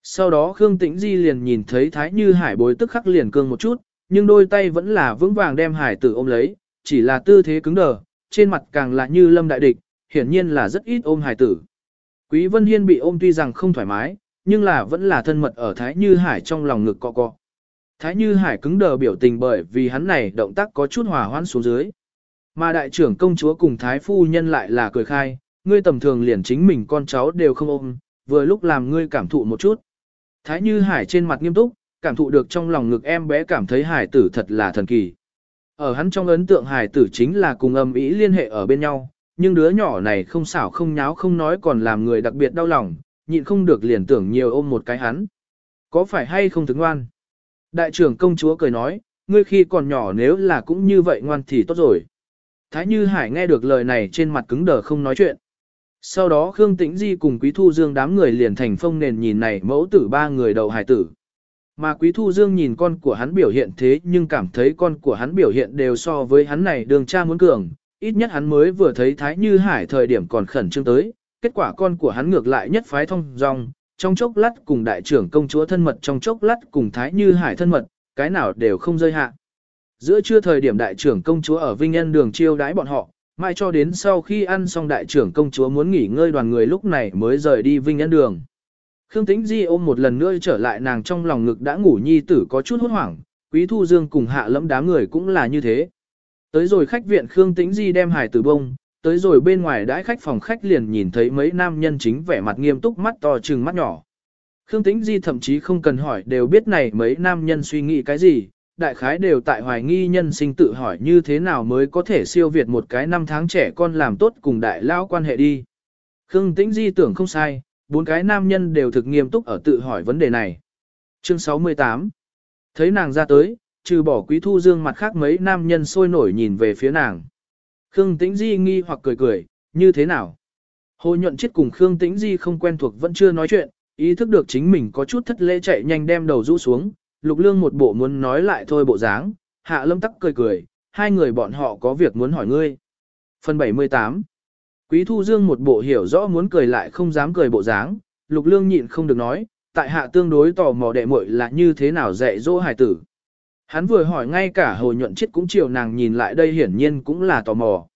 Sau đó Khương Tĩnh Di liền nhìn thấy Thái Như Hải bối tức khắc liền cương một chút, nhưng đôi tay vẫn là vững vàng đem Hải tử ôm lấy, chỉ là tư thế cứng đờ, trên mặt càng là như lâm đại địch, hiển nhiên là rất ít ôm Hải tử. Quý Vân Hiên bị ôm tuy rằng không thoải mái, nhưng là vẫn là thân mật ở Thái Như Hải trong lòng ngực cọ cọ. Thái Như Hải cứng đờ biểu tình bởi vì hắn này động tác có chút hòa hoãn xuống dưới. Mà đại trưởng công chúa cùng Thái Phu Nhân lại là cười khai, ngươi tầm thường liền chính mình con cháu đều không ôm, vừa lúc làm ngươi cảm thụ một chút. Thái Như Hải trên mặt nghiêm túc, cảm thụ được trong lòng ngực em bé cảm thấy hải tử thật là thần kỳ. Ở hắn trong ấn tượng hải tử chính là cùng âm ý liên hệ ở bên nhau, nhưng đứa nhỏ này không xảo không nháo không nói còn làm người đặc biệt đau lòng, nhịn không được liền tưởng nhiều ôm một cái hắn. Có phải hay không thức ngoan? Đại trưởng công chúa cười nói, ngươi khi còn nhỏ nếu là cũng như vậy ngoan thì tốt rồi. Thái Như Hải nghe được lời này trên mặt cứng đờ không nói chuyện. Sau đó Khương Tĩnh Di cùng Quý Thu Dương đám người liền thành phong nền nhìn này mẫu tử ba người đầu hải tử. Mà Quý Thu Dương nhìn con của hắn biểu hiện thế nhưng cảm thấy con của hắn biểu hiện đều so với hắn này đường cha muốn cường, ít nhất hắn mới vừa thấy Thái Như Hải thời điểm còn khẩn trương tới, kết quả con của hắn ngược lại nhất phái thông dong, trong chốc lát cùng đại trưởng công chúa thân mật trong chốc lát cùng Thái Như Hải thân mật, cái nào đều không rơi hạ. Giữa trưa thời điểm đại trưởng công chúa ở Vinh Nhân đường chiêu đãi bọn họ, mai cho đến sau khi ăn xong đại trưởng công chúa muốn nghỉ ngơi đoàn người lúc này mới rời đi Vinh Nhân đường. Khương Tĩnh Di ôm một lần nữa trở lại nàng trong lòng ngực đã ngủ nhi tử có chút hốt hoảng, Quý Thu Dương cùng hạ lẫm đám người cũng là như thế. Tới rồi khách viện Khương Tĩnh Di đem hải tử bông, tới rồi bên ngoài đãi khách phòng khách liền nhìn thấy mấy nam nhân chính vẻ mặt nghiêm túc mắt to trừng mắt nhỏ. Khương Tĩnh Di thậm chí không cần hỏi đều biết này mấy nam nhân suy nghĩ cái gì, đại khái đều tại hoài nghi nhân sinh tự hỏi như thế nào mới có thể siêu việt một cái năm tháng trẻ con làm tốt cùng đại lao quan hệ đi. Khương Tĩnh Di tưởng không sai, bốn cái nam nhân đều thực nghiêm túc ở tự hỏi vấn đề này. Chương 68 Thấy nàng ra tới, trừ bỏ quý thu dương mặt khác mấy nam nhân sôi nổi nhìn về phía nàng. Khương Tĩnh Di nghi hoặc cười cười, như thế nào? Hồ nhuận chết cùng Khương Tĩnh Di không quen thuộc vẫn chưa nói chuyện, ý thức được chính mình có chút thất lễ chạy nhanh đem đầu rũ xuống, lục lương một bộ muốn nói lại thôi bộ dáng, hạ lâm tắc cười cười, hai người bọn họ có việc muốn hỏi ngươi. Phần 78 Quý Thu Dương một bộ hiểu rõ muốn cười lại không dám cười bộ dáng, lục lương nhịn không được nói, tại hạ tương đối tò mò đệ muội là như thế nào dạy dỗ hài tử. Hắn vừa hỏi ngay cả hồ nhuận chết cũng chiều nàng nhìn lại đây hiển nhiên cũng là tò mò.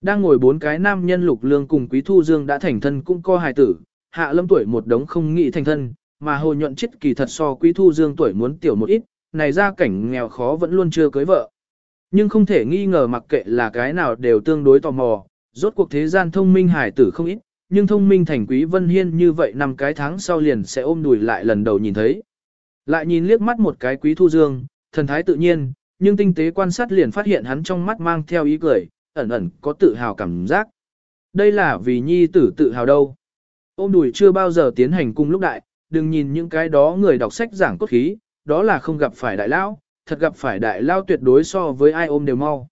Đang ngồi bốn cái nam nhân lục lương cùng Quý Thu Dương đã thành thân cũng co hài tử, hạ lâm tuổi một đống không nghĩ thành thân, mà hồ nhuận chết kỳ thật so Quý Thu Dương tuổi muốn tiểu một ít, này ra cảnh nghèo khó vẫn luôn chưa cưới vợ. Nhưng không thể nghi ngờ mặc kệ là cái nào đều tương đối tò mò, rốt cuộc thế gian thông minh hài tử không ít, nhưng thông minh thành quý vân hiên như vậy năm cái tháng sau liền sẽ ôm đùi lại lần đầu nhìn thấy. Lại nhìn liếc mắt một cái quý thu dương, thần thái tự nhiên, nhưng tinh tế quan sát liền phát hiện hắn trong mắt mang theo ý cười, ẩn ẩn có tự hào cảm giác. Đây là vì nhi tử tự hào đâu. Ôm đùi chưa bao giờ tiến hành cung lúc đại, đừng nhìn những cái đó người đọc sách giảng cốt khí, đó là không gặp phải đại lao, thật gặp phải đại lao tuyệt đối so với ai ôm đều mau.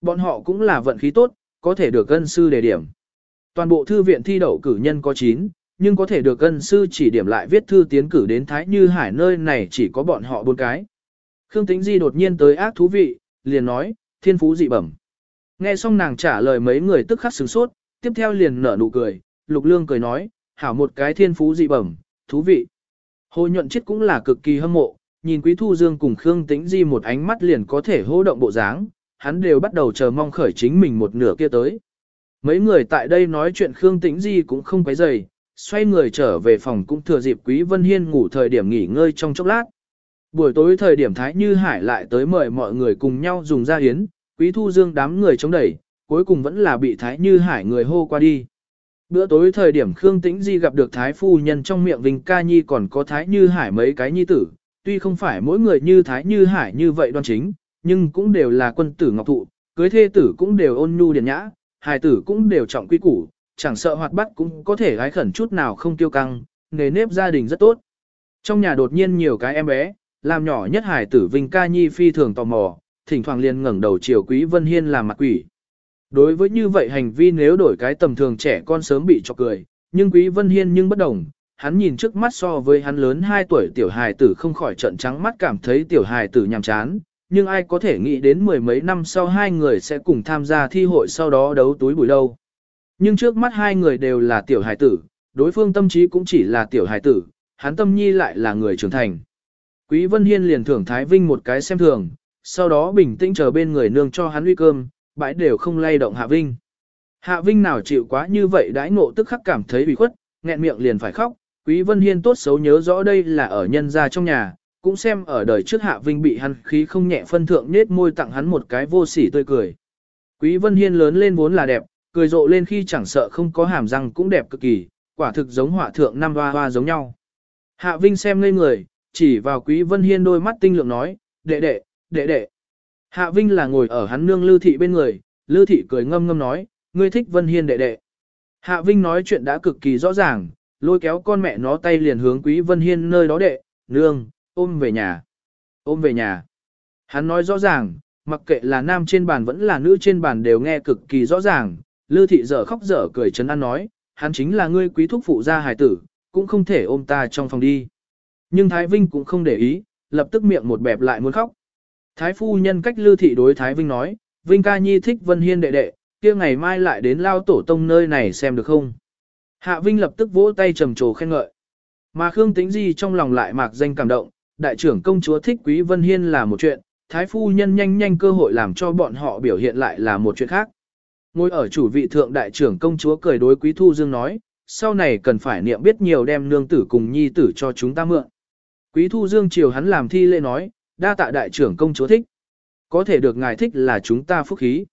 Bọn họ cũng là vận khí tốt, có thể được ân sư đề điểm. Toàn bộ thư viện thi đậu cử nhân có 9, nhưng có thể được ân sư chỉ điểm lại viết thư tiến cử đến Thái Như Hải nơi này chỉ có bọn họ bốn cái. Khương Tĩnh Di đột nhiên tới ác thú vị, liền nói, thiên phú dị bẩm. Nghe xong nàng trả lời mấy người tức khắc sửng sốt, tiếp theo liền nở nụ cười, Lục Lương cười nói, hảo một cái thiên phú dị bẩm, thú vị. Hồ nhuận chết cũng là cực kỳ hâm mộ, nhìn Quý Thu Dương cùng Khương Tĩnh Di một ánh mắt liền có thể hô động bộ dáng, hắn đều bắt đầu chờ mong khởi chính mình một nửa kia tới. Mấy người tại đây nói chuyện Khương Tĩnh Di cũng không quấy rầy, xoay người trở về phòng cũng thừa dịp Quý Vân Hiên ngủ thời điểm nghỉ ngơi trong chốc lát. Buổi tối thời điểm Thái Như Hải lại tới mời mọi người cùng nhau dùng ra hiến, Quý Thu Dương đám người chống đẩy, cuối cùng vẫn là bị Thái Như Hải người hô qua đi. Bữa tối thời điểm Khương Tĩnh Di gặp được Thái Phu Nhân trong miệng Vinh Ca Nhi còn có Thái Như Hải mấy cái nhi tử, tuy không phải mỗi người như Thái Như Hải như vậy đoan chính, nhưng cũng đều là quân tử ngọc thụ, cưới thê tử cũng đều ôn nhu điển nhã, hài tử cũng đều trọng quy củ, chẳng sợ hoạt bát cũng có thể gái khẩn chút nào không tiêu căng, nề nếp gia đình rất tốt. Trong nhà đột nhiên nhiều cái em bé, làm nhỏ nhất hải tử Vinh Ca Nhi phi thường tò mò, thỉnh thoảng liền ngẩng đầu chiều Quý Vân Hiên làm mặt quỷ. Đối với như vậy hành vi nếu đổi cái tầm thường trẻ con sớm bị chọc cười, nhưng Quý Vân Hiên nhưng bất đồng, hắn nhìn trước mắt so với hắn lớn 2 tuổi tiểu hài tử không khỏi trận trắng mắt cảm thấy tiểu hài tử nhàm chán, nhưng ai có thể nghĩ đến mười mấy năm sau hai người sẽ cùng tham gia thi hội sau đó đấu túi bụi đâu. Nhưng trước mắt hai người đều là tiểu hài tử, đối phương tâm trí cũng chỉ là tiểu hài tử, hắn tâm nhi lại là người trưởng thành. Quý Vân Hiên liền thưởng Thái Vinh một cái xem thường, sau đó bình tĩnh chờ bên người nương cho hắn uy cơm, bãi đều không lay động Hạ Vinh. Hạ Vinh nào chịu quá như vậy đãi ngộ tức khắc cảm thấy bị khuất, nghẹn miệng liền phải khóc. Quý Vân Hiên tốt xấu nhớ rõ đây là ở nhân gia trong nhà, cũng xem ở đời trước Hạ Vinh bị hắn khí không nhẹ phân thượng nết môi tặng hắn một cái vô sỉ tươi cười. Quý Vân Hiên lớn lên vốn là đẹp, cười rộ lên khi chẳng sợ không có hàm răng cũng đẹp cực kỳ, quả thực giống họa thượng năm hoa hoa giống nhau. Hạ Vinh xem ngây người, chỉ vào Quý Vân Hiên đôi mắt tinh lượng nói, đệ đệ, đệ đệ. Hạ Vinh là ngồi ở hắn nương Lư Thị bên người, Lư Thị cười ngâm ngâm nói, ngươi thích Vân Hiên đệ đệ. Hạ Vinh nói chuyện đã cực kỳ rõ ràng, lôi kéo con mẹ nó tay liền hướng Quý Vân Hiên nơi đó đệ, nương, ôm về nhà. Ôm về nhà. Hắn nói rõ ràng, mặc kệ là nam trên bàn vẫn là nữ trên bàn đều nghe cực kỳ rõ ràng. Lư thị dở khóc dở cười chấn an nói, hắn chính là ngươi quý thúc phụ gia hài tử, cũng không thể ôm ta trong phòng đi. Nhưng Thái Vinh cũng không để ý, lập tức miệng một bẹp lại muốn khóc. Thái phu nhân cách lưu thị đối Thái Vinh nói, Vinh ca nhi thích Vân Hiên đệ đệ, kia ngày mai lại đến lao tổ tông nơi này xem được không. Hạ Vinh lập tức vỗ tay trầm trồ khen ngợi. Mà Khương Tĩnh Di trong lòng lại mạc danh cảm động, đại trưởng công chúa thích Quý Vân Hiên là một chuyện, thái phu nhân nhanh nhanh cơ hội làm cho bọn họ biểu hiện lại là một chuyện khác. Ngồi ở chủ vị thượng đại trưởng công chúa cười đối Quý Thu Dương nói, sau này cần phải niệm biết nhiều đem nương tử cùng nhi tử cho chúng ta mượn. Quý Thu Dương chiều hắn làm thi lễ nói, đa tạ đại trưởng công chúa thích. Có thể được ngài thích là chúng ta phúc khí.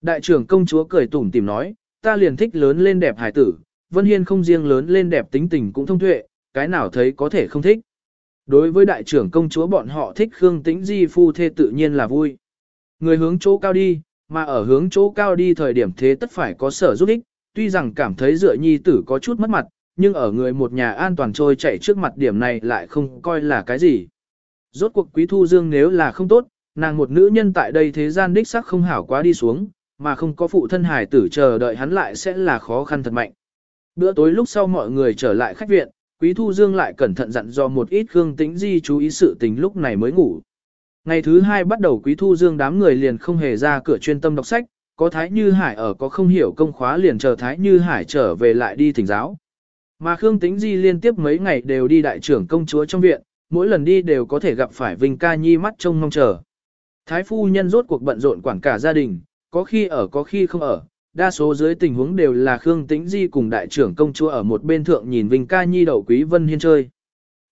Đại trưởng công chúa cười tủm tìm nói, ta liền thích lớn lên đẹp hải tử, Vân Hiên không riêng lớn lên đẹp tính tình cũng thông tuệ, cái nào thấy có thể không thích. Đối với đại trưởng công chúa bọn họ thích Khương Tĩnh Di phu thê tự nhiên là vui. Người hướng chỗ cao đi, mà ở hướng chỗ cao đi thời điểm thế tất phải có sở giúp ích, tuy rằng cảm thấy dựa nhi tử có chút mất mặt, nhưng ở người một nhà an toàn trôi chạy trước mặt điểm này lại không coi là cái gì. Rốt cuộc quý thu dương nếu là không tốt, nàng một nữ nhân tại đây thế gian đích sắc không hảo quá đi xuống, mà không có phụ thân hải tử chờ đợi hắn lại sẽ là khó khăn thật mạnh. Bữa tối lúc sau mọi người trở lại khách viện, Quý Thu Dương lại cẩn thận dặn do một ít Khương Tĩnh Di chú ý sự tình lúc này mới ngủ. Ngày thứ hai bắt đầu Quý Thu Dương đám người liền không hề ra cửa chuyên tâm đọc sách, có Thái Như Hải ở có không hiểu công khóa liền chờ Thái Như Hải trở về lại đi thỉnh giáo. Mà Khương Tĩnh Di liên tiếp mấy ngày đều đi đại trưởng công chúa trong viện, mỗi lần đi đều có thể gặp phải Vinh Ca Nhi mắt trông mong chờ. Thái phu nhân rốt cuộc bận rộn quản cả gia đình, có khi ở có khi không ở, đa số dưới tình huống đều là Khương Tĩnh Di cùng đại trưởng công chúa ở một bên thượng nhìn Vinh Ca Nhi đậu Quý Vân Hiên chơi.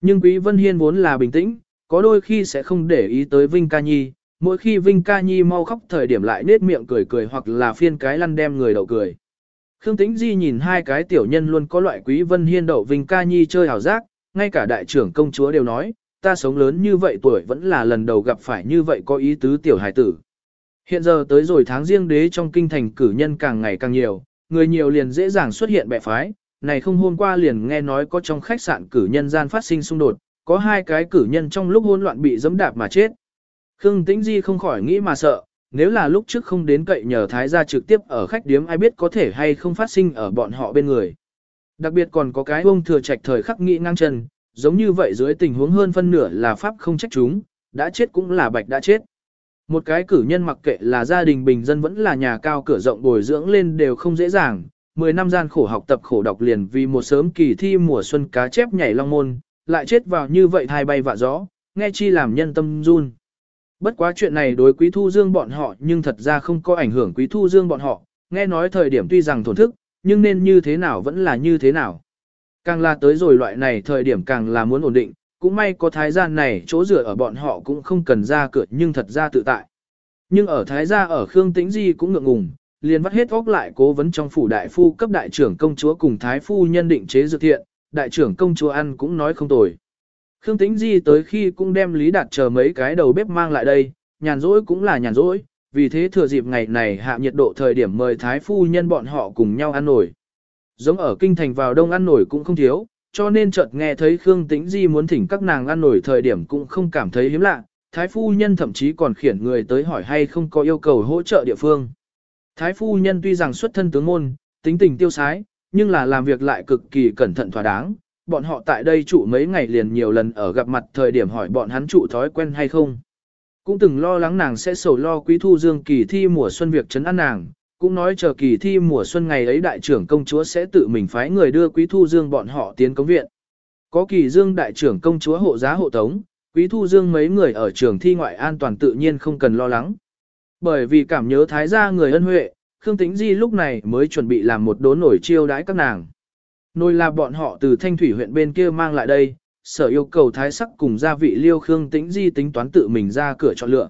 Nhưng Quý Vân Hiên vốn là bình tĩnh, có đôi khi sẽ không để ý tới Vinh Ca Nhi, mỗi khi Vinh Ca Nhi mau khóc thời điểm lại nết miệng cười cười hoặc là phiên cái lăn đem người đậu cười. Khương Tĩnh Di nhìn hai cái tiểu nhân luôn có loại Quý Vân Hiên đậu Vinh Ca Nhi chơi hào giác, ngay cả đại trưởng công chúa đều nói, ta sống lớn như vậy tuổi vẫn là lần đầu gặp phải như vậy có ý tứ tiểu hài tử. Hiện giờ tới rồi tháng riêng đế trong kinh thành cử nhân càng ngày càng nhiều, người nhiều liền dễ dàng xuất hiện bẻ phái, này không hôm qua liền nghe nói có trong khách sạn cử nhân gian phát sinh xung đột, có hai cái cử nhân trong lúc hỗn loạn bị dẫm đạp mà chết. Khương Tĩnh Di không khỏi nghĩ mà sợ, nếu là lúc trước không đến cậy nhờ thái gia trực tiếp ở khách điếm ai biết có thể hay không phát sinh ở bọn họ bên người. Đặc biệt còn có cái ông thừa trạch thời khắc nghĩ ngang chân, giống như vậy dưới tình huống hơn phân nửa là pháp không trách chúng, đã chết cũng là bạch đã chết. Một cái cử nhân mặc kệ là gia đình bình dân vẫn là nhà cao cửa rộng bồi dưỡng lên đều không dễ dàng, 10 năm gian khổ học tập khổ đọc liền vì một sớm kỳ thi mùa xuân cá chép nhảy long môn, lại chết vào như vậy thai bay vạ gió, nghe chi làm nhân tâm run. Bất quá chuyện này đối quý thu dương bọn họ nhưng thật ra không có ảnh hưởng quý thu dương bọn họ, nghe nói thời điểm tuy rằng thổn thức, nhưng nên như thế nào vẫn là như thế nào. Càng là tới rồi loại này thời điểm càng là muốn ổn định, cũng may có thái gia này chỗ dựa ở bọn họ cũng không cần ra cửa nhưng thật ra tự tại. Nhưng ở thái gia ở Khương Tĩnh Di cũng ngượng ngùng, liền vắt hết óc lại cố vấn trong phủ đại phu cấp đại trưởng công chúa cùng thái phu nhân định chế dược thiện, đại trưởng công chúa ăn cũng nói không tồi. Khương Tĩnh Di tới khi cũng đem Lý Đạt chờ mấy cái đầu bếp mang lại đây, nhàn rỗi cũng là nhàn rỗi, vì thế thừa dịp ngày này hạ nhiệt độ thời điểm mời thái phu nhân bọn họ cùng nhau ăn nổi. Giống ở kinh thành vào đông ăn nổi cũng không thiếu, cho nên chợt nghe thấy Khương Tĩnh Di muốn thỉnh các nàng ăn nổi thời điểm cũng không cảm thấy hiếm lạ, Thái phu nhân thậm chí còn khiển người tới hỏi hay không có yêu cầu hỗ trợ địa phương. Thái phu nhân tuy rằng xuất thân tướng môn, tính tình tiêu sái, nhưng là làm việc lại cực kỳ cẩn thận thỏa đáng. Bọn họ tại đây trụ mấy ngày liền nhiều lần ở gặp mặt thời điểm hỏi bọn hắn trụ thói quen hay không. Cũng từng lo lắng nàng sẽ sầu lo quý thu dương kỳ thi mùa xuân việc chấn an nàng, cũng nói chờ kỳ thi mùa xuân ngày ấy đại trưởng công chúa sẽ tự mình phái người đưa quý thu dương bọn họ tiến công viện. Có kỳ dương đại trưởng công chúa hộ giá hộ tống, quý thu dương mấy người ở trường thi ngoại an toàn tự nhiên không cần lo lắng. Bởi vì cảm nhớ thái gia người ân huệ, Khương Tĩnh Di lúc này mới chuẩn bị làm một đốn nổi chiêu đãi các nàng. Nồi là bọn họ từ Thanh Thủy huyện bên kia mang lại đây, sở yêu cầu thái sắc cùng gia vị liêu Khương Tĩnh Di tính toán tự mình ra cửa chọn lựa.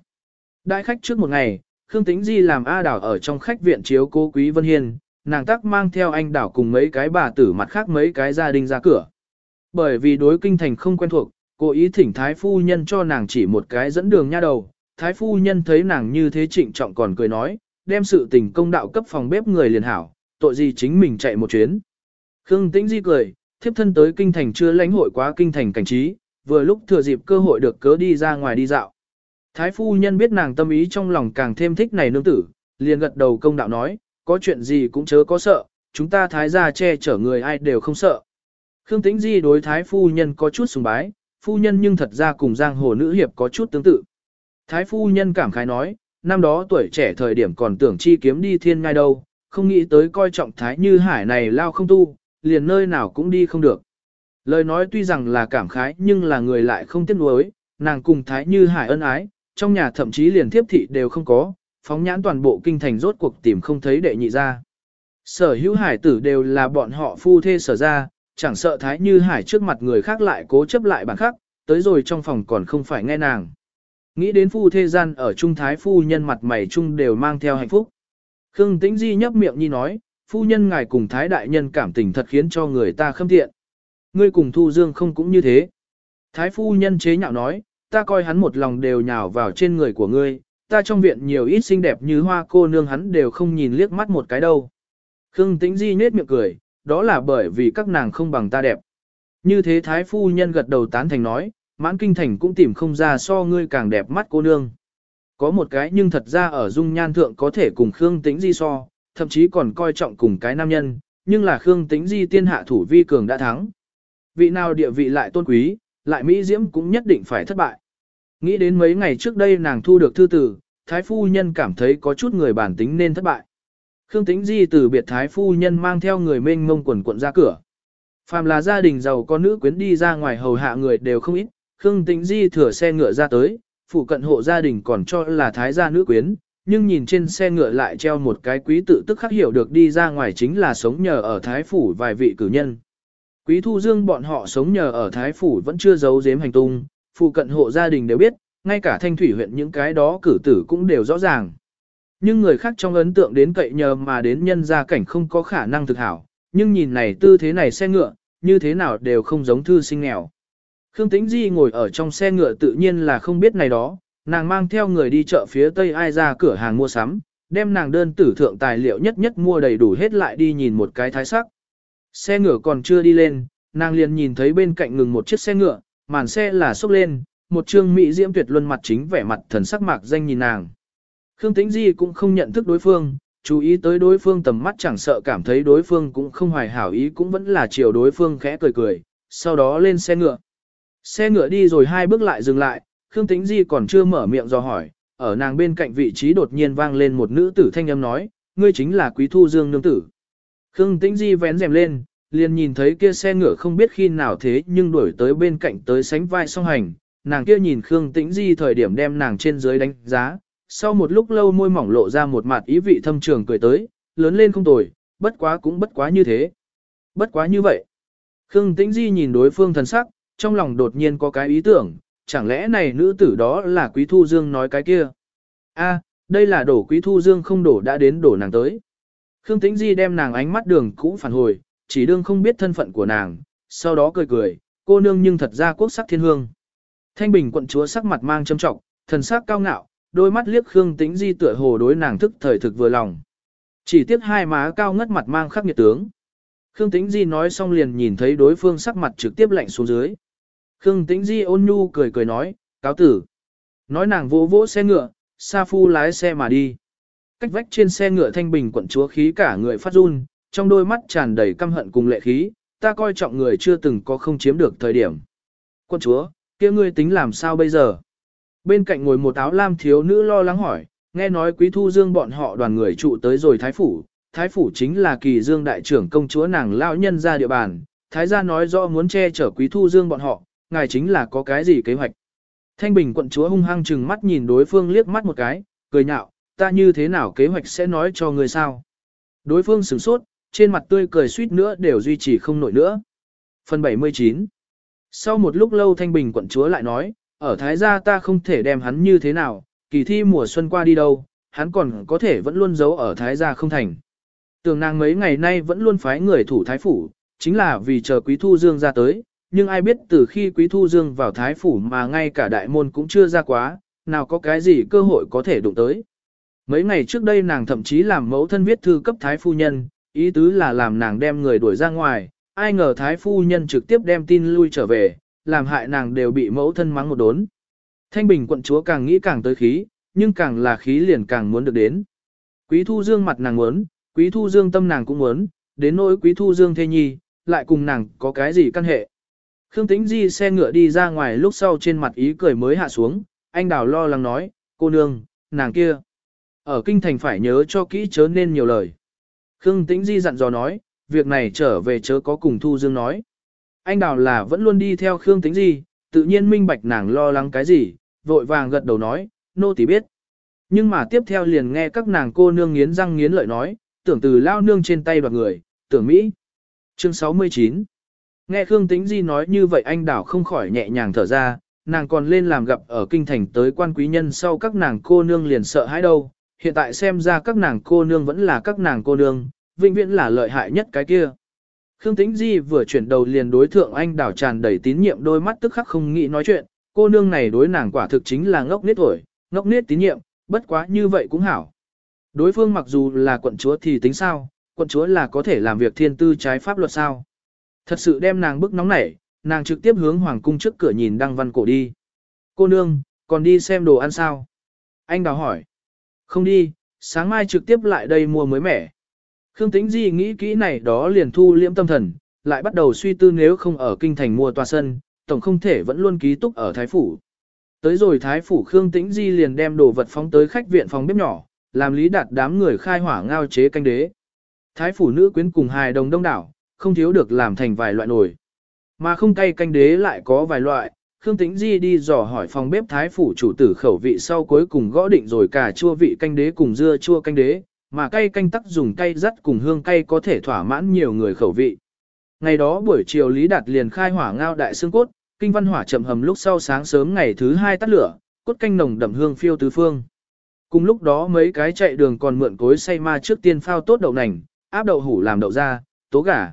Đại khách trước một ngày, Khương Tĩnh Di làm A Đảo ở trong khách viện chiếu cố Quý Vân Hiên, nàng tác mang theo anh Đảo cùng mấy cái bà tử mặt khác mấy cái gia đình ra cửa. Bởi vì đối kinh thành không quen thuộc, cô ý thỉnh Thái Phu Nhân cho nàng chỉ một cái dẫn đường nha đầu. Thái Phu Nhân thấy nàng như thế trịnh trọng còn cười nói, đem sự tình công đạo cấp phòng bếp người liền hảo, tội gì chính mình chạy một chuyến. Khương Tĩnh Di cười, thiếp thân tới kinh thành chưa lãnh hội quá kinh thành cảnh trí, vừa lúc thừa dịp cơ hội được cớ đi ra ngoài đi dạo. Thái phu nhân biết nàng tâm ý trong lòng càng thêm thích này nương tử, liền gật đầu công đạo nói, có chuyện gì cũng chớ có sợ, chúng ta thái gia che chở người ai đều không sợ. Khương Tĩnh Di đối thái phu nhân có chút sùng bái, phu nhân nhưng thật ra cùng giang hồ nữ hiệp có chút tương tự. Thái phu nhân cảm khái nói, năm đó tuổi trẻ thời điểm còn tưởng chi kiếm đi thiên ngai đâu, không nghĩ tới coi trọng thái như hải này lao không tu, liền nơi nào cũng đi không được. Lời nói tuy rằng là cảm khái nhưng là người lại không tiếc nuối, nàng cùng thái như hải ân ái, trong nhà thậm chí liền thiếp thị đều không có, phóng nhãn toàn bộ kinh thành rốt cuộc tìm không thấy đệ nhị ra. Sở hữu hải tử đều là bọn họ phu thê sở ra, chẳng sợ thái như hải trước mặt người khác lại cố chấp lại bản khác, tới rồi trong phòng còn không phải nghe nàng. Nghĩ đến phu thê gian ở trung thái phu nhân mặt mày chung đều mang theo hạnh phúc. Khương Tĩnh Di nhấp miệng nhi nói, phu nhân ngài cùng thái đại nhân cảm tình thật khiến cho người ta khâm thiện. Ngươi cùng Thu Dương không cũng như thế. Thái phu nhân chế nhạo nói, ta coi hắn một lòng đều nhào vào trên người của ngươi, ta trong viện nhiều ít xinh đẹp như hoa cô nương hắn đều không nhìn liếc mắt một cái đâu. Khương Tĩnh Di nết miệng cười, đó là bởi vì các nàng không bằng ta đẹp. Như thế thái phu nhân gật đầu tán thành nói, mãn kinh thành cũng tìm không ra so ngươi càng đẹp mắt cô nương. Có một cái nhưng thật ra ở dung nhan thượng có thể cùng Khương Tĩnh Di so, thậm chí còn coi trọng cùng cái nam nhân, nhưng là Khương Tĩnh Di tiên hạ thủ vi cường đã thắng. Vị nào địa vị lại tôn quý, lại Mỹ Diễm cũng nhất định phải thất bại. Nghĩ đến mấy ngày trước đây nàng thu được thư tử, Thái Phu Nhân cảm thấy có chút người bản tính nên thất bại. Khương Tĩnh Di từ biệt Thái Phu Nhân mang theo người mênh mông quần quận ra cửa. Phàm là gia đình giàu có nữ quyến đi ra ngoài hầu hạ người đều không ít, Khương Tĩnh Di thừa xe ngựa ra tới, phụ cận hộ gia đình còn cho là Thái gia nữ quyến, nhưng nhìn trên xe ngựa lại treo một cái quý tự tức khắc hiểu được đi ra ngoài chính là sống nhờ ở Thái Phủ vài vị cử nhân. Quý Thu Dương bọn họ sống nhờ ở Thái Phủ vẫn chưa giấu giếm hành tung, phụ cận hộ gia đình đều biết, ngay cả thanh thủy huyện những cái đó cử tử cũng đều rõ ràng. Nhưng người khác trong ấn tượng đến cậy nhờ mà đến nhân gia cảnh không có khả năng thực hảo, nhưng nhìn này tư thế này xe ngựa, như thế nào đều không giống thư sinh nghèo. Khương Tĩnh Di ngồi ở trong xe ngựa tự nhiên là không biết này đó, nàng mang theo người đi chợ phía tây ai ra cửa hàng mua sắm, đem nàng đơn tử thượng tài liệu nhất nhất mua đầy đủ hết lại đi nhìn một cái thái sắc. Xe ngựa còn chưa đi lên, nàng liền nhìn thấy bên cạnh ngừng một chiếc xe ngựa, màn xe là xốc lên, một trương mỹ diễm tuyệt luân mặt chính vẻ mặt thần sắc mạc danh nhìn nàng. Khương Tĩnh Di cũng không nhận thức đối phương, chú ý tới đối phương tầm mắt chẳng sợ cảm thấy đối phương cũng không hoài hảo ý cũng vẫn là chiều đối phương khẽ cười cười, sau đó lên xe ngựa. Xe ngựa đi rồi hai bước lại dừng lại, Khương Tĩnh Di còn chưa mở miệng do hỏi, ở nàng bên cạnh vị trí đột nhiên vang lên một nữ tử thanh âm nói, ngươi chính là Quý Thu Dương nương tử. Khương Tĩnh Di vén rèm lên, liền nhìn thấy kia xe ngựa không biết khi nào thế nhưng đuổi tới bên cạnh tới sánh vai song hành, nàng kia nhìn Khương Tĩnh Di thời điểm đem nàng trên dưới đánh giá, sau một lúc lâu môi mỏng lộ ra một mặt ý vị thâm trường cười tới, lớn lên không tồi, bất quá cũng bất quá như thế. Bất quá như vậy. Khương Tĩnh Di nhìn đối phương thần sắc, trong lòng đột nhiên có cái ý tưởng, chẳng lẽ này nữ tử đó là Quý Thu Dương nói cái kia? A, đây là đổ Quý Thu Dương không đổ đã đến đổ nàng tới. Khương Tĩnh Di đem nàng ánh mắt đường cũ phản hồi, chỉ đương không biết thân phận của nàng, sau đó cười cười, cô nương nhưng thật ra quốc sắc thiên hương. Thanh Bình quận chúa sắc mặt mang châm trọng, thần sắc cao ngạo, đôi mắt liếc Khương Tĩnh Di tựa hồ đối nàng thức thời thực vừa lòng. Chỉ tiếc hai má cao ngất mặt mang khắc nghiệt tướng. Khương Tĩnh Di nói xong liền nhìn thấy đối phương sắc mặt trực tiếp lạnh xuống dưới. Khương Tĩnh Di ôn nhu cười cười nói, cáo tử. Nói nàng vỗ vỗ xe ngựa, Sa Phu lái xe mà đi. Cách vách trên xe ngựa thanh bình quận chúa khí cả người phát run, trong đôi mắt tràn đầy căm hận cùng lệ khí, ta coi trọng người chưa từng có không chiếm được thời điểm. Quân chúa, kia ngươi tính làm sao bây giờ? Bên cạnh ngồi một áo lam thiếu nữ lo lắng hỏi, nghe nói quý thu dương bọn họ đoàn người trụ tới rồi thái phủ, thái phủ chính là kỳ dương đại trưởng công chúa nàng lão nhân ra địa bàn, thái gia nói rõ muốn che chở quý thu dương bọn họ, ngài chính là có cái gì kế hoạch. Thanh Bình quận chúa hung hăng chừng mắt nhìn đối phương liếc mắt một cái, cười nhạo, ta như thế nào kế hoạch sẽ nói cho người sao. Đối phương sửng sốt, trên mặt tươi cười suýt nữa đều duy trì không nổi nữa. Phần 79 Sau một lúc lâu Thanh Bình quận chúa lại nói, ở Thái gia ta không thể đem hắn như thế nào, kỳ thi mùa xuân qua đi đâu, hắn còn có thể vẫn luôn giấu ở Thái gia không thành. Tường nàng mấy ngày nay vẫn luôn phái người thủ Thái Phủ, chính là vì chờ Quý Thu Dương ra tới, nhưng ai biết từ khi Quý Thu Dương vào Thái Phủ mà ngay cả đại môn cũng chưa ra quá, nào có cái gì cơ hội có thể đụng tới. Mấy ngày trước đây nàng thậm chí làm mẫu thân viết thư cấp Thái Phu Nhân, ý tứ là làm nàng đem người đuổi ra ngoài, ai ngờ Thái Phu Nhân trực tiếp đem tin lui trở về, làm hại nàng đều bị mẫu thân mắng một đốn. Thanh Bình quận chúa càng nghĩ càng tới khí, nhưng càng là khí liền càng muốn được đến. Quý Thu Dương mặt nàng muốn, Quý Thu Dương tâm nàng cũng muốn, đến nỗi Quý Thu Dương thê nhi, lại cùng nàng có cái gì căn hệ. Khương Tĩnh Di xe ngựa đi ra ngoài lúc sau trên mặt ý cười mới hạ xuống, anh đào lo lắng nói, cô nương, nàng kia. Ở kinh thành phải nhớ cho kỹ chớ nên nhiều lời. Khương Tĩnh Di dặn dò nói, việc này trở về chớ có cùng Thu Dương nói. Anh đào là vẫn luôn đi theo Khương Tĩnh Di, tự nhiên minh bạch nàng lo lắng cái gì, vội vàng gật đầu nói, nô tỳ biết. Nhưng mà tiếp theo liền nghe các nàng cô nương nghiến răng nghiến lợi nói, tưởng từ lao nương trên tay đoạt người, tưởng Mỹ. Chương 69 Nghe Khương Tĩnh Di nói như vậy anh đảo không khỏi nhẹ nhàng thở ra, nàng còn lên làm gặp ở kinh thành tới quan quý nhân sau các nàng cô nương liền sợ hãi đâu, hiện tại xem ra các nàng cô nương vẫn là các nàng cô nương, vĩnh viễn là lợi hại nhất cái kia. Khương Tĩnh Di vừa chuyển đầu liền đối thượng anh đảo tràn đầy tín nhiệm đôi mắt tức khắc không nghĩ nói chuyện, cô nương này đối nàng quả thực chính là ngốc nết tuổi, ngốc nết tín nhiệm, bất quá như vậy cũng hảo. Đối phương mặc dù là quận chúa thì tính sao, quận chúa là có thể làm việc thiên tư trái pháp luật sao. Thật sự đem nàng bức nóng nảy, nàng trực tiếp hướng hoàng cung trước cửa nhìn đăng văn cổ đi. Cô nương, còn đi xem đồ ăn sao? Anh đào hỏi. Không đi, sáng mai trực tiếp lại đây mua mới mẻ. Khương Tĩnh Di nghĩ kỹ này đó liền thu liễm tâm thần, lại bắt đầu suy tư nếu không ở kinh thành mua tòa sân, tổng không thể vẫn luôn ký túc ở Thái Phủ. Tới rồi Thái Phủ Khương Tĩnh Di liền đem đồ vật phóng tới khách viện phòng bếp nhỏ, làm lý đạt đám người khai hỏa ngao chế canh đế. Thái Phủ nữ quyến cùng hài đồng đông đảo, không thiếu được làm thành vài loại nồi. Mà không cay canh đế lại có vài loại, Khương Tĩnh Di đi dò hỏi phòng bếp thái phủ chủ tử khẩu vị sau cuối cùng gõ định rồi cả chua vị canh đế cùng dưa chua canh đế, mà cay canh tắc dùng cay rắt cùng hương cay có thể thỏa mãn nhiều người khẩu vị. Ngày đó buổi chiều Lý Đạt liền khai hỏa ngao đại xương cốt, kinh văn hỏa chậm hầm lúc sau sáng sớm ngày thứ hai tắt lửa, cốt canh nồng đậm hương phiêu tứ phương. Cùng lúc đó mấy cái chạy đường còn mượn cối say ma trước tiên phao tốt đậu nành, áp đậu hủ làm đậu ra, tố gà.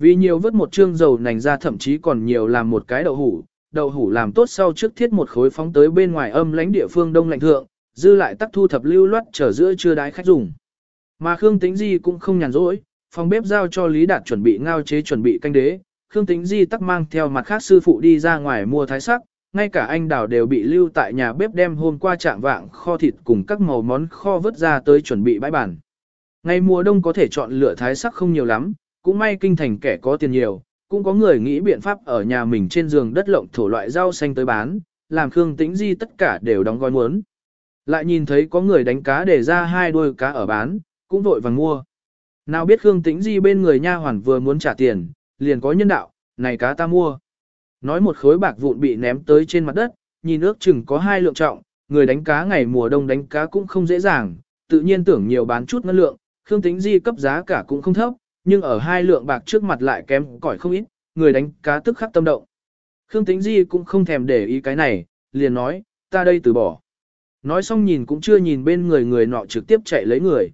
Vì nhiều vớt một chương dầu nành ra thậm chí còn nhiều làm một cái đậu hủ, đậu hủ làm tốt sau trước thiết một khối phóng tới bên ngoài âm lãnh địa phương đông lạnh thượng, dư lại tắc thu thập lưu loát trở giữa chưa đái khách dùng. Mà Khương Tĩnh Di cũng không nhàn rỗi, phòng bếp giao cho Lý Đạt chuẩn bị ngao chế chuẩn bị canh đế, Khương Tĩnh Di tắc mang theo mặt khác sư phụ đi ra ngoài mua thái sắc, ngay cả anh đào đều bị lưu tại nhà bếp đem hôm qua chạm vạng kho thịt cùng các màu món kho vớt ra tới chuẩn bị bãi bản. Ngày mùa đông có thể chọn lựa thái sắc không nhiều lắm, cũng may kinh thành kẻ có tiền nhiều, cũng có người nghĩ biện pháp ở nhà mình trên giường đất lộng thổ loại rau xanh tới bán, làm Khương Tĩnh Di tất cả đều đóng gói muốn. Lại nhìn thấy có người đánh cá để ra hai đôi cá ở bán, cũng vội vàng mua. Nào biết Khương Tĩnh Di bên người nha hoàn vừa muốn trả tiền, liền có nhân đạo, này cá ta mua. Nói một khối bạc vụn bị ném tới trên mặt đất, nhìn ước chừng có hai lượng trọng, người đánh cá ngày mùa đông đánh cá cũng không dễ dàng, tự nhiên tưởng nhiều bán chút ngân lượng, Khương Tĩnh Di cấp giá cả cũng không thấp, nhưng ở hai lượng bạc trước mặt lại kém cỏi không ít, người đánh cá tức khắc tâm động. Khương Tĩnh Di cũng không thèm để ý cái này, liền nói, ta đây từ bỏ. Nói xong nhìn cũng chưa nhìn bên người người nọ trực tiếp chạy lấy người.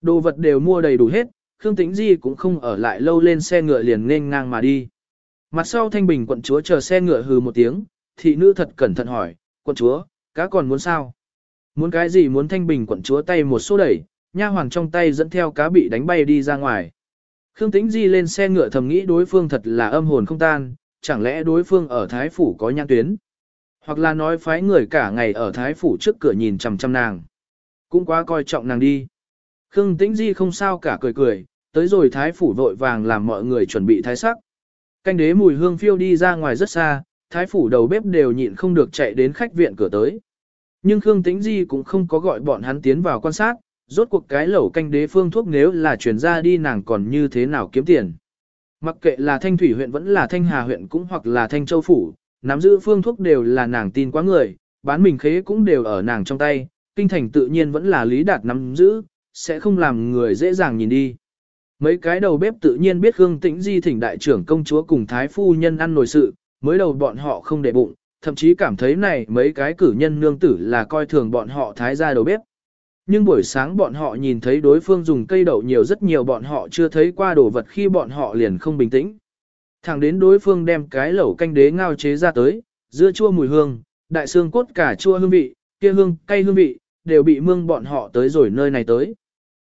Đồ vật đều mua đầy đủ hết, Khương Tĩnh Di cũng không ở lại lâu lên xe ngựa liền nên ngang mà đi. Mặt sau Thanh Bình quận chúa chờ xe ngựa hừ một tiếng, thị nữ thật cẩn thận hỏi, quận chúa, cá còn muốn sao? Muốn cái gì muốn Thanh Bình quận chúa tay một số đẩy, nha hoàng trong tay dẫn theo cá bị đánh bay đi ra ngoài. Khương Tĩnh Di lên xe ngựa thầm nghĩ đối phương thật là âm hồn không tan, chẳng lẽ đối phương ở Thái Phủ có nhãn tuyến? Hoặc là nói phái người cả ngày ở Thái Phủ trước cửa nhìn chằm chằm nàng. Cũng quá coi trọng nàng đi. Khương Tĩnh Di không sao cả cười cười, tới rồi Thái Phủ vội vàng làm mọi người chuẩn bị thái sắc. Canh đế mùi hương phiêu đi ra ngoài rất xa, Thái Phủ đầu bếp đều nhịn không được chạy đến khách viện cửa tới. Nhưng Khương Tĩnh Di cũng không có gọi bọn hắn tiến vào quan sát, rốt cuộc cái lẩu canh đế phương thuốc nếu là chuyển ra đi nàng còn như thế nào kiếm tiền. Mặc kệ là Thanh Thủy huyện vẫn là Thanh Hà huyện cũng hoặc là Thanh Châu Phủ, nắm giữ phương thuốc đều là nàng tin quá người, bán mình khế cũng đều ở nàng trong tay, kinh thành tự nhiên vẫn là lý đạt nắm giữ, sẽ không làm người dễ dàng nhìn đi. Mấy cái đầu bếp tự nhiên biết Khương Tĩnh Di thỉnh đại trưởng công chúa cùng thái phu nhân ăn nổi sự, mới đầu bọn họ không để bụng, thậm chí cảm thấy này mấy cái cử nhân nương tử là coi thường bọn họ thái gia đầu bếp. Nhưng buổi sáng bọn họ nhìn thấy đối phương dùng cây đậu nhiều rất nhiều bọn họ chưa thấy qua đồ vật khi bọn họ liền không bình tĩnh. Thẳng đến đối phương đem cái lẩu canh đế ngao chế ra tới, dưa chua mùi hương, đại xương cốt cả chua hương vị, kia hương, cay hương vị, đều bị mương bọn họ tới rồi nơi này tới.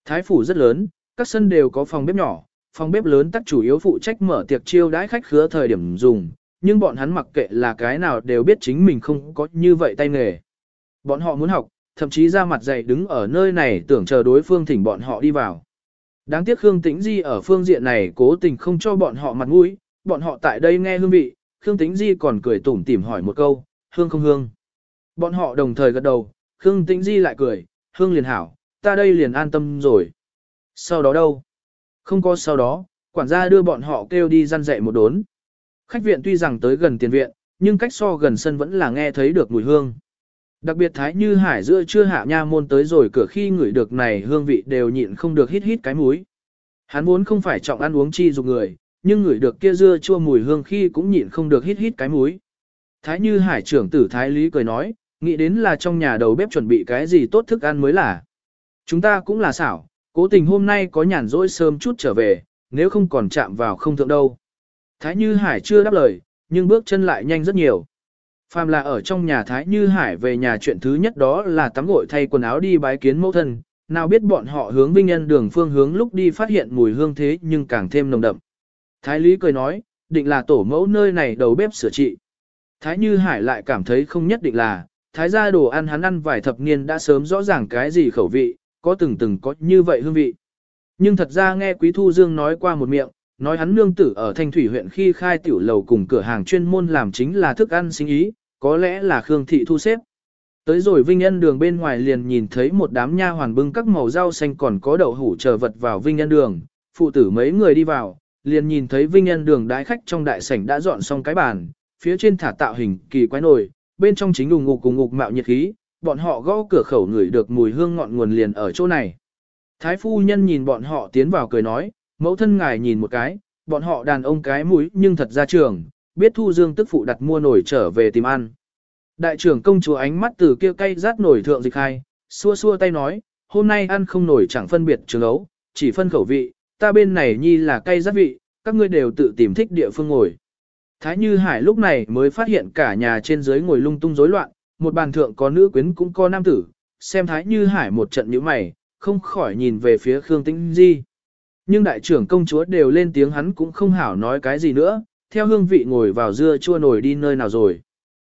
Thái phủ rất lớn, các sân đều có phòng bếp nhỏ, phòng bếp lớn tắc chủ yếu phụ trách mở tiệc chiêu đãi khách khứa thời điểm dùng, nhưng bọn hắn mặc kệ là cái nào đều biết chính mình không có như vậy tay nghề. Bọn họ muốn học, thậm chí ra mặt dày đứng ở nơi này tưởng chờ đối phương thỉnh bọn họ đi vào. Đáng tiếc Khương Tĩnh Di ở phương diện này cố tình không cho bọn họ mặt mũi, bọn họ tại đây nghe hương vị, Khương Tĩnh Di còn cười tủm tỉm hỏi một câu, hương không hương. Bọn họ đồng thời gật đầu, Khương Tĩnh Di lại cười, hương liền hảo, ta đây liền an tâm rồi. Sau đó đâu? Không có sau đó, quản gia đưa bọn họ kêu đi răn dạy một đốn. Khách viện tuy rằng tới gần tiền viện, nhưng cách so gần sân vẫn là nghe thấy được mùi hương. Đặc biệt thái như hải giữa chưa hạ nha môn tới rồi cửa khi ngửi được này hương vị đều nhịn không được hít hít cái mũi. Hắn vốn không phải trọng ăn uống chi dục người, nhưng ngửi được kia dưa chua mùi hương khi cũng nhịn không được hít hít cái mũi. Thái như hải trưởng tử thái lý cười nói, nghĩ đến là trong nhà đầu bếp chuẩn bị cái gì tốt thức ăn mới là. Chúng ta cũng là xảo, cố tình hôm nay có nhàn rỗi sớm chút trở về, nếu không còn chạm vào không thượng đâu. Thái Như Hải chưa đáp lời, nhưng bước chân lại nhanh rất nhiều. Phàm là ở trong nhà Thái Như Hải về nhà chuyện thứ nhất đó là tắm gội thay quần áo đi bái kiến mẫu thân, nào biết bọn họ hướng vinh nhân đường phương hướng lúc đi phát hiện mùi hương thế nhưng càng thêm nồng đậm. Thái Lý cười nói, định là tổ mẫu nơi này đầu bếp sửa trị. Thái Như Hải lại cảm thấy không nhất định là, thái gia đồ ăn hắn ăn vài thập niên đã sớm rõ ràng cái gì khẩu vị, có từng từng có như vậy hương vị. Nhưng thật ra nghe Quý Thu Dương nói qua một miệng, nói hắn nương tử ở Thanh Thủy huyện khi khai tiểu lầu cùng cửa hàng chuyên môn làm chính là thức ăn sinh ý, có lẽ là Khương Thị thu xếp. Tới rồi Vinh Nhân đường bên ngoài liền nhìn thấy một đám nha hoàn bưng các màu rau xanh còn có đậu hủ chờ vật vào Vinh Nhân đường, phụ tử mấy người đi vào, liền nhìn thấy Vinh Nhân đường đái khách trong đại sảnh đã dọn xong cái bàn, phía trên thả tạo hình kỳ quái nồi, bên trong chính đùng ngục cùng ngục mạo nhiệt khí, bọn họ gõ cửa khẩu ngửi được mùi hương ngọn nguồn liền ở chỗ này. Thái phu nhân nhìn bọn họ tiến vào cười nói, mẫu thân ngài nhìn một cái, bọn họ đàn ông cái mũi nhưng thật ra trường, biết thu dương tức phụ đặt mua nổi trở về tìm ăn. Đại trưởng công chúa ánh mắt từ kia cây rát nổi thượng dịch hai, xua xua tay nói, hôm nay ăn không nổi chẳng phân biệt trường ấu, chỉ phân khẩu vị, ta bên này nhi là cây rát vị, các ngươi đều tự tìm thích địa phương ngồi. Thái Như Hải lúc này mới phát hiện cả nhà trên dưới ngồi lung tung rối loạn, một bàn thượng có nữ quyến cũng có nam tử, xem Thái Như Hải một trận nhíu mày, không khỏi nhìn về phía Khương Tĩnh Di. Nhưng đại trưởng công chúa đều lên tiếng hắn cũng không hảo nói cái gì nữa, theo hương vị ngồi vào dưa chua nổi đi nơi nào rồi.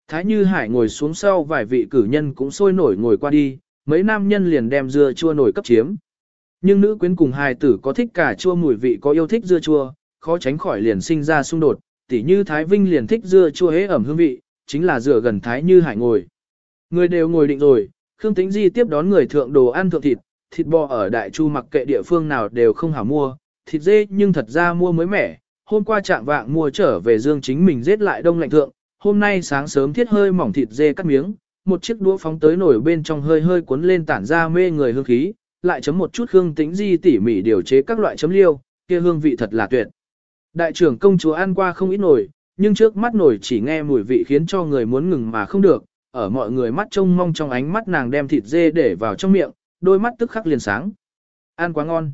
Thái Như Hải ngồi xuống sau vài vị cử nhân cũng sôi nổi ngồi qua đi, mấy nam nhân liền đem dưa chua nổi cấp chiếm. Nhưng nữ quyến cùng hài tử có thích cả chua mùi vị có yêu thích dưa chua, khó tránh khỏi liền sinh ra xung đột, tỉ như Thái Vinh liền thích dưa chua hế ẩm hương vị, chính là dựa gần Thái Như Hải ngồi. Người đều ngồi định rồi, Khương Tĩnh Di tiếp đón người thượng đồ ăn thượng thịt, thịt bò ở Đại Chu mặc kệ địa phương nào đều không hảo mua, thịt dê nhưng thật ra mua mới mẻ, hôm qua trạng vạng mua trở về dương chính mình giết lại đông lạnh thượng, hôm nay sáng sớm thiết hơi mỏng thịt dê cắt miếng, một chiếc đũa phóng tới nổi bên trong hơi hơi cuốn lên tản ra mê người hương khí, lại chấm một chút hương tĩnh di tỉ mỉ điều chế các loại chấm liêu, kia hương vị thật là tuyệt. Đại trưởng công chúa ăn qua không ít nổi, nhưng trước mắt nổi chỉ nghe mùi vị khiến cho người muốn ngừng mà không được, ở mọi người mắt trông mong trong ánh mắt nàng đem thịt dê để vào trong miệng, đôi mắt tức khắc liền sáng. Ăn quá ngon.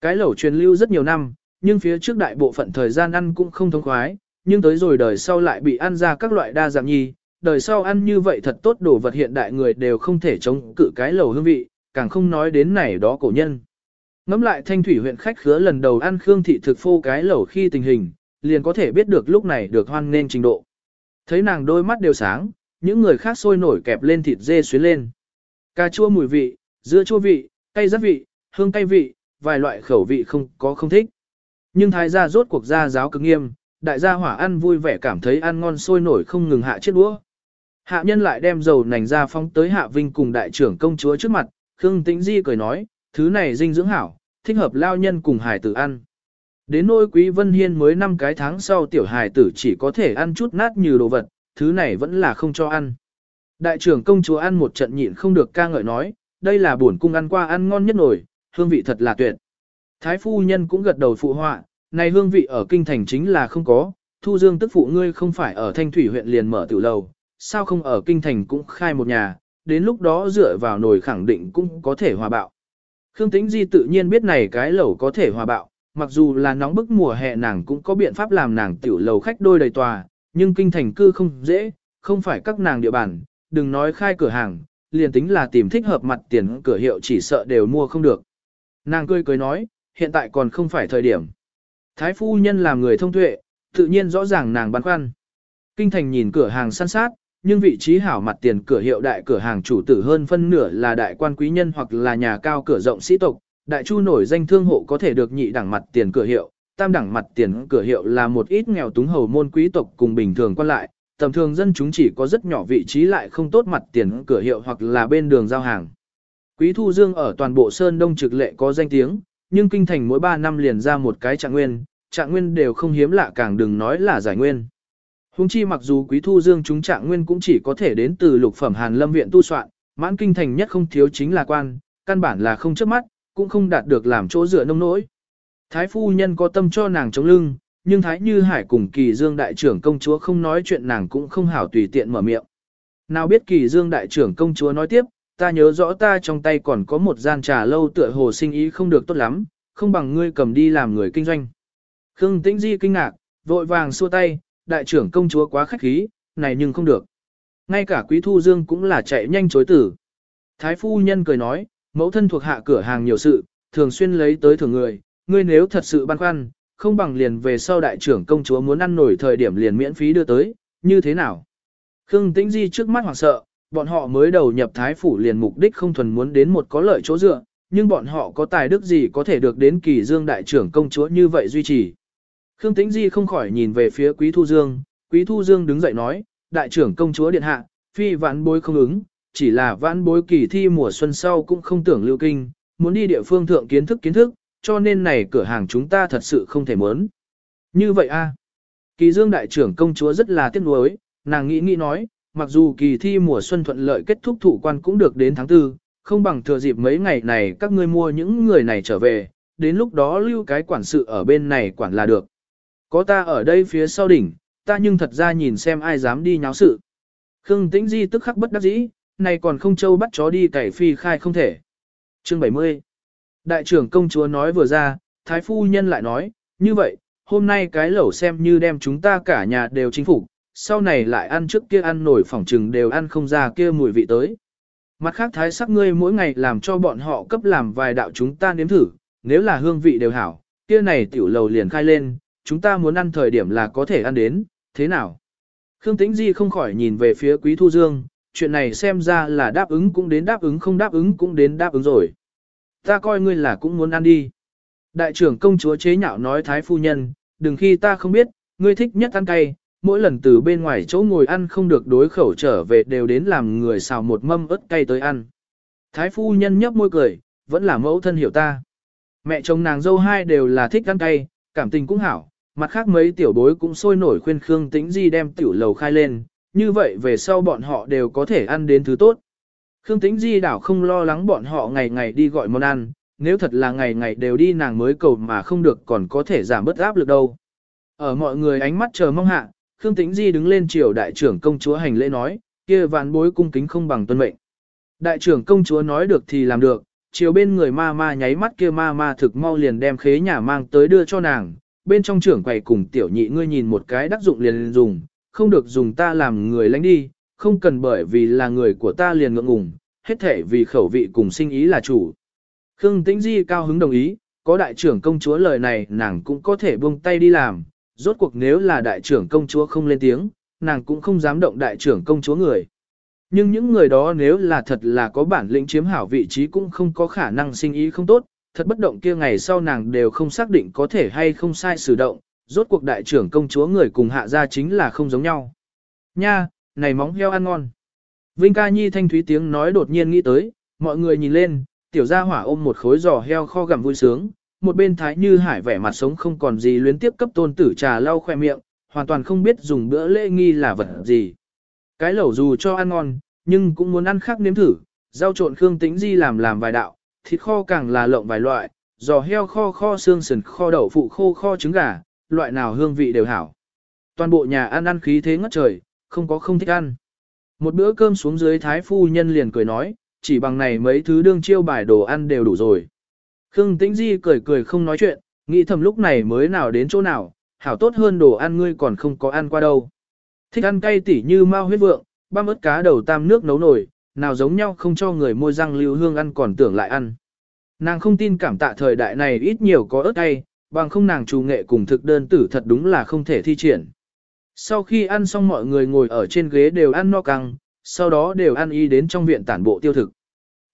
Cái lẩu truyền lưu rất nhiều năm, nhưng phía trước đại bộ phận thời gian ăn cũng không thông khoái, nhưng tới rồi đời sau lại bị ăn ra các loại đa dạng nhi, đời sau ăn như vậy thật tốt đồ vật hiện đại người đều không thể chống cự cái lẩu hương vị, càng không nói đến này đó cổ nhân. Ngắm lại thanh thủy huyện khách khứa lần đầu ăn khương thị thực phô cái lẩu khi tình hình, liền có thể biết được lúc này được hoan nên trình độ. Thấy nàng đôi mắt đều sáng, những người khác sôi nổi kẹp lên thịt dê xuyến lên. Cà chua mùi vị, dưa chua vị, cay rất vị, hương cay vị, vài loại khẩu vị không có không thích. Nhưng thái gia rốt cuộc gia giáo cực nghiêm, đại gia hỏa ăn vui vẻ cảm thấy ăn ngon sôi nổi không ngừng hạ chiếc đũa. Hạ nhân lại đem dầu nành ra phóng tới Hạ Vinh cùng đại trưởng công chúa trước mặt, Khương Tĩnh Di cười nói, thứ này dinh dưỡng hảo, thích hợp lao nhân cùng hải tử ăn. Đến nỗi Quý Vân Hiên mới 5 cái tháng sau tiểu hải tử chỉ có thể ăn chút nát như đồ vật, thứ này vẫn là không cho ăn. Đại trưởng công chúa ăn một trận nhịn không được ca ngợi nói, đây là buồn cung ăn qua ăn ngon nhất nổi, hương vị thật là tuyệt. Thái phu nhân cũng gật đầu phụ họa, này hương vị ở kinh thành chính là không có, thu dương tức phụ ngươi không phải ở thanh thủy huyện liền mở tiểu lầu, sao không ở kinh thành cũng khai một nhà, đến lúc đó dựa vào nồi khẳng định cũng có thể hòa bạo. Khương Tĩnh Di tự nhiên biết này cái lẩu có thể hòa bạo, mặc dù là nóng bức mùa hè nàng cũng có biện pháp làm nàng tiểu lầu khách đôi đầy tòa, nhưng kinh thành cư không dễ, không phải các nàng địa bàn, đừng nói khai cửa hàng, liền tính là tìm thích hợp mặt tiền cửa hiệu chỉ sợ đều mua không được. Nàng cười cười nói, hiện tại còn không phải thời điểm. Thái phu nhân làm người thông tuệ, tự nhiên rõ ràng nàng băn khoăn. Kinh thành nhìn cửa hàng săn sát, nhưng vị trí hảo mặt tiền cửa hiệu đại cửa hàng chủ tử hơn phân nửa là đại quan quý nhân hoặc là nhà cao cửa rộng sĩ tộc, đại chu nổi danh thương hộ có thể được nhị đẳng mặt tiền cửa hiệu, tam đẳng mặt tiền cửa hiệu là một ít nghèo túng hầu môn quý tộc cùng bình thường quan lại, tầm thường dân chúng chỉ có rất nhỏ vị trí lại không tốt mặt tiền cửa hiệu hoặc là bên đường giao hàng. Quý Thu Dương ở toàn bộ Sơn Đông trực lệ có danh tiếng, nhưng kinh thành mỗi 3 năm liền ra một cái trạng nguyên, trạng nguyên đều không hiếm lạ càng đừng nói là giải nguyên. Hùng chi mặc dù Quý Thu Dương chúng trạng nguyên cũng chỉ có thể đến từ lục phẩm Hàn Lâm viện tu soạn, mãn kinh thành nhất không thiếu chính là quan, căn bản là không trước mắt, cũng không đạt được làm chỗ dựa nông nỗi. Thái phu nhân có tâm cho nàng chống lưng, nhưng Thái Như Hải cùng Kỳ Dương đại trưởng công chúa không nói chuyện nàng cũng không hảo tùy tiện mở miệng. Nào biết Kỳ Dương đại trưởng công chúa nói tiếp, ta nhớ rõ ta trong tay còn có một gian trà lâu tựa hồ sinh ý không được tốt lắm, không bằng ngươi cầm đi làm người kinh doanh. Khương Tĩnh Di kinh ngạc, vội vàng xua tay, đại trưởng công chúa quá khách khí, này nhưng không được. Ngay cả Quý Thu Dương cũng là chạy nhanh chối tử. Thái phu nhân cười nói, mẫu thân thuộc hạ cửa hàng nhiều sự, thường xuyên lấy tới thường người, ngươi nếu thật sự băn khoăn, không bằng liền về sau đại trưởng công chúa muốn ăn nổi thời điểm liền miễn phí đưa tới, như thế nào? Khương Tĩnh Di trước mắt hoảng sợ, bọn họ mới đầu nhập thái phủ liền mục đích không thuần muốn đến một có lợi chỗ dựa, nhưng bọn họ có tài đức gì có thể được đến kỳ dương đại trưởng công chúa như vậy duy trì. Khương Tĩnh Di không khỏi nhìn về phía Quý Thu Dương, Quý Thu Dương đứng dậy nói, đại trưởng công chúa điện hạ, phi vãn bối không ứng, chỉ là vãn bối kỳ thi mùa xuân sau cũng không tưởng lưu kinh, muốn đi địa phương thượng kiến thức kiến thức, cho nên này cửa hàng chúng ta thật sự không thể muốn. Như vậy a Kỳ dương đại trưởng công chúa rất là tiếc nuối, nàng nghĩ nghĩ nói, mặc dù kỳ thi mùa xuân thuận lợi kết thúc thủ quan cũng được đến tháng tư, không bằng thừa dịp mấy ngày này các ngươi mua những người này trở về, đến lúc đó lưu cái quản sự ở bên này quản là được. Có ta ở đây phía sau đỉnh, ta nhưng thật ra nhìn xem ai dám đi nháo sự. Khương Tĩnh Di tức khắc bất đắc dĩ, này còn không châu bắt chó đi cày phi khai không thể. Chương 70 Đại trưởng công chúa nói vừa ra, thái phu nhân lại nói, như vậy, hôm nay cái lẩu xem như đem chúng ta cả nhà đều chính phủ, sau này lại ăn trước kia ăn nổi phỏng trừng đều ăn không ra kia mùi vị tới. Mặt khác thái sắc ngươi mỗi ngày làm cho bọn họ cấp làm vài đạo chúng ta nếm thử, nếu là hương vị đều hảo, kia này tiểu lầu liền khai lên, chúng ta muốn ăn thời điểm là có thể ăn đến, thế nào? Khương Tĩnh Di không khỏi nhìn về phía Quý Thu Dương, chuyện này xem ra là đáp ứng cũng đến đáp ứng không đáp ứng cũng đến đáp ứng rồi. Ta coi ngươi là cũng muốn ăn đi. Đại trưởng công chúa chế nhạo nói Thái Phu Nhân, đừng khi ta không biết, ngươi thích nhất ăn cay, mỗi lần từ bên ngoài chỗ ngồi ăn không được đối khẩu trở về đều đến làm người xào một mâm ớt cay tới ăn. Thái Phu Nhân nhấp môi cười, vẫn là mẫu thân hiểu ta. Mẹ chồng nàng dâu hai đều là thích ăn cay, cảm tình cũng hảo, mặt khác mấy tiểu bối cũng sôi nổi khuyên Khương Tĩnh Di đem tiểu lầu khai lên, như vậy về sau bọn họ đều có thể ăn đến thứ tốt. Khương Tĩnh Di đảo không lo lắng bọn họ ngày ngày đi gọi món ăn, nếu thật là ngày ngày đều đi nàng mới cầu mà không được còn có thể giảm bớt áp lực đâu. Ở mọi người ánh mắt chờ mong hạ, Khương Tĩnh Di đứng lên triều đại trưởng công chúa hành lễ nói, kia vạn bối cung kính không bằng tuân mệnh. Đại trưởng công chúa nói được thì làm được, chiều bên người ma ma nháy mắt kia ma ma thực mau liền đem khế nhà mang tới đưa cho nàng, bên trong trưởng quầy cùng tiểu nhị ngươi nhìn một cái đắc dụng liền dùng, không được dùng ta làm người lánh đi, không cần bởi vì là người của ta liền ngượng ngùng, hết thể vì khẩu vị cùng sinh ý là chủ. Khương Tĩnh Di cao hứng đồng ý, có đại trưởng công chúa lời này nàng cũng có thể buông tay đi làm, rốt cuộc nếu là đại trưởng công chúa không lên tiếng, nàng cũng không dám động đại trưởng công chúa người. Nhưng những người đó nếu là thật là có bản lĩnh chiếm hảo vị trí cũng không có khả năng sinh ý không tốt, thật bất động kia ngày sau nàng đều không xác định có thể hay không sai sử động, rốt cuộc đại trưởng công chúa người cùng hạ gia chính là không giống nhau. Nha, này móng heo ăn ngon. Vinh ca nhi thanh thúy tiếng nói đột nhiên nghĩ tới, mọi người nhìn lên, tiểu gia hỏa ôm một khối giò heo kho gặm vui sướng, một bên thái như hải vẻ mặt sống không còn gì luyến tiếp cấp tôn tử trà lau khoe miệng, hoàn toàn không biết dùng bữa lễ nghi là vật gì. Cái lẩu dù cho ăn ngon, nhưng cũng muốn ăn khác nếm thử, rau trộn khương tĩnh di làm làm vài đạo, thịt kho càng là lộng vài loại, giò heo kho kho xương sườn kho đậu phụ khô kho trứng gà, loại nào hương vị đều hảo. Toàn bộ nhà ăn ăn khí thế ngất trời, không có không thích ăn. Một bữa cơm xuống dưới thái phu nhân liền cười nói, chỉ bằng này mấy thứ đương chiêu bài đồ ăn đều đủ rồi. Khương Tĩnh Di cười cười không nói chuyện, nghĩ thầm lúc này mới nào đến chỗ nào, hảo tốt hơn đồ ăn ngươi còn không có ăn qua đâu. Thích ăn cay tỉ như mao huyết vượng, băm ớt cá đầu tam nước nấu nổi, nào giống nhau không cho người môi răng lưu hương ăn còn tưởng lại ăn. Nàng không tin cảm tạ thời đại này ít nhiều có ớt cay, bằng không nàng trù nghệ cùng thực đơn tử thật đúng là không thể thi triển. Sau khi ăn xong mọi người ngồi ở trên ghế đều ăn no căng, sau đó đều ăn y đến trong viện tản bộ tiêu thực.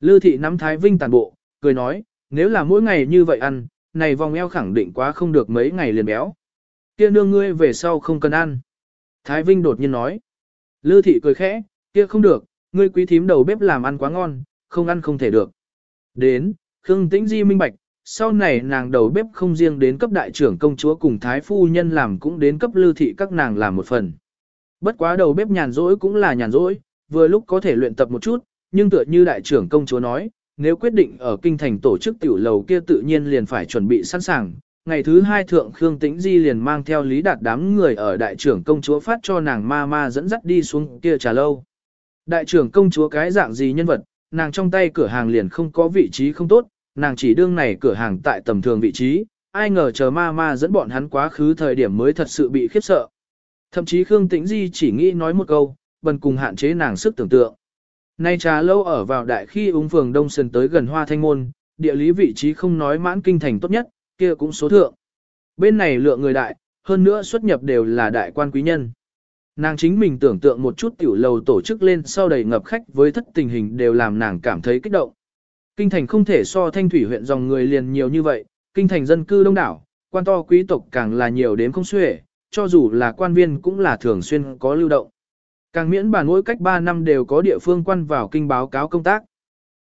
Lư thị nắm Thái Vinh tản bộ, cười nói, nếu là mỗi ngày như vậy ăn, này vòng eo khẳng định quá không được mấy ngày liền béo. Kia nương ngươi về sau không cần ăn. Thái Vinh đột nhiên nói. Lư thị cười khẽ, kia không được, ngươi quý thím đầu bếp làm ăn quá ngon, không ăn không thể được. Đến, Khương Tĩnh Di minh bạch, sau này nàng đầu bếp không riêng đến cấp đại trưởng công chúa cùng thái phu nhân làm cũng đến cấp lư thị các nàng làm một phần. Bất quá đầu bếp nhàn rỗi cũng là nhàn rỗi, vừa lúc có thể luyện tập một chút, nhưng tựa như đại trưởng công chúa nói, nếu quyết định ở kinh thành tổ chức tiểu lầu kia tự nhiên liền phải chuẩn bị sẵn sàng. Ngày thứ hai thượng Khương Tĩnh Di liền mang theo lý đạt đám người ở đại trưởng công chúa phát cho nàng ma ma dẫn dắt đi xuống kia trà lâu. Đại trưởng công chúa cái dạng gì nhân vật, nàng trong tay cửa hàng liền không có vị trí không tốt, nàng chỉ đương này cửa hàng tại tầm thường vị trí, ai ngờ chờ ma ma dẫn bọn hắn quá khứ thời điểm mới thật sự bị khiếp sợ. Thậm chí Khương Tĩnh Di chỉ nghĩ nói một câu, bần cùng hạn chế nàng sức tưởng tượng. Nay trà lâu ở vào đại khi ung phường Đông Sơn tới gần Hoa Thanh Môn, địa lý vị trí không nói mãn kinh thành tốt nhất, kia cũng số thượng. Bên này lượng người đại, hơn nữa xuất nhập đều là đại quan quý nhân. Nàng chính mình tưởng tượng một chút tiểu lầu tổ chức lên sau đầy ngập khách với thất tình hình đều làm nàng cảm thấy kích động. Kinh thành không thể so thanh thủy huyện dòng người liền nhiều như vậy, kinh thành dân cư đông đảo, quan to quý tộc càng là nhiều đến không xuể, cho dù là quan viên cũng là thường xuyên có lưu động. Càng miễn bản mỗi cách 3 năm đều có địa phương quan vào kinh báo cáo công tác.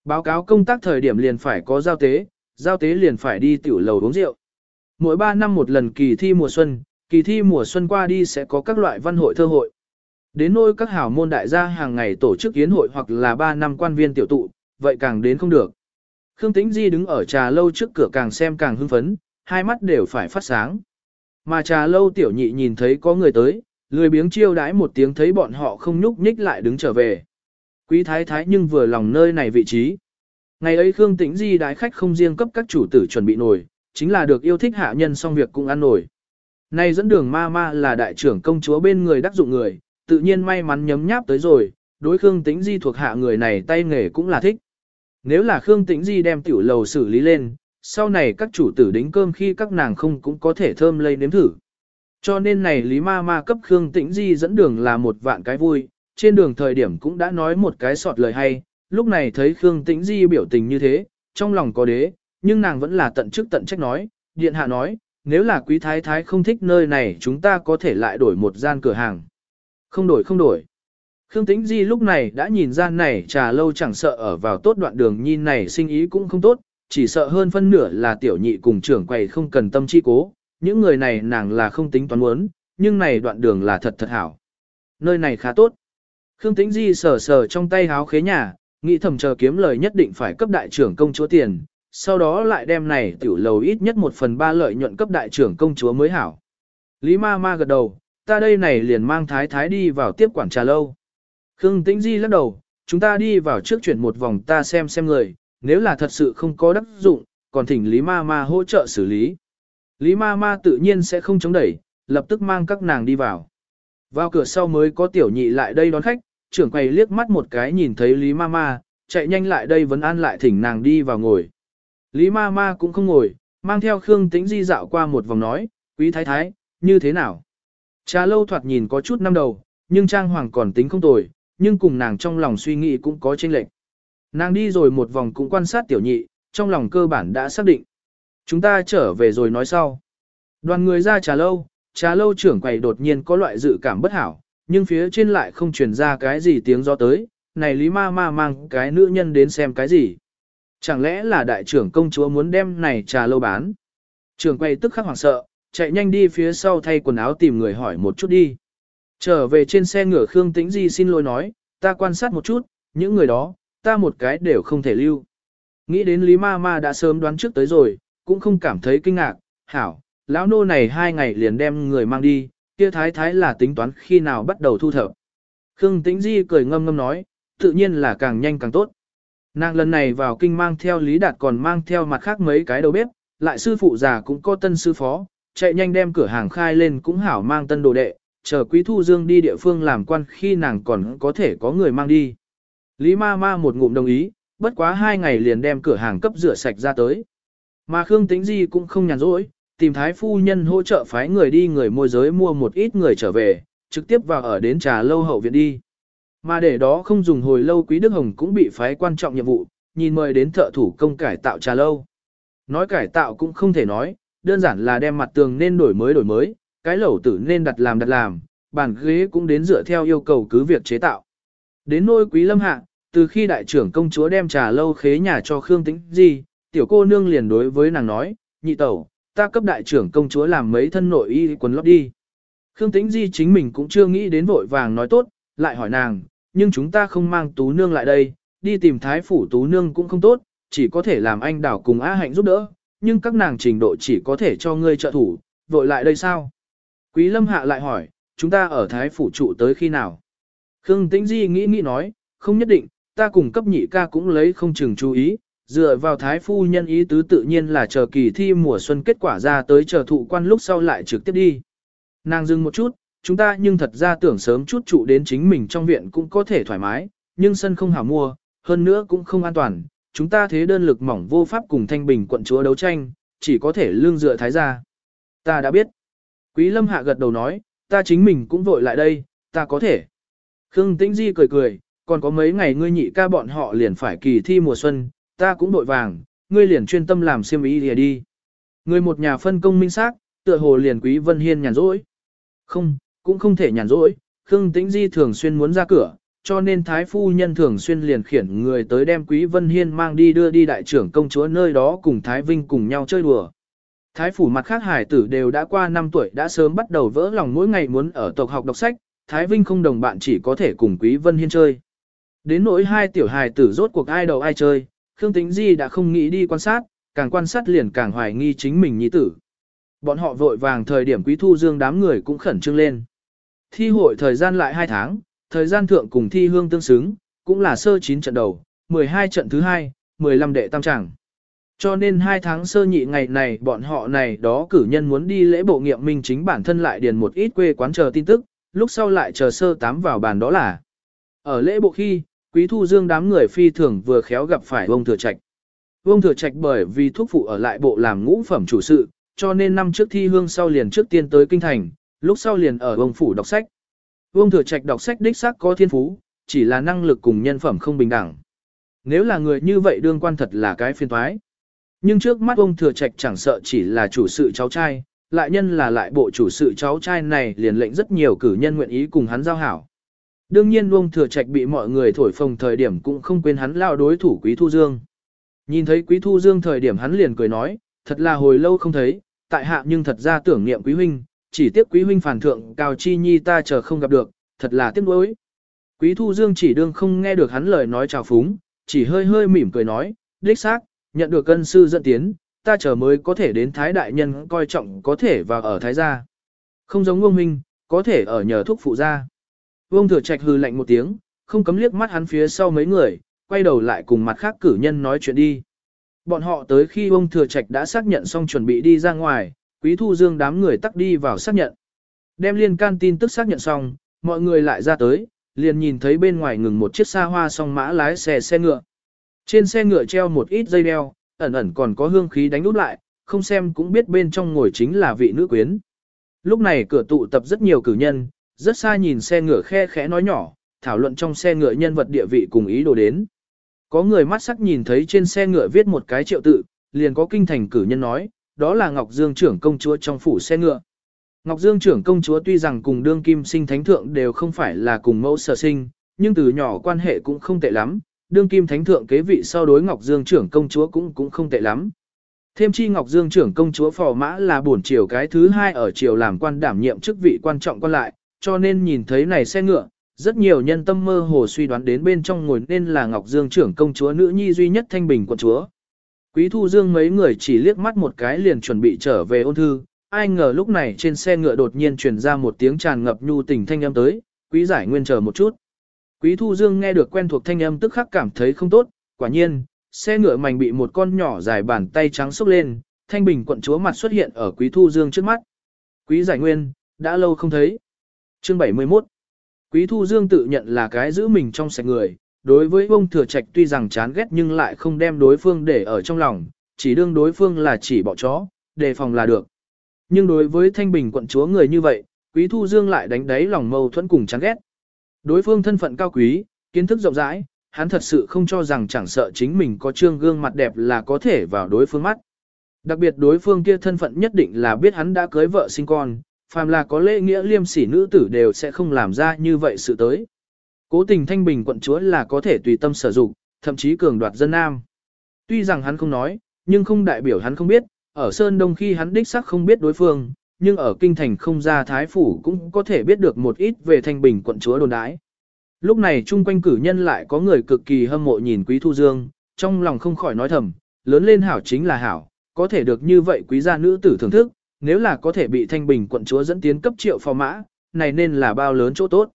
Báo cáo công tác thời điểm liền phải có giao tế, giao tế liền phải đi tiểu lầu uống rượu. Mỗi 3 năm một lần kỳ thi mùa xuân, kỳ thi mùa xuân qua đi sẽ có các loại văn hội thơ hội. Đến nôi các hảo môn đại gia hàng ngày tổ chức yến hội hoặc là 3 năm quan viên tiểu tụ, vậy càng đến không được. Khương Tĩnh Di đứng ở trà lâu trước cửa càng xem càng hưng phấn, hai mắt đều phải phát sáng. Mà trà lâu tiểu nhị nhìn thấy có người tới, lười biếng chiêu đãi một tiếng thấy bọn họ không nhúc nhích lại đứng trở về. Quý thái thái nhưng vừa lòng nơi này vị trí. Ngày ấy Khương Tĩnh Di đái khách không riêng cấp các chủ tử chuẩn bị nổi, chính là được yêu thích hạ nhân xong việc cũng ăn nổi. Nay dẫn đường ma ma là đại trưởng công chúa bên người đắc dụng người, tự nhiên may mắn nhấm nháp tới rồi, đối Khương Tĩnh Di thuộc hạ người này tay nghề cũng là thích. Nếu là Khương Tĩnh Di đem tiểu lầu xử lý lên, sau này các chủ tử đính cơm khi các nàng không cũng có thể thơm lây nếm thử. Cho nên này Lý Ma Ma cấp Khương Tĩnh Di dẫn đường là một vạn cái vui, trên đường thời điểm cũng đã nói một cái sọt lời hay, lúc này thấy Khương Tĩnh Di biểu tình như thế, trong lòng có đế, nhưng nàng vẫn là tận chức tận trách nói, điện hạ nói, nếu là quý thái thái không thích nơi này chúng ta có thể lại đổi một gian cửa hàng. Không đổi không đổi. Khương Tĩnh Di lúc này đã nhìn ra này trà lâu chẳng sợ ở vào tốt đoạn đường nhìn này sinh ý cũng không tốt, chỉ sợ hơn phân nửa là tiểu nhị cùng trưởng quầy không cần tâm chi cố, những người này nàng là không tính toán muốn, nhưng này đoạn đường là thật thật hảo. Nơi này khá tốt. Khương Tĩnh Di sờ sờ trong tay háo khế nhà, nghĩ thầm chờ kiếm lời nhất định phải cấp đại trưởng công chúa tiền, sau đó lại đem này tiểu lầu ít nhất một phần ba lợi nhuận cấp đại trưởng công chúa mới hảo. Lý ma ma gật đầu, ta đây này liền mang thái thái đi vào tiếp quản trà lâu. Khương Tĩnh Di lắc đầu, chúng ta đi vào trước chuyển một vòng ta xem xem người, nếu là thật sự không có đắc dụng, còn thỉnh Lý ma ma hỗ trợ xử lý. Lý ma ma tự nhiên sẽ không chống đẩy, lập tức mang các nàng đi vào. Vào cửa sau mới có tiểu nhị lại đây đón khách, trưởng quầy liếc mắt một cái nhìn thấy Lý ma ma, chạy nhanh lại đây vấn an lại thỉnh nàng đi vào ngồi. Lý ma ma cũng không ngồi, mang theo Khương Tĩnh Di dạo qua một vòng nói, quý thái thái, như thế nào? Trà lâu thoạt nhìn có chút năm đầu, nhưng trang hoàng còn tính không tồi, nhưng cùng nàng trong lòng suy nghĩ cũng có chênh lệch. Nàng đi rồi một vòng cũng quan sát tiểu nhị, trong lòng cơ bản đã xác định. Chúng ta trở về rồi nói sau. Đoàn người ra trà lâu, trà lâu trưởng quầy đột nhiên có loại dự cảm bất hảo, nhưng phía trên lại không truyền ra cái gì tiếng gió tới, này Lý Ma Ma mang cái nữ nhân đến xem cái gì. Chẳng lẽ là đại trưởng công chúa muốn đem này trà lâu bán? Trưởng quầy tức khắc hoảng sợ, chạy nhanh đi phía sau thay quần áo tìm người hỏi một chút đi. Trở về trên xe ngựa Khương Tĩnh Di xin lỗi nói, ta quan sát một chút, những người đó, ta một cái đều không thể lưu. Nghĩ đến Lý Ma Ma đã sớm đoán trước tới rồi, cũng không cảm thấy kinh ngạc, hảo, lão nô này hai ngày liền đem người mang đi, kia thái thái là tính toán khi nào bắt đầu thu thập. Khương Tĩnh Di cười ngâm ngâm nói, tự nhiên là càng nhanh càng tốt. Nàng lần này vào kinh mang theo Lý Đạt còn mang theo mặt khác mấy cái đầu bếp, lại sư phụ già cũng có tân sư phó, chạy nhanh đem cửa hàng khai lên cũng hảo mang tân đồ đệ, chờ quý thu dương đi địa phương làm quan khi nàng còn có thể có người mang đi. Lý ma ma một ngụm đồng ý, bất quá hai ngày liền đem cửa hàng cấp rửa sạch ra tới. Mà Khương Tĩnh Di cũng không nhàn rỗi, tìm thái phu nhân hỗ trợ phái người đi người môi giới mua một ít người trở về, trực tiếp vào ở đến trà lâu hậu viện đi. Mà để đó không dùng hồi lâu Quý Đức Hồng cũng bị phái quan trọng nhiệm vụ, nhìn mời đến thợ thủ công cải tạo trà lâu. Nói cải tạo cũng không thể nói, đơn giản là đem mặt tường nên đổi mới đổi mới, cái lẩu tử nên đặt làm đặt làm, bàn ghế cũng đến dựa theo yêu cầu cứ việc chế tạo. Đến nôi quý lâm hạ, từ khi đại trưởng công chúa đem trà lâu khế nhà cho Khương Tĩnh Di, tiểu cô nương liền đối với nàng nói, nhị tẩu, ta cấp đại trưởng công chúa làm mấy thân nội y quần lót đi. Khương Tĩnh Di chính mình cũng chưa nghĩ đến vội vàng nói tốt, lại hỏi nàng, nhưng chúng ta không mang tú nương lại đây, đi tìm thái phủ tú nương cũng không tốt, chỉ có thể làm anh đảo cùng Á Hạnh giúp đỡ, nhưng các nàng trình độ chỉ có thể cho ngươi trợ thủ, vội lại đây sao? Quý Lâm Hạ lại hỏi, chúng ta ở thái phủ trụ tới khi nào? Khương Tĩnh Di nghĩ nghĩ nói, không nhất định, ta cùng cấp nhị ca cũng lấy không chừng chú ý, dựa vào thái phu nhân ý tứ tự nhiên là chờ kỳ thi mùa xuân kết quả ra tới chờ thụ quan lúc sau lại trực tiếp đi. Nàng dừng một chút, chúng ta nhưng thật ra tưởng sớm chút trụ đến chính mình trong viện cũng có thể thoải mái, nhưng sân không hảo mua, hơn nữa cũng không an toàn, chúng ta thế đơn lực mỏng vô pháp cùng thanh bình quận chúa đấu tranh, chỉ có thể lương dựa thái gia. Ta đã biết. Quý lâm hạ gật đầu nói, ta chính mình cũng vội lại đây, ta có thể. Khương Tĩnh Di cười cười, còn có mấy ngày ngươi nhị ca bọn họ liền phải kỳ thi mùa xuân, ta cũng đội vàng, ngươi liền chuyên tâm làm xiêm ý lìa đi. Người một nhà phân công minh xác, tựa hồ liền Quý Vân Hiên nhàn rỗi. Không, cũng không thể nhàn rỗi, Khương Tĩnh Di thường xuyên muốn ra cửa, cho nên Thái Phu Nhân thường xuyên liền khiển người tới đem Quý Vân Hiên mang đi đưa đi đại trưởng công chúa nơi đó cùng Thái Vinh cùng nhau chơi đùa. Thái phủ mặt khác hải tử đều đã qua 5 tuổi đã sớm bắt đầu vỡ lòng mỗi ngày muốn ở tộc học đọc sách, Thái Vinh không đồng bạn chỉ có thể cùng Quý Vân Hiên chơi. Đến nỗi hai tiểu hài tử rốt cuộc ai đầu ai chơi, Khương Tĩnh Di đã không nghĩ đi quan sát, càng quan sát liền càng hoài nghi chính mình nhi tử. Bọn họ vội vàng thời điểm Quý Thu Dương đám người cũng khẩn trương lên. Thi hội thời gian lại 2 tháng, thời gian thượng cùng thi hương tương xứng, cũng là sơ 9 trận đầu, 12 trận thứ hai, 15 đệ tam tràng. Cho nên hai tháng sơ nhị ngày này bọn họ này đó cử nhân muốn đi lễ bộ nghiệm minh chính bản thân lại điền một ít quê quán chờ tin tức, lúc sau lại chờ sơ tám vào bàn đó là. Ở lễ bộ khi, quý thu dương đám người phi thường vừa khéo gặp phải vông thừa trạch. Vông thừa trạch bởi vì thuốc phụ ở lại bộ làm ngũ phẩm chủ sự, cho nên năm trước thi hương sau liền trước tiên tới kinh thành, lúc sau liền ở vông phủ đọc sách. Vông thừa trạch đọc sách đích xác có thiên phú, chỉ là năng lực cùng nhân phẩm không bình đẳng. Nếu là người như vậy đương quan thật là cái phiên thoái. Nhưng trước mắt Vương thừa trạch chẳng sợ chỉ là chủ sự cháu trai, lại nhân là lại bộ chủ sự cháu trai này liền lệnh rất nhiều cử nhân nguyện ý cùng hắn giao hảo. Đương nhiên Uông thừa trạch bị mọi người thổi phồng thời điểm cũng không quên hắn lao đối thủ Quý Thu Dương. Nhìn thấy Quý Thu Dương thời điểm hắn liền cười nói, thật là hồi lâu không thấy, tại hạ nhưng thật ra tưởng niệm Quý Huynh, chỉ tiếc Quý Huynh phản thượng cao chi nhi ta chờ không gặp được, thật là tiếc nuối. Quý Thu Dương chỉ đương không nghe được hắn lời nói chào phúng, chỉ hơi hơi mỉm cười nói, đích xác, nhận được cân sư dẫn tiến, ta chờ mới có thể đến Thái Đại Nhân coi trọng có thể vào ở Thái Gia. Không giống Uông Minh, có thể ở nhờ thuốc phụ gia. Vương Thừa Trạch hừ lạnh một tiếng, không cấm liếc mắt hắn phía sau mấy người, quay đầu lại cùng mặt khác cử nhân nói chuyện đi. Bọn họ tới khi ông Thừa Trạch đã xác nhận xong chuẩn bị đi ra ngoài, Quý Thu Dương đám người tắc đi vào xác nhận. Đem liên can tin tức xác nhận xong, mọi người lại ra tới, liền nhìn thấy bên ngoài ngừng một chiếc xa hoa song mã lái xe xe ngựa. Trên xe ngựa treo một ít dây đeo, ẩn ẩn còn có hương khí đánh út lại, không xem cũng biết bên trong ngồi chính là vị nữ quyến. Lúc này cửa tụ tập rất nhiều cử nhân, rất xa nhìn xe ngựa khe khẽ nói nhỏ, thảo luận trong xe ngựa nhân vật địa vị cùng ý đồ đến. Có người mắt sắc nhìn thấy trên xe ngựa viết một cái triệu tự, liền có kinh thành cử nhân nói, đó là Ngọc Dương trưởng công chúa trong phủ xe ngựa. Ngọc Dương trưởng công chúa tuy rằng cùng đương kim sinh thánh thượng đều không phải là cùng mẫu sở sinh, nhưng từ nhỏ quan hệ cũng không tệ lắm, đương kim thánh thượng kế vị so đối Ngọc Dương trưởng công chúa cũng cũng không tệ lắm. Thêm chi Ngọc Dương trưởng công chúa phò mã là bổn triều cái thứ hai ở triều làm quan đảm nhiệm chức vị quan trọng quan lại, cho nên nhìn thấy này xe ngựa, rất nhiều nhân tâm mơ hồ suy đoán đến bên trong ngồi nên là Ngọc Dương trưởng công chúa nữ nhi duy nhất thanh bình quận chúa. Quý Thu Dương mấy người chỉ liếc mắt một cái liền chuẩn bị trở về ôn thư, ai ngờ lúc này trên xe ngựa đột nhiên truyền ra một tiếng tràn ngập nhu tình thanh âm tới, quý giải nguyên chờ một chút. Quý Thu Dương nghe được quen thuộc thanh âm tức khắc cảm thấy không tốt, quả nhiên, xe ngựa mảnh bị một con nhỏ dài bàn tay trắng xúc lên, thanh bình quận chúa mặt xuất hiện ở Quý Thu Dương trước mắt. Quý giải nguyên, đã lâu không thấy. Chương 71 Quý Thu Dương tự nhận là cái giữ mình trong sạch người, đối với ông thừa trạch tuy rằng chán ghét nhưng lại không đem đối phương để ở trong lòng, chỉ đương đối phương là chỉ bỏ chó, đề phòng là được. Nhưng đối với thanh bình quận chúa người như vậy, Quý Thu Dương lại đánh đáy lòng mâu thuẫn cùng chán ghét. Đối phương thân phận cao quý, kiến thức rộng rãi, hắn thật sự không cho rằng chẳng sợ chính mình có trương gương mặt đẹp là có thể vào đối phương mắt. Đặc biệt đối phương kia thân phận nhất định là biết hắn đã cưới vợ sinh con, phàm là có lễ nghĩa liêm sỉ nữ tử đều sẽ không làm ra như vậy sự tới. Cố tình thanh bình quận chúa là có thể tùy tâm sử dụng, thậm chí cường đoạt dân nam. Tuy rằng hắn không nói, nhưng không đại biểu hắn không biết, ở Sơn Đông khi hắn đích xác không biết đối phương, nhưng ở kinh thành không ra thái phủ cũng có thể biết được một ít về thanh bình quận chúa đồn đái. Lúc này chung quanh cử nhân lại có người cực kỳ hâm mộ nhìn Quý Thu Dương, trong lòng không khỏi nói thầm, lớn lên hảo chính là hảo, có thể được như vậy quý gia nữ tử thưởng thức, nếu là có thể bị thanh bình quận chúa dẫn tiến cấp triệu phò mã, này nên là bao lớn chỗ tốt.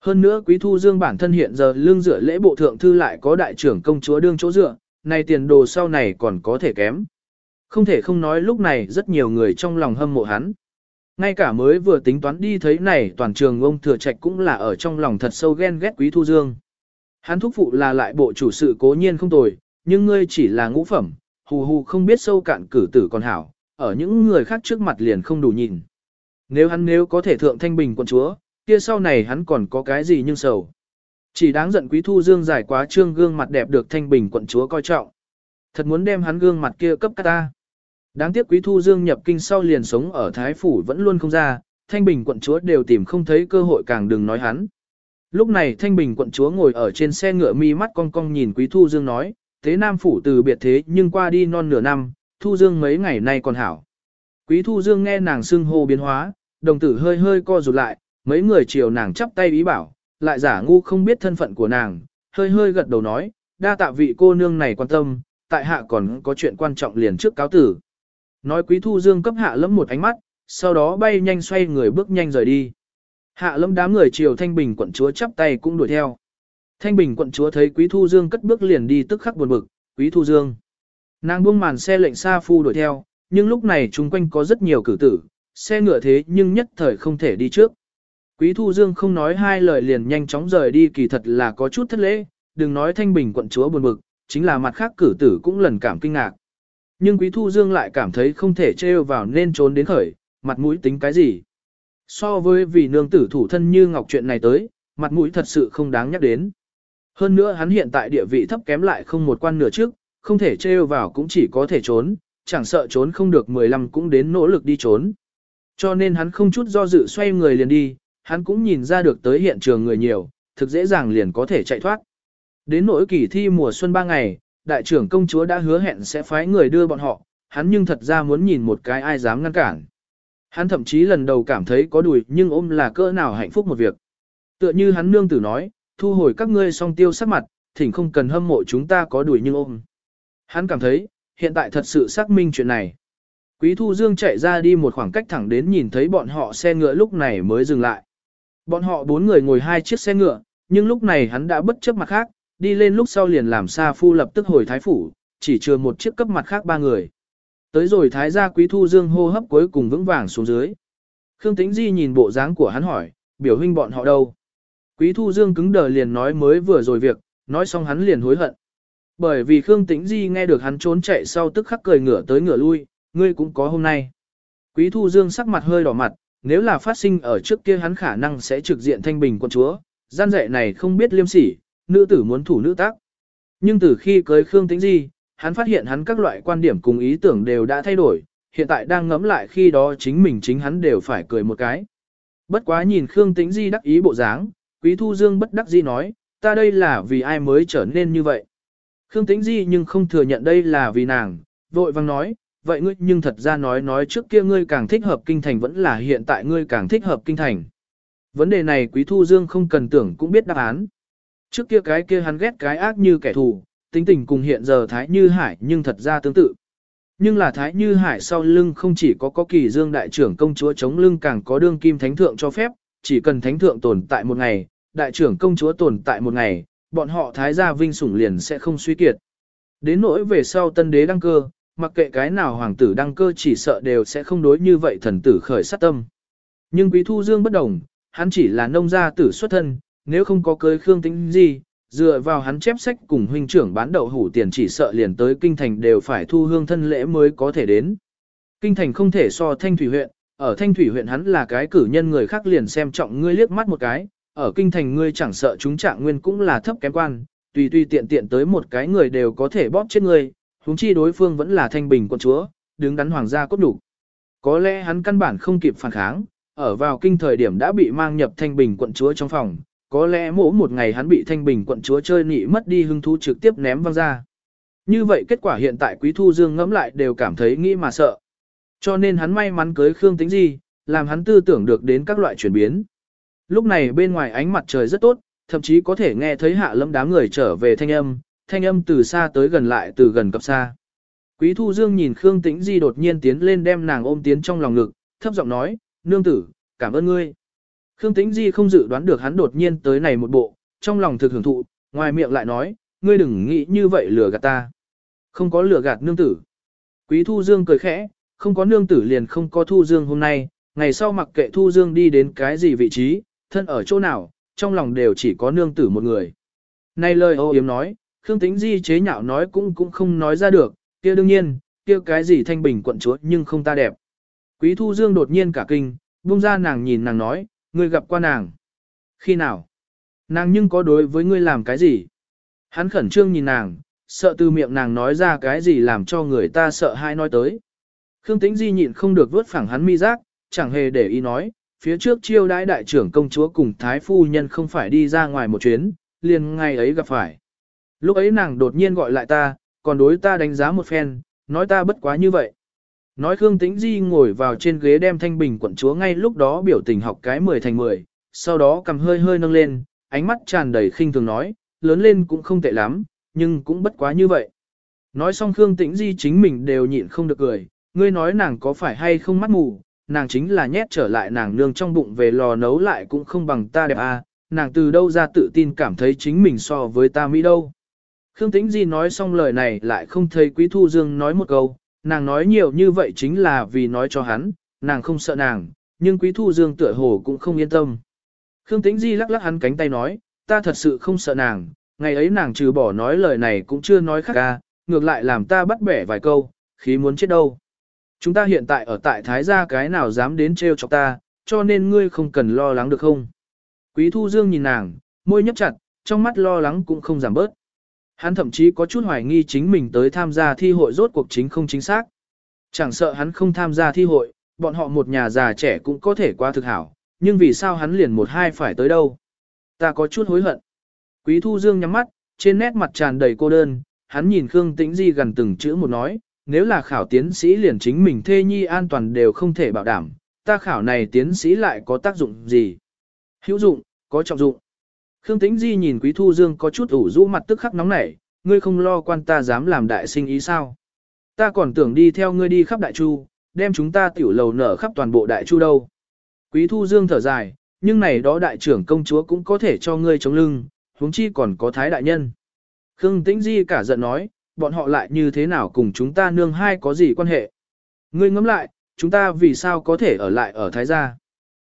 Hơn nữa Quý Thu Dương bản thân hiện giờ lương dựa lễ bộ thượng thư lại có đại trưởng công chúa đương chỗ dựa, này tiền đồ sau này còn có thể kém. Không thể không nói lúc này rất nhiều người trong lòng hâm mộ hắn. Ngay cả mới vừa tính toán đi thấy này toàn trường ông thừa trạch cũng là ở trong lòng thật sâu ghen ghét Quý Thu Dương. Hắn thúc phụ là lại bộ chủ sự cố nhiên không tồi, nhưng ngươi chỉ là ngũ phẩm, hù hù không biết sâu cạn cử tử còn hảo, ở những người khác trước mặt liền không đủ nhìn. Nếu hắn nếu có thể thượng thanh bình quân chúa, kia sau này hắn còn có cái gì nhưng sầu. Chỉ đáng giận quý thu dương giải quá trương gương mặt đẹp được thanh bình quận chúa coi trọng. Thật muốn đem hắn gương mặt kia cấp ta. Đáng tiếc quý thu dương nhập kinh sau liền sống ở Thái Phủ vẫn luôn không ra, thanh bình quận chúa đều tìm không thấy cơ hội càng đừng nói hắn. Lúc này thanh bình quận chúa ngồi ở trên xe ngựa mi mắt cong cong nhìn quý thu dương nói, thế nam phủ từ biệt thế nhưng qua đi non nửa năm, thu dương mấy ngày nay còn hảo. Quý thu dương nghe nàng xưng hô biến hóa, đồng tử hơi hơi co rụt lại, mấy người chiều nàng chắp tay ý bảo, lại giả ngu không biết thân phận của nàng, hơi hơi gật đầu nói, đa tạ vị cô nương này quan tâm, tại hạ còn có chuyện quan trọng liền trước cáo tử. Nói quý thu dương cấp hạ lẫm một ánh mắt, sau đó bay nhanh xoay người bước nhanh rời đi. Hạ lẫm đám người chiều thanh bình quận chúa chắp tay cũng đuổi theo. Thanh bình quận chúa thấy quý thu dương cất bước liền đi tức khắc buồn bực, quý thu dương. Nàng buông màn xe lệnh xa phu đuổi theo, nhưng lúc này chung quanh có rất nhiều cử tử, xe ngựa thế nhưng nhất thời không thể đi trước. Quý Thu Dương không nói hai lời liền nhanh chóng rời đi kỳ thật là có chút thất lễ, đừng nói thanh bình quận chúa buồn bực, chính là mặt khác cử tử cũng lần cảm kinh ngạc. Nhưng Quý Thu Dương lại cảm thấy không thể trêu vào nên trốn đến khởi, mặt mũi tính cái gì. So với vì nương tử thủ thân như ngọc chuyện này tới, mặt mũi thật sự không đáng nhắc đến. Hơn nữa hắn hiện tại địa vị thấp kém lại không một quan nửa trước, không thể trêu vào cũng chỉ có thể trốn, chẳng sợ trốn không được 15 cũng đến nỗ lực đi trốn. Cho nên hắn không chút do dự xoay người liền đi, hắn cũng nhìn ra được tới hiện trường người nhiều, thực dễ dàng liền có thể chạy thoát. Đến nỗi kỳ thi mùa xuân ba ngày, đại trưởng công chúa đã hứa hẹn sẽ phái người đưa bọn họ, hắn nhưng thật ra muốn nhìn một cái ai dám ngăn cản. Hắn thậm chí lần đầu cảm thấy có đùi nhưng ôm là cỡ nào hạnh phúc một việc. Tựa như hắn nương tử nói, thu hồi các ngươi song tiêu sắc mặt, thỉnh không cần hâm mộ chúng ta có đùi nhưng ôm. Hắn cảm thấy, hiện tại thật sự xác minh chuyện này. Quý Thu Dương chạy ra đi một khoảng cách thẳng đến nhìn thấy bọn họ xe ngựa lúc này mới dừng lại. Bọn họ bốn người ngồi hai chiếc xe ngựa, nhưng lúc này hắn đã bất chấp mặt khác, đi lên lúc sau liền làm xa Phu lập tức hồi thái phủ, chỉ chừa một chiếc cấp mặt khác ba người. Tới rồi thái gia quý thu dương hô hấp cuối cùng vững vàng xuống dưới. Khương Tĩnh Di nhìn bộ dáng của hắn hỏi, biểu huynh bọn họ đâu? Quý thu dương cứng đờ liền nói mới vừa rồi việc, nói xong hắn liền hối hận. Bởi vì Khương Tĩnh Di nghe được hắn trốn chạy sau tức khắc cười ngửa tới ngửa lui, ngươi cũng có hôm nay. Quý thu dương sắc mặt hơi đỏ mặt, nếu là phát sinh ở trước kia hắn khả năng sẽ trực diện thanh bình quân chúa, gian dạy này không biết liêm sỉ, nữ tử muốn thủ nữ tác. Nhưng từ khi cưới Khương Tĩnh Di, hắn phát hiện hắn các loại quan điểm cùng ý tưởng đều đã thay đổi, hiện tại đang ngẫm lại khi đó chính mình chính hắn đều phải cười một cái. Bất quá nhìn Khương Tĩnh Di đắc ý bộ dáng, Quý Thu Dương bất đắc di nói, ta đây là vì ai mới trở nên như vậy. Khương Tĩnh Di nhưng không thừa nhận đây là vì nàng, vội vang nói, vậy ngươi nhưng thật ra nói nói trước kia ngươi càng thích hợp kinh thành vẫn là hiện tại ngươi càng thích hợp kinh thành. Vấn đề này Quý Thu Dương không cần tưởng cũng biết đáp án. Trước kia cái kia hắn ghét cái ác như kẻ thù, tính tình cùng hiện giờ Thái Như Hải nhưng thật ra tương tự. Nhưng là Thái Như Hải sau lưng không chỉ có có kỳ dương đại trưởng công chúa chống lưng càng có đương kim thánh thượng cho phép, chỉ cần thánh thượng tồn tại một ngày, đại trưởng công chúa tồn tại một ngày, bọn họ Thái gia vinh sủng liền sẽ không suy kiệt. Đến nỗi về sau tân đế đăng cơ, mặc kệ cái nào hoàng tử đăng cơ chỉ sợ đều sẽ không đối như vậy thần tử khởi sát tâm. Nhưng Quý Thu Dương bất đồng, hắn chỉ là nông gia tử xuất thân, nếu không có cưới Khương tính gì, dựa vào hắn chép sách cùng huynh trưởng bán đậu hủ tiền chỉ sợ liền tới kinh thành đều phải thu hương thân lễ mới có thể đến. Kinh thành không thể so thanh thủy huyện, ở thanh thủy huyện hắn là cái cử nhân người khác liền xem trọng ngươi liếc mắt một cái, ở kinh thành ngươi chẳng sợ chúng trạng nguyên cũng là thấp kém quan, tùy tùy tiện tiện tới một cái người đều có thể bóp chết ngươi, huống chi đối phương vẫn là thanh bình quân chúa, đứng đắn hoàng gia cốt đủ. Có lẽ hắn căn bản không kịp phản kháng, ở vào kinh thời điểm đã bị mang nhập thanh bình quận chúa trong phòng, có lẽ mỗi một ngày hắn bị thanh bình quận chúa chơi nị mất đi hứng thú trực tiếp ném văng ra. Như vậy kết quả hiện tại Quý Thu Dương ngẫm lại đều cảm thấy nghĩ mà sợ. Cho nên hắn may mắn cưới Khương Tĩnh Di, làm hắn tư tưởng được đến các loại chuyển biến. Lúc này bên ngoài ánh mặt trời rất tốt, thậm chí có thể nghe thấy hạ lâm đám người trở về thanh âm, thanh âm từ xa tới gần lại từ gần cập xa. Quý Thu Dương nhìn Khương Tĩnh Di đột nhiên tiến lên đem nàng ôm tiến trong lòng ngực, thấp giọng nói, nương tử, cảm ơn ngươi. Khương Tĩnh Di không dự đoán được hắn đột nhiên tới này một bộ, trong lòng thực hưởng thụ, ngoài miệng lại nói, ngươi đừng nghĩ như vậy lừa gạt ta. Không có lừa gạt nương tử. Quý Thu Dương cười khẽ, không có nương tử liền không có Thu Dương hôm nay, ngày sau mặc kệ Thu Dương đi đến cái gì vị trí, thân ở chỗ nào, trong lòng đều chỉ có nương tử một người. Này lời ô yếm nói, Khương Tĩnh Di chế nhạo nói cũng cũng không nói ra được, kia đương nhiên, kia cái gì thanh bình quận chúa nhưng không ta đẹp. Quý Thu Dương đột nhiên cả kinh, buông ra nàng nhìn nàng nói, ngươi gặp qua nàng. Khi nào? Nàng nhưng có đối với ngươi làm cái gì? Hắn khẩn trương nhìn nàng, sợ từ miệng nàng nói ra cái gì làm cho người ta sợ hai nói tới. Khương Tĩnh Di nhịn không được vớt phẳng hắn mi giác, chẳng hề để ý nói, phía trước chiêu đãi đại trưởng công chúa cùng thái phu nhân không phải đi ra ngoài một chuyến, liền ngày ấy gặp phải. Lúc ấy nàng đột nhiên gọi lại ta, còn đối ta đánh giá một phen, nói ta bất quá như vậy. Nói Khương Tĩnh Di ngồi vào trên ghế đem thanh bình quận chúa ngay lúc đó biểu tình học cái 10 thành 10, sau đó cầm hơi hơi nâng lên, ánh mắt tràn đầy khinh thường nói, lớn lên cũng không tệ lắm, nhưng cũng bất quá như vậy. Nói xong Khương Tĩnh Di chính mình đều nhịn không được cười, ngươi nói nàng có phải hay không mắt mù, nàng chính là nhét trở lại nàng nương trong bụng về lò nấu lại cũng không bằng ta đẹp à, nàng từ đâu ra tự tin cảm thấy chính mình so với ta Mỹ đâu. Khương Tĩnh Di nói xong lời này lại không thấy Quý Thu Dương nói một câu, nàng nói nhiều như vậy chính là vì nói cho hắn, nàng không sợ nàng, nhưng Quý Thu Dương tựa hồ cũng không yên tâm. Khương Tĩnh Di lắc lắc hắn cánh tay nói, ta thật sự không sợ nàng, ngày ấy nàng trừ bỏ nói lời này cũng chưa nói khác ca, ngược lại làm ta bắt bẻ vài câu, khí muốn chết đâu. Chúng ta hiện tại ở tại Thái gia cái nào dám đến trêu chọc ta, cho nên ngươi không cần lo lắng được không. Quý Thu Dương nhìn nàng, môi nhấp chặt, trong mắt lo lắng cũng không giảm bớt. Hắn thậm chí có chút hoài nghi chính mình tới tham gia thi hội rốt cuộc chính không chính xác. Chẳng sợ hắn không tham gia thi hội, bọn họ một nhà già trẻ cũng có thể qua thực hảo, nhưng vì sao hắn liền một hai phải tới đâu. Ta có chút hối hận. Quý Thu Dương nhắm mắt, trên nét mặt tràn đầy cô đơn, hắn nhìn Khương Tĩnh Di gần từng chữ một nói, nếu là khảo tiến sĩ liền chính mình thê nhi an toàn đều không thể bảo đảm, ta khảo này tiến sĩ lại có tác dụng gì? Hữu dụng, có trọng dụng. Khương Tĩnh Di nhìn Quý Thu Dương có chút ủ rũ mặt tức khắc nóng nảy, ngươi không lo quan ta dám làm đại sinh ý sao? Ta còn tưởng đi theo ngươi đi khắp đại chu, đem chúng ta tiểu lầu nở khắp toàn bộ đại chu đâu. Quý Thu Dương thở dài, nhưng này đó đại trưởng công chúa cũng có thể cho ngươi chống lưng, huống chi còn có thái đại nhân. Khương Tĩnh Di cả giận nói, bọn họ lại như thế nào cùng chúng ta nương hai có gì quan hệ? Ngươi ngẫm lại, chúng ta vì sao có thể ở lại ở thái gia?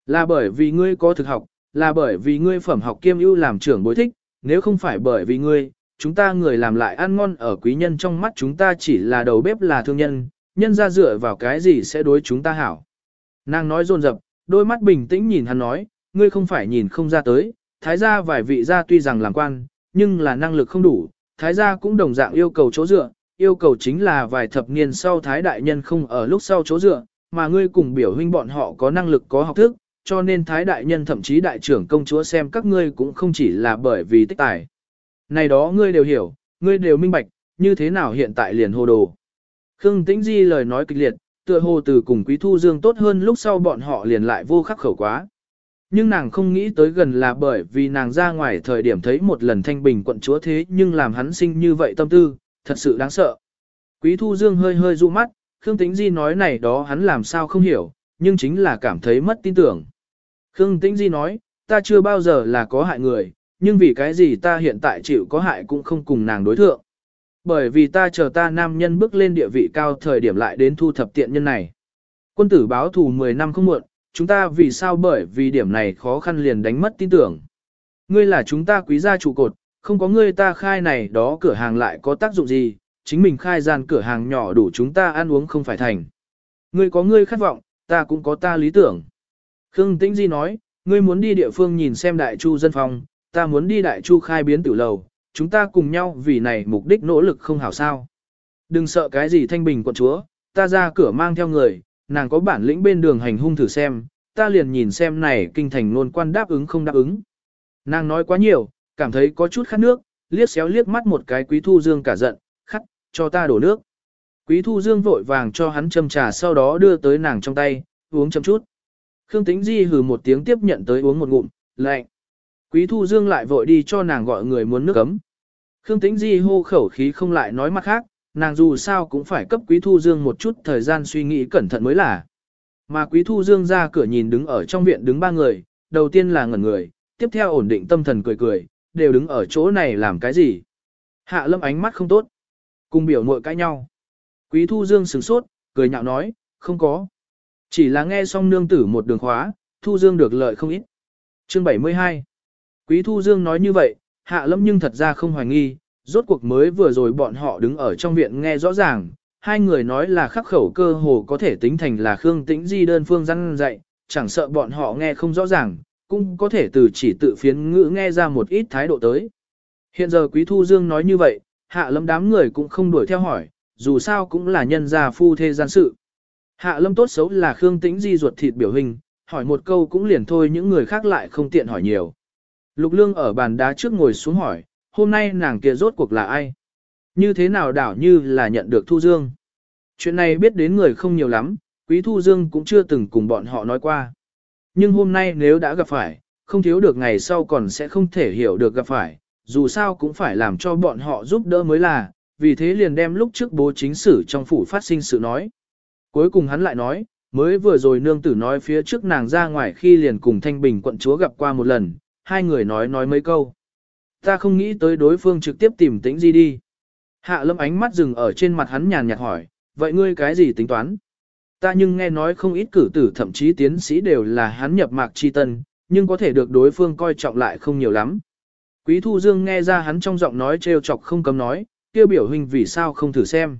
Là bởi vì ngươi có thực học, là bởi vì ngươi phẩm học kiêm ưu làm trưởng bối thích, nếu không phải bởi vì ngươi, chúng ta người làm lại ăn ngon ở quý nhân trong mắt chúng ta chỉ là đầu bếp là thương nhân, nhân ra dựa vào cái gì sẽ đối chúng ta hảo. Nàng nói dồn rập, đôi mắt bình tĩnh nhìn hắn nói, ngươi không phải nhìn không ra tới, thái gia vài vị gia tuy rằng làm quan, nhưng là năng lực không đủ, thái gia cũng đồng dạng yêu cầu chỗ dựa, yêu cầu chính là vài thập niên sau thái đại nhân không ở lúc sau chỗ dựa, mà ngươi cùng biểu huynh bọn họ có năng lực có học thức, cho nên thái đại nhân thậm chí đại trưởng công chúa xem các ngươi cũng không chỉ là bởi vì tích tài. Này đó ngươi đều hiểu, ngươi đều minh bạch, như thế nào hiện tại liền hồ đồ. Khương Tĩnh Di lời nói kịch liệt, tựa hồ từ cùng Quý Thu Dương tốt hơn lúc sau bọn họ liền lại vô khắc khẩu quá. Nhưng nàng không nghĩ tới gần là bởi vì nàng ra ngoài thời điểm thấy một lần thanh bình quận chúa thế nhưng làm hắn sinh như vậy tâm tư, thật sự đáng sợ. Quý Thu Dương hơi hơi dụ mắt, Khương Tĩnh Di nói này đó hắn làm sao không hiểu, nhưng chính là cảm thấy mất tin tưởng. Khương Tĩnh Di nói, ta chưa bao giờ là có hại người, nhưng vì cái gì ta hiện tại chịu có hại cũng không cùng nàng đối thượng. Bởi vì ta chờ ta nam nhân bước lên địa vị cao thời điểm lại đến thu thập tiện nhân này. Quân tử báo thù 10 năm không muộn, chúng ta vì sao bởi vì điểm này khó khăn liền đánh mất tin tưởng. Ngươi là chúng ta quý gia trụ cột, không có ngươi ta khai này đó cửa hàng lại có tác dụng gì, chính mình khai gian cửa hàng nhỏ đủ chúng ta ăn uống không phải thành. Ngươi có ngươi khát vọng, ta cũng có ta lý tưởng. Khương Tĩnh Di nói, ngươi muốn đi địa phương nhìn xem đại chu dân phòng, ta muốn đi đại chu khai biến tử lầu, chúng ta cùng nhau vì này mục đích nỗ lực không hảo sao. Đừng sợ cái gì thanh bình quận chúa, ta ra cửa mang theo người, nàng có bản lĩnh bên đường hành hung thử xem, ta liền nhìn xem này kinh thành luôn quan đáp ứng không đáp ứng. Nàng nói quá nhiều, cảm thấy có chút khát nước, liếc xéo liếc mắt một cái quý thu dương cả giận, khát, cho ta đổ nước. Quý thu dương vội vàng cho hắn châm trà sau đó đưa tới nàng trong tay, uống châm chút. Khương Tĩnh Di hừ một tiếng tiếp nhận tới uống một ngụm, lạnh. Quý thu dương lại vội đi cho nàng gọi người muốn nước ấm. Khương Tĩnh Di hô khẩu khí không lại nói mặt khác, nàng dù sao cũng phải cấp Quý Thu Dương một chút thời gian suy nghĩ cẩn thận mới là. Mà Quý Thu Dương ra cửa nhìn đứng ở trong viện đứng ba người, đầu tiên là ngẩn người, tiếp theo ổn định tâm thần cười cười, đều đứng ở chỗ này làm cái gì. Hạ lâm ánh mắt không tốt. Cùng biểu muội cãi nhau. Quý Thu Dương sửng sốt, cười nhạo nói, không có. Chỉ là nghe xong nương tử một đường khóa, Thu Dương được lợi không ít. Chương 72 Quý Thu Dương nói như vậy, hạ lâm nhưng thật ra không hoài nghi, rốt cuộc mới vừa rồi bọn họ đứng ở trong viện nghe rõ ràng, hai người nói là khắc khẩu cơ hồ có thể tính thành là Khương Tĩnh Di đơn phương răn dạy, chẳng sợ bọn họ nghe không rõ ràng, cũng có thể từ chỉ tự phiến ngữ nghe ra một ít thái độ tới. Hiện giờ Quý Thu Dương nói như vậy, hạ lâm đám người cũng không đuổi theo hỏi, dù sao cũng là nhân gia phu thê gian sự. Hạ lâm tốt xấu là Khương Tĩnh Di ruột thịt biểu hình, hỏi một câu cũng liền thôi những người khác lại không tiện hỏi nhiều. Lục Lương ở bàn đá trước ngồi xuống hỏi, hôm nay nàng kia rốt cuộc là ai? Như thế nào đảo như là nhận được Thu Dương? Chuyện này biết đến người không nhiều lắm, Quý Thu Dương cũng chưa từng cùng bọn họ nói qua. Nhưng hôm nay nếu đã gặp phải, không thiếu được ngày sau còn sẽ không thể hiểu được gặp phải, dù sao cũng phải làm cho bọn họ giúp đỡ mới là, vì thế liền đem lúc trước bố chính sử trong phủ phát sinh sự nói. Cuối cùng hắn lại nói, mới vừa rồi nương tử nói phía trước nàng ra ngoài khi liền cùng Thanh Bình quận chúa gặp qua một lần, hai người nói nói mấy câu. Ta không nghĩ tới đối phương trực tiếp tìm tính gì đi. Hạ lâm ánh mắt dừng ở trên mặt hắn nhàn nhạt hỏi, vậy ngươi cái gì tính toán? Ta nhưng nghe nói không ít cử tử thậm chí tiến sĩ đều là hắn nhập mạc chi tân, nhưng có thể được đối phương coi trọng lại không nhiều lắm. Quý Thu Dương nghe ra hắn trong giọng nói trêu chọc không cấm nói, kêu biểu hình vì sao không thử xem.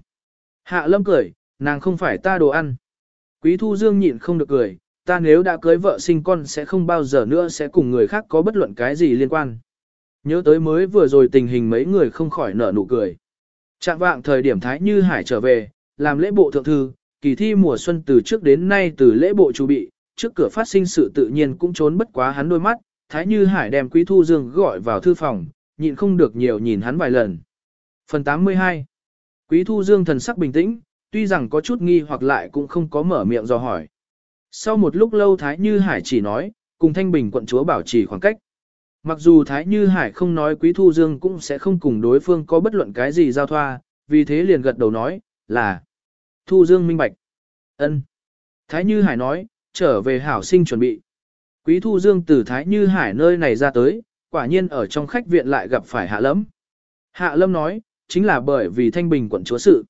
Hạ lâm cười, nàng không phải ta đồ ăn. Quý Thu Dương nhịn không được cười, ta nếu đã cưới vợ sinh con sẽ không bao giờ nữa sẽ cùng người khác có bất luận cái gì liên quan. Nhớ tới mới vừa rồi tình hình mấy người không khỏi nở nụ cười. Trạng vạng thời điểm Thái Như Hải trở về, làm lễ bộ thượng thư, kỳ thi mùa xuân từ trước đến nay từ lễ bộ chuẩn bị, trước cửa phát sinh sự tự nhiên cũng trốn bất quá hắn đôi mắt, Thái Như Hải đem Quý Thu Dương gọi vào thư phòng, nhịn không được nhiều nhìn hắn vài lần. Phần 82 Quý Thu Dương thần sắc bình tĩnh, tuy rằng có chút nghi hoặc lại cũng không có mở miệng do hỏi. Sau một lúc lâu Thái Như Hải chỉ nói, cùng Thanh Bình quận chúa bảo trì khoảng cách. Mặc dù Thái Như Hải không nói Quý Thu Dương cũng sẽ không cùng đối phương có bất luận cái gì giao thoa, vì thế liền gật đầu nói, là Thu Dương minh bạch. ân Thái Như Hải nói, trở về hảo sinh chuẩn bị. Quý Thu Dương từ Thái Như Hải nơi này ra tới, quả nhiên ở trong khách viện lại gặp phải Hạ Lâm. Hạ Lâm nói, chính là bởi vì Thanh Bình quận chúa sự.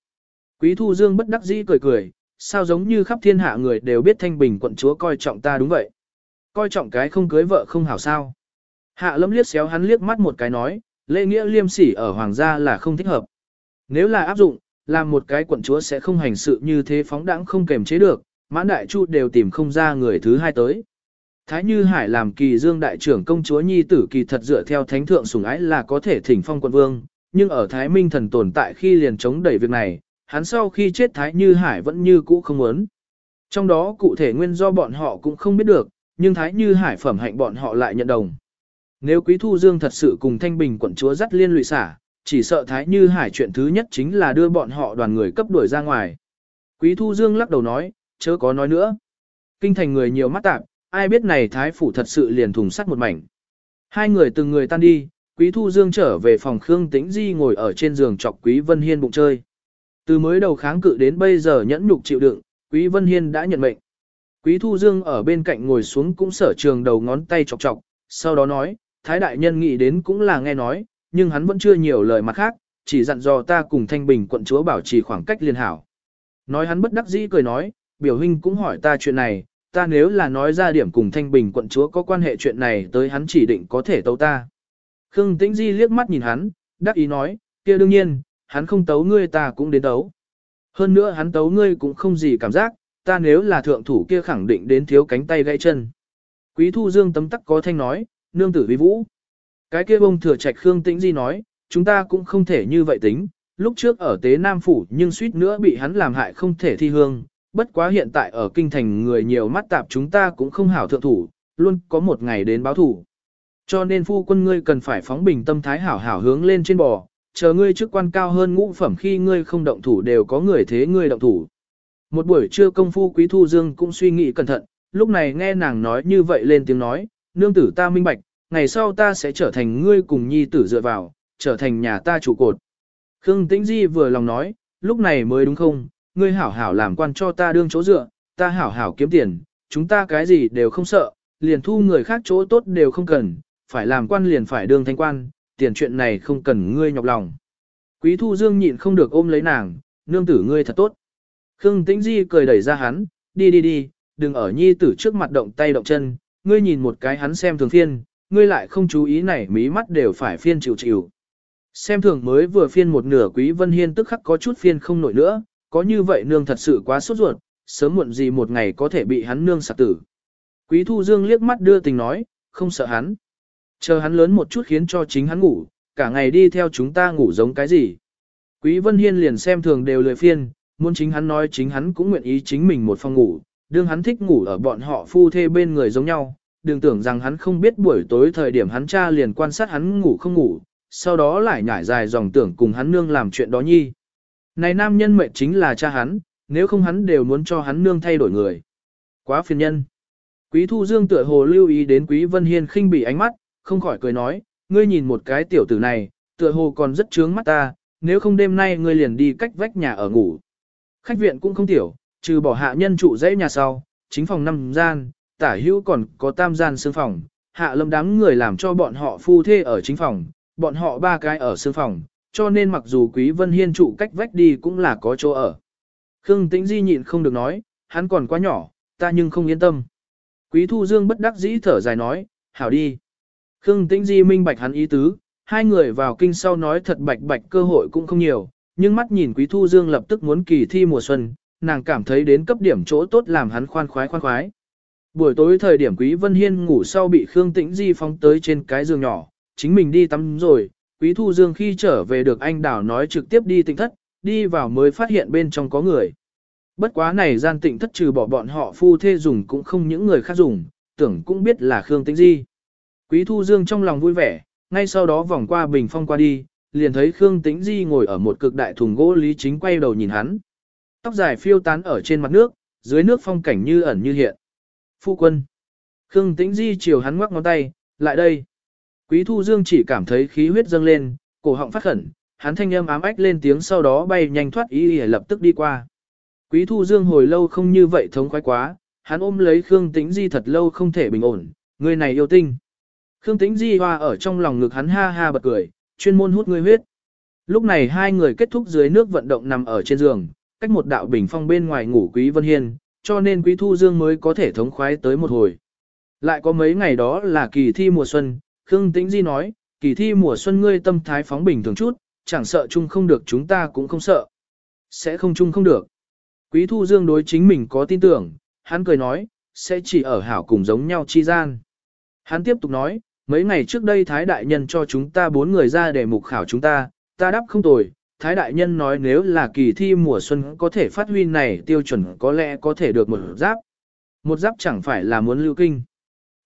Quý Thu Dương bất đắc dĩ cười cười, sao giống như khắp thiên hạ người đều biết Thanh Bình quận chúa coi trọng ta đúng vậy. Coi trọng cái không cưới vợ không hảo sao. Hạ lâm liếc xéo hắn liếc mắt một cái nói, lễ nghĩa liêm sỉ ở hoàng gia là không thích hợp. Nếu là áp dụng, làm một cái quận chúa sẽ không hành sự như thế phóng đãng không kềm chế được, mãn đại chu đều tìm không ra người thứ hai tới. Thái Như Hải làm kỳ dương đại trưởng công chúa nhi tử kỳ thật dựa theo thánh thượng sủng ái là có thể thỉnh phong quận vương, nhưng ở Thái Minh thần tồn tại khi liền chống đẩy việc này, hắn sau khi chết Thái Như Hải vẫn như cũ không muốn. Trong đó cụ thể nguyên do bọn họ cũng không biết được, nhưng Thái Như Hải phẩm hạnh bọn họ lại nhận đồng. Nếu Quý Thu Dương thật sự cùng Thanh Bình quận chúa dắt liên lụy xả, chỉ sợ Thái Như Hải chuyện thứ nhất chính là đưa bọn họ đoàn người cấp đuổi ra ngoài. Quý Thu Dương lắc đầu nói, chớ có nói nữa. Kinh thành người nhiều mắt tạp, ai biết này Thái Phủ thật sự liền thùng sắt một mảnh. Hai người từng người tan đi, Quý Thu Dương trở về phòng Khương Tĩnh Di ngồi ở trên giường chọc Quý Vân Hiên bụng chơi. Từ mới đầu kháng cự đến bây giờ nhẫn nhục chịu đựng, Quý Vân Hiên đã nhận mệnh. Quý Thu Dương ở bên cạnh ngồi xuống cũng sở trường đầu ngón tay chọc chọc, sau đó nói, Thái Đại Nhân nghĩ đến cũng là nghe nói, nhưng hắn vẫn chưa nhiều lời mặt khác, chỉ dặn dò ta cùng Thanh Bình quận chúa bảo trì khoảng cách liên hảo. Nói hắn bất đắc dĩ cười nói, biểu huynh cũng hỏi ta chuyện này, ta nếu là nói ra điểm cùng Thanh Bình quận chúa có quan hệ chuyện này tới hắn chỉ định có thể tấu ta. Khương Tĩnh Di liếc mắt nhìn hắn, đắc ý nói, kia đương nhiên, hắn không tấu ngươi ta cũng đến tấu. Hơn nữa hắn tấu ngươi cũng không gì cảm giác, ta nếu là thượng thủ kia khẳng định đến thiếu cánh tay gãy chân. Quý Thu Dương tấm tắc có thanh nói, nương tử vi vũ. Cái kia bông thừa trạch Khương Tĩnh Di nói, chúng ta cũng không thể như vậy tính, lúc trước ở Tế Nam Phủ nhưng suýt nữa bị hắn làm hại không thể thi hương, bất quá hiện tại ở kinh thành người nhiều mắt tạp chúng ta cũng không hảo thượng thủ, luôn có một ngày đến báo thủ. Cho nên phu quân ngươi cần phải phóng bình tâm thái hảo hảo hướng lên trên bò, chờ ngươi chức quan cao hơn ngũ phẩm khi ngươi không động thủ đều có người thế ngươi động thủ. Một buổi trưa công phu Quý Thu Dương cũng suy nghĩ cẩn thận, lúc này nghe nàng nói như vậy lên tiếng nói, nương tử ta minh bạch, ngày sau ta sẽ trở thành ngươi cùng nhi tử dựa vào, trở thành nhà ta trụ cột. Khương Tĩnh Di vừa lòng nói, lúc này mới đúng không, ngươi hảo hảo làm quan cho ta đương chỗ dựa, ta hảo hảo kiếm tiền, chúng ta cái gì đều không sợ, liền thu người khác chỗ tốt đều không cần, phải làm quan liền phải đương thanh quan, tiền chuyện này không cần ngươi nhọc lòng. Quý Thu Dương nhịn không được ôm lấy nàng, nương tử ngươi thật tốt. Khương Tĩnh Di cười đẩy ra hắn, đi đi đi, đừng ở nhi tử trước mặt động tay động chân, ngươi nhìn một cái hắn xem thường phiên, ngươi lại không chú ý này mí mắt đều phải phiên chịu chịu. Xem thường mới vừa phiên một nửa quý vân hiên tức khắc có chút phiên không nổi nữa, có như vậy nương thật sự quá sốt ruột, sớm muộn gì một ngày có thể bị hắn nương sạc tử. Quý thu dương liếc mắt đưa tình nói, không sợ hắn. Chờ hắn lớn một chút khiến cho chính hắn ngủ, cả ngày đi theo chúng ta ngủ giống cái gì. Quý vân hiên liền xem thường đều lười phiên, muốn chính hắn nói chính hắn cũng nguyện ý chính mình một phòng ngủ, đương hắn thích ngủ ở bọn họ phu thê bên người giống nhau, đừng tưởng rằng hắn không biết buổi tối thời điểm hắn cha liền quan sát hắn ngủ không ngủ, sau đó lại nhảy dài dòng tưởng cùng hắn nương làm chuyện đó nhi. Này nam nhân mệnh chính là cha hắn, nếu không hắn đều muốn cho hắn nương thay đổi người. Quá phiền nhân. Quý Thu Dương tựa hồ lưu ý đến Quý Vân Hiên khinh bỉ ánh mắt, không khỏi cười nói, ngươi nhìn một cái tiểu tử này, tựa hồ còn rất trướng mắt ta, nếu không đêm nay ngươi liền đi cách vách nhà ở ngủ. Khách viện cũng không tiểu, trừ bỏ hạ nhân trụ dãy nhà sau, chính phòng năm gian, tả hữu còn có tam gian xương phòng, hạ lâm đám người làm cho bọn họ phu thê ở chính phòng, bọn họ ba cái ở xương phòng, cho nên mặc dù Quý Vân Hiên trụ cách vách đi cũng là có chỗ ở. Khương Tĩnh Di nhịn không được nói, hắn còn quá nhỏ, ta nhưng không yên tâm. Quý Thu Dương bất đắc dĩ thở dài nói, hảo đi. Khương Tĩnh Di minh bạch hắn ý tứ, hai người vào kinh sau nói thật bạch bạch cơ hội cũng không nhiều, nhưng mắt nhìn Quý Thu Dương lập tức muốn kỳ thi mùa xuân, nàng cảm thấy đến cấp điểm chỗ tốt làm hắn khoan khoái khoan khoái. Buổi tối thời điểm Quý Vân Hiên ngủ sau bị Khương Tĩnh Di phóng tới trên cái giường nhỏ, chính mình đi tắm rồi, Quý Thu Dương khi trở về được anh đảo nói trực tiếp đi tịnh thất, đi vào mới phát hiện bên trong có người. Bất quá này gian tịnh thất trừ bỏ bọn họ phu thê dùng cũng không những người khác dùng, tưởng cũng biết là Khương Tĩnh Di. Quý Thu Dương trong lòng vui vẻ, ngay sau đó vòng qua bình phong qua đi, liền thấy Khương Tĩnh Di ngồi ở một cực đại thùng gỗ lý chính quay đầu nhìn hắn. Tóc dài phiêu tán ở trên mặt nước, dưới nước phong cảnh như ẩn như hiện. Phu quân. Khương Tĩnh Di chiều hắn ngoắc ngón tay, lại đây. Quý Thu Dương chỉ cảm thấy khí huyết dâng lên, cổ họng phát khẩn, hắn thanh âm ám ách lên tiếng sau đó bay nhanh thoát ý để lập tức đi qua. Quý Thu Dương hồi lâu không như vậy thống khoái quá, hắn ôm lấy Khương Tĩnh Di thật lâu không thể bình ổn, người này yêu tinh. Khương Tĩnh Di hoa ở trong lòng ngực hắn ha ha bật cười, chuyên môn hút người huyết. Lúc này hai người kết thúc dưới nước vận động nằm ở trên giường, cách một đạo bình phong bên ngoài ngủ Quý Vân Hiên, cho nên Quý Thu Dương mới có thể thống khoái tới một hồi. Lại có mấy ngày đó là kỳ thi mùa xuân, Khương Tĩnh Di nói, kỳ thi mùa xuân ngươi tâm thái phóng bình thường chút, chẳng sợ chung không được chúng ta cũng không sợ. Sẽ không chung không được. Quý Thu Dương đối chính mình có tin tưởng, hắn cười nói, sẽ chỉ ở hảo cùng giống nhau chi gian. Hắn tiếp tục nói, mấy ngày trước đây Thái Đại Nhân cho chúng ta bốn người ra để mục khảo chúng ta, ta đáp không tồi. Thái Đại Nhân nói nếu là kỳ thi mùa xuân có thể phát huy này tiêu chuẩn có lẽ có thể được một giáp. Một giáp chẳng phải là muốn lưu kinh.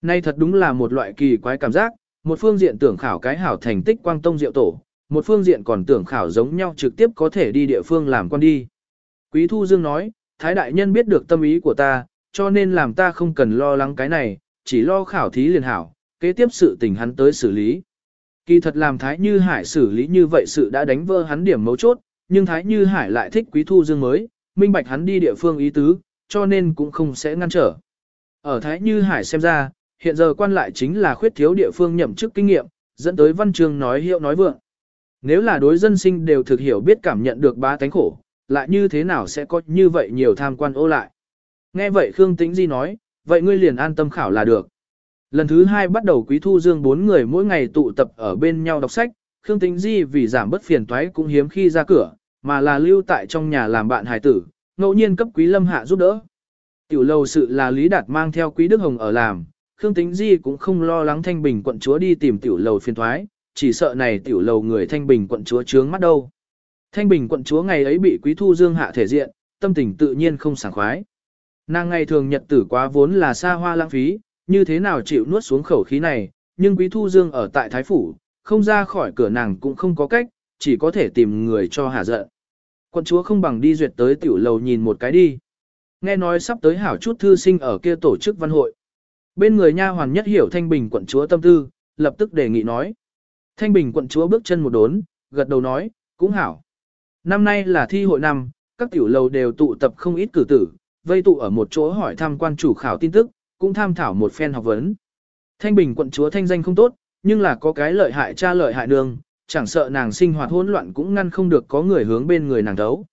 Nay thật đúng là một loại kỳ quái cảm giác, một phương diện tưởng khảo cái hảo thành tích quang tông diệu tổ, một phương diện còn tưởng khảo giống nhau trực tiếp có thể đi địa phương làm quan đi. Quý Thu Dương nói, Thái Đại Nhân biết được tâm ý của ta, cho nên làm ta không cần lo lắng cái này, chỉ lo khảo thí liền hảo, kế tiếp sự tình hắn tới xử lý. Kỳ thật làm Thái Như Hải xử lý như vậy sự đã đánh vỡ hắn điểm mấu chốt, nhưng Thái Như Hải lại thích Quý Thu Dương mới, minh bạch hắn đi địa phương ý tứ, cho nên cũng không sẽ ngăn trở. Ở Thái Như Hải xem ra, hiện giờ quan lại chính là khuyết thiếu địa phương nhậm chức kinh nghiệm, dẫn tới văn chương nói hiệu nói vượng. Nếu là đối dân sinh đều thực hiểu biết cảm nhận được ba tánh khổ, lại như thế nào sẽ có như vậy nhiều tham quan ô lại. Nghe vậy Khương Tĩnh Di nói, vậy ngươi liền an tâm khảo là được. Lần thứ hai bắt đầu quý thu dương bốn người mỗi ngày tụ tập ở bên nhau đọc sách, Khương Tĩnh Di vì giảm bất phiền toái cũng hiếm khi ra cửa, mà là lưu tại trong nhà làm bạn hài tử, ngẫu nhiên cấp quý lâm hạ giúp đỡ. Tiểu lầu sự là Lý Đạt mang theo quý Đức Hồng ở làm, Khương Tĩnh Di cũng không lo lắng Thanh Bình quận chúa đi tìm tiểu lầu phiền Toái, chỉ sợ này tiểu lầu người Thanh Bình quận chúa trướng mắt đâu. Thanh Bình quận chúa ngày ấy bị Quý Thu Dương hạ thể diện, tâm tình tự nhiên không sảng khoái. Nàng ngày thường nhật tử quá vốn là xa hoa lãng phí, như thế nào chịu nuốt xuống khẩu khí này, nhưng Quý Thu Dương ở tại Thái Phủ, không ra khỏi cửa nàng cũng không có cách, chỉ có thể tìm người cho hạ giận. Quân chúa không bằng đi duyệt tới tiểu lầu nhìn một cái đi. Nghe nói sắp tới hảo chút thư sinh ở kia tổ chức văn hội. Bên người nha hoàn nhất hiểu Thanh Bình quận chúa tâm tư, lập tức đề nghị nói. Thanh Bình quận chúa bước chân một đốn, gật đầu nói, cũng hảo. Năm nay là thi hội năm, các tiểu lầu đều tụ tập không ít cử tử, vây tụ ở một chỗ hỏi thăm quan chủ khảo tin tức, cũng tham thảo một phen học vấn. Thanh Bình quận chúa thanh danh không tốt, nhưng là có cái lợi hại cha lợi hại nương, chẳng sợ nàng sinh hoạt hỗn loạn cũng ngăn không được có người hướng bên người nàng đấu.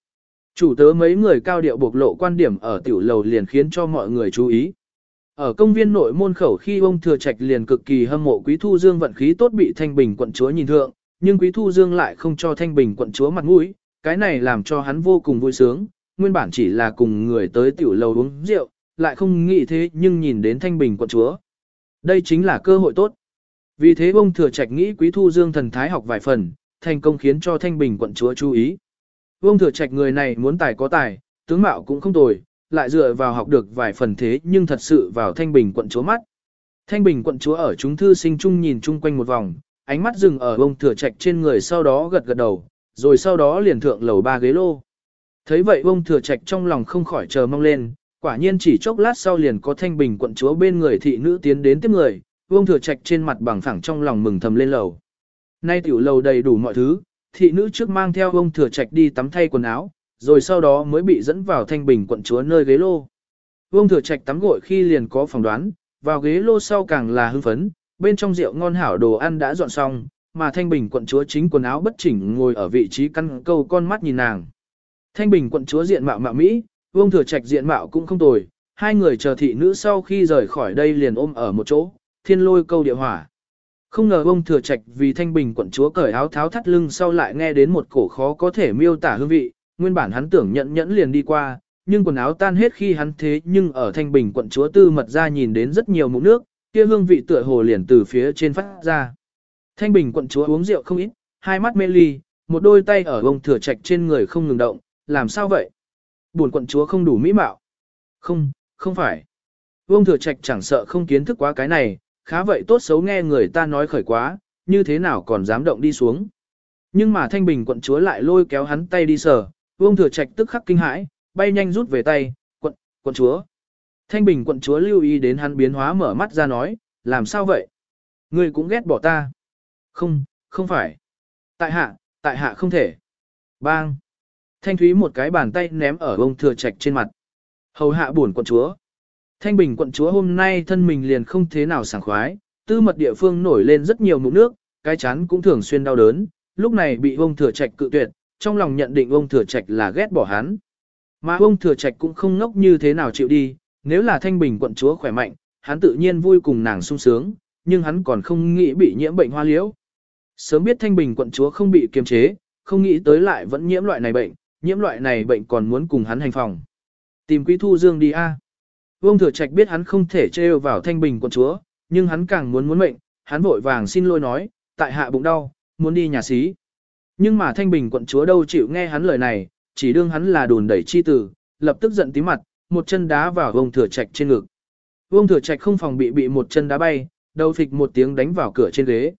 Chủ tớ mấy người cao điệu bộc lộ quan điểm ở tiểu lầu liền khiến cho mọi người chú ý. Ở công viên nội môn khẩu khi ông thừa trạch liền cực kỳ hâm mộ Quý Thu Dương vận khí tốt bị Thanh Bình quận chúa nhìn thượng, nhưng Quý Thu Dương lại không cho Thanh Bình quận chúa mặt mũi, cái này làm cho hắn vô cùng vui sướng, nguyên bản chỉ là cùng người tới tiểu lầu uống rượu, lại không nghĩ thế nhưng nhìn đến Thanh Bình quận chúa. Đây chính là cơ hội tốt. Vì thế ông thừa trạch nghĩ Quý Thu Dương thần thái học vài phần, thành công khiến cho Thanh Bình quận chúa chú ý. Ông thừa trạch người này muốn tài có tài, tướng mạo cũng không tồi, lại dựa vào học được vài phần thế nhưng thật sự vào Thanh Bình quận chúa mắt. Thanh Bình quận chúa ở chúng thư sinh chung nhìn chung quanh một vòng, ánh mắt dừng ở ông thừa trạch trên người sau đó gật gật đầu, rồi sau đó liền thượng lầu ba ghế lô. Thấy vậy ông thừa trạch trong lòng không khỏi chờ mong lên, quả nhiên chỉ chốc lát sau liền có Thanh Bình quận chúa bên người thị nữ tiến đến tiếp người, Vương thừa trạch trên mặt bằng phẳng trong lòng mừng thầm lên lầu. Nay tiểu lầu đầy đủ mọi thứ, thị nữ trước mang theo Vương thừa trạch đi tắm thay quần áo, rồi sau đó mới bị dẫn vào thanh bình quận chúa nơi ghế lô. Vương thừa trạch tắm gội khi liền có phỏng đoán, vào ghế lô sau càng là hưng phấn, bên trong rượu ngon hảo đồ ăn đã dọn xong, mà thanh bình quận chúa chính quần áo bất chỉnh ngồi ở vị trí căn câu con mắt nhìn nàng. Thanh bình quận chúa diện mạo mạo Mỹ, Vương thừa trạch diện mạo cũng không tồi, hai người chờ thị nữ sau khi rời khỏi đây liền ôm ở một chỗ, thiên lôi câu địa hỏa. Không ngờ ông thừa trạch vì thanh bình quận chúa cởi áo tháo thắt lưng sau lại nghe đến một cổ khó có thể miêu tả hương vị, nguyên bản hắn tưởng nhận nhẫn liền đi qua, nhưng quần áo tan hết khi hắn thế nhưng ở thanh bình quận chúa tư mật ra nhìn đến rất nhiều mụn nước, kia hương vị tựa hồ liền từ phía trên phát ra. Thanh bình quận chúa uống rượu không ít, hai mắt mê ly, một đôi tay ở ông thừa trạch trên người không ngừng động, làm sao vậy? Buồn quận chúa không đủ mỹ mạo. Không, không phải. vương thừa trạch chẳng sợ không kiến thức quá cái này, khá vậy tốt xấu nghe người ta nói khởi quá, như thế nào còn dám động đi xuống. Nhưng mà thanh bình quận chúa lại lôi kéo hắn tay đi sờ, vương thừa trạch tức khắc kinh hãi, bay nhanh rút về tay, quận, quận chúa. Thanh bình quận chúa lưu ý đến hắn biến hóa mở mắt ra nói, làm sao vậy? Ngươi cũng ghét bỏ ta. Không, không phải. Tại hạ, tại hạ không thể. Bang. Thanh thúy một cái bàn tay ném ở ông thừa trạch trên mặt. Hầu hạ buồn quận chúa. Thanh Bình quận chúa hôm nay thân mình liền không thế nào sảng khoái, tư mật địa phương nổi lên rất nhiều mụn nước, cái chán cũng thường xuyên đau đớn, lúc này bị ông thừa trạch cự tuyệt, trong lòng nhận định ông thừa trạch là ghét bỏ hắn. Mà ông thừa trạch cũng không ngốc như thế nào chịu đi, nếu là Thanh Bình quận chúa khỏe mạnh, hắn tự nhiên vui cùng nàng sung sướng, nhưng hắn còn không nghĩ bị nhiễm bệnh hoa liễu. Sớm biết Thanh Bình quận chúa không bị kiềm chế, không nghĩ tới lại vẫn nhiễm loại này bệnh, nhiễm loại này bệnh còn muốn cùng hắn hành phòng. Tìm Quý Thu Dương đi a. Vương Thừa Trạch biết hắn không thể trêu vào thanh bình quận chúa, nhưng hắn càng muốn muốn mệnh, hắn vội vàng xin lỗi nói, tại hạ bụng đau, muốn đi nhà xí. Nhưng mà thanh bình quận chúa đâu chịu nghe hắn lời này, chỉ đương hắn là đùn đẩy chi tử, lập tức giận tí mặt, một chân đá vào Vương Thừa Trạch trên ngực. Vương Thừa Trạch không phòng bị bị một chân đá bay, đầu phịch một tiếng đánh vào cửa trên ghế.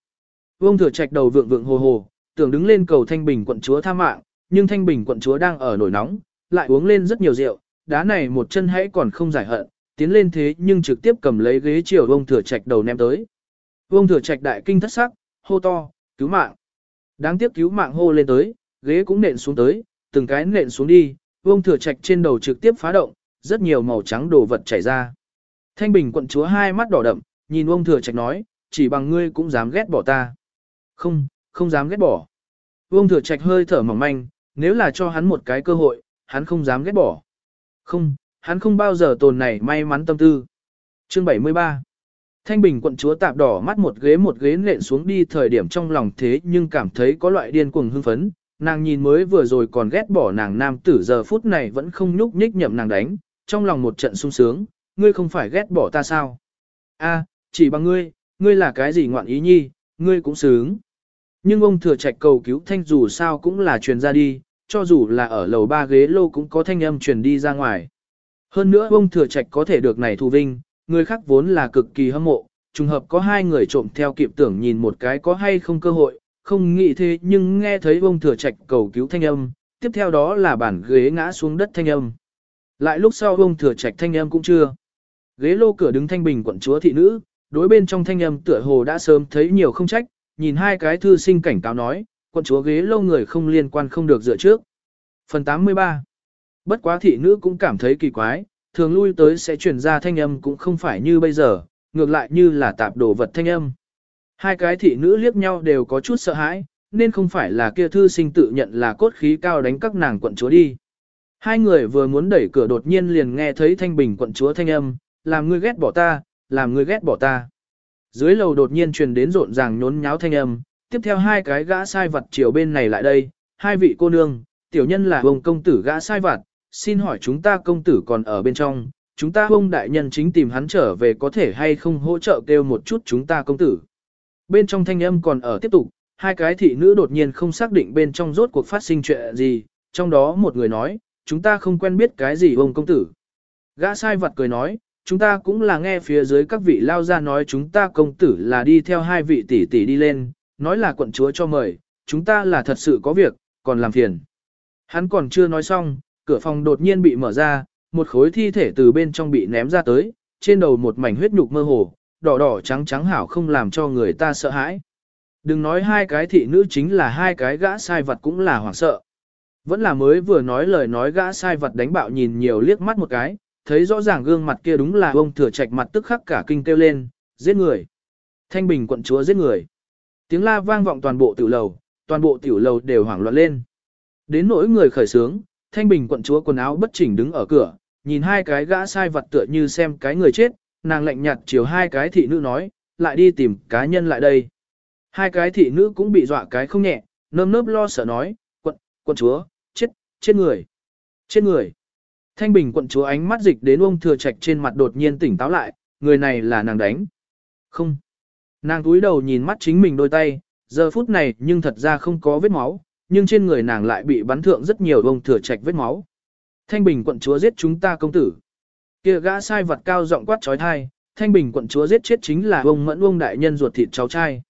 Vương Thừa Trạch đầu vượng vượng hồ hồ, tưởng đứng lên cầu thanh bình quận chúa tha mạng, nhưng thanh bình quận chúa đang ở nổi nóng, lại uống lên rất nhiều rượu, đá này một chân hãy còn không giải hận, tiến lên thế nhưng trực tiếp cầm lấy ghế chiều ông thừa trạch đầu ném tới. Ông thừa trạch đại kinh thất sắc, hô to, cứu mạng. Đáng tiếc cứu mạng hô lên tới, ghế cũng nện xuống tới, từng cái nện xuống đi, ông thừa trạch trên đầu trực tiếp phá động, rất nhiều màu trắng đồ vật chảy ra. Thanh Bình quận chúa hai mắt đỏ đậm, nhìn ông thừa trạch nói, chỉ bằng ngươi cũng dám ghét bỏ ta. Không, không dám ghét bỏ. vương thừa trạch hơi thở mỏng manh, nếu là cho hắn một cái cơ hội, hắn không dám ghét bỏ. Không, hắn không bao giờ tồn này may mắn tâm tư. Chương 73 Thanh Bình quận chúa tạp đỏ mắt một ghế một ghế nện xuống đi thời điểm trong lòng thế nhưng cảm thấy có loại điên cuồng hưng phấn, nàng nhìn mới vừa rồi còn ghét bỏ nàng nam tử giờ phút này vẫn không nhúc nhích nhậm nàng đánh, trong lòng một trận sung sướng, ngươi không phải ghét bỏ ta sao? A, chỉ bằng ngươi, ngươi là cái gì ngoạn ý nhi, ngươi cũng sướng. Nhưng ông thừa trạch cầu cứu thanh dù sao cũng là truyền ra đi, cho dù là ở lầu ba ghế lô cũng có thanh âm truyền đi ra ngoài. Hơn nữa ông thừa trạch có thể được này thù vinh, người khác vốn là cực kỳ hâm mộ, trùng hợp có hai người trộm theo kịp tưởng nhìn một cái có hay không cơ hội, không nghĩ thế nhưng nghe thấy ông thừa trạch cầu cứu thanh âm, tiếp theo đó là bản ghế ngã xuống đất thanh âm. Lại lúc sau ông thừa trạch thanh âm cũng chưa. Ghế lô cửa đứng thanh bình quận chúa thị nữ, đối bên trong thanh âm tựa hồ đã sớm thấy nhiều không trách, nhìn hai cái thư sinh cảnh cáo nói, quận chúa ghế lâu người không liên quan không được dựa trước. Phần 83 Bất quá thị nữ cũng cảm thấy kỳ quái, thường lui tới sẽ truyền ra thanh âm cũng không phải như bây giờ, ngược lại như là tạp đồ vật thanh âm. Hai cái thị nữ liếc nhau đều có chút sợ hãi, nên không phải là kia thư sinh tự nhận là cốt khí cao đánh các nàng quận chúa đi. Hai người vừa muốn đẩy cửa đột nhiên liền nghe thấy thanh bình quận chúa thanh âm, làm ngươi ghét bỏ ta, làm ngươi ghét bỏ ta. Dưới lầu đột nhiên truyền đến rộn ràng nhốn nháo thanh âm, tiếp theo hai cái gã sai vật chiều bên này lại đây, hai vị cô nương, tiểu nhân là ông công tử gã sai vật, xin hỏi chúng ta công tử còn ở bên trong, chúng ta ông đại nhân chính tìm hắn trở về có thể hay không hỗ trợ kêu một chút chúng ta công tử. Bên trong thanh âm còn ở tiếp tục, hai cái thị nữ đột nhiên không xác định bên trong rốt cuộc phát sinh chuyện gì, trong đó một người nói, chúng ta không quen biết cái gì ông công tử. Gã sai vật cười nói, chúng ta cũng là nghe phía dưới các vị lao ra nói chúng ta công tử là đi theo hai vị tỷ tỷ đi lên, nói là quận chúa cho mời, chúng ta là thật sự có việc, còn làm phiền. Hắn còn chưa nói xong, cửa phòng đột nhiên bị mở ra, một khối thi thể từ bên trong bị ném ra tới, trên đầu một mảnh huyết nhục mơ hồ, đỏ đỏ trắng trắng hảo không làm cho người ta sợ hãi. Đừng nói hai cái thị nữ chính là hai cái gã sai vật cũng là hoảng sợ. Vẫn là mới vừa nói lời nói gã sai vật đánh bạo nhìn nhiều liếc mắt một cái, thấy rõ ràng gương mặt kia đúng là ông thừa trạch mặt tức khắc cả kinh kêu lên, giết người. Thanh bình quận chúa giết người. Tiếng la vang vọng toàn bộ tiểu lầu, toàn bộ tiểu lầu đều hoảng loạn lên. Đến nỗi người khởi sướng, thanh bình quận chúa quần áo bất chỉnh đứng ở cửa, nhìn hai cái gã sai vật tựa như xem cái người chết, nàng lạnh nhạt chiều hai cái thị nữ nói, lại đi tìm cá nhân lại đây. Hai cái thị nữ cũng bị dọa cái không nhẹ, nơm nớp lo sợ nói, quận, quận chúa, chết, chết người, chết người. Thanh bình quận chúa ánh mắt dịch đến ông thừa trạch trên mặt đột nhiên tỉnh táo lại, người này là nàng đánh. Không. Nàng túi đầu nhìn mắt chính mình đôi tay, giờ phút này nhưng thật ra không có vết máu, nhưng trên người nàng lại bị bắn thượng rất nhiều ông thừa trạch vết máu. Thanh bình quận chúa giết chúng ta công tử. Kia gã sai vật cao giọng quát trói thai, Thanh bình quận chúa giết chết chính là ông mẫn ông đại nhân ruột thịt cháu trai.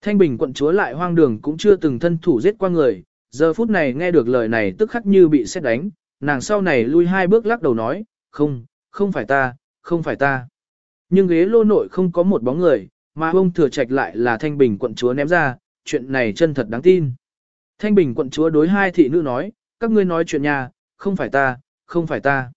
Thanh bình quận chúa lại hoang đường cũng chưa từng thân thủ giết qua người, giờ phút này nghe được lời này tức khắc như bị xét đánh, nàng sau này lui hai bước lắc đầu nói, không, không phải ta, không phải ta. Nhưng ghế lô nội không có một bóng người, mà ông thừa trạch lại là thanh bình quận chúa ném ra, chuyện này chân thật đáng tin. Thanh bình quận chúa đối hai thị nữ nói, các ngươi nói chuyện nhà, không phải ta, không phải ta.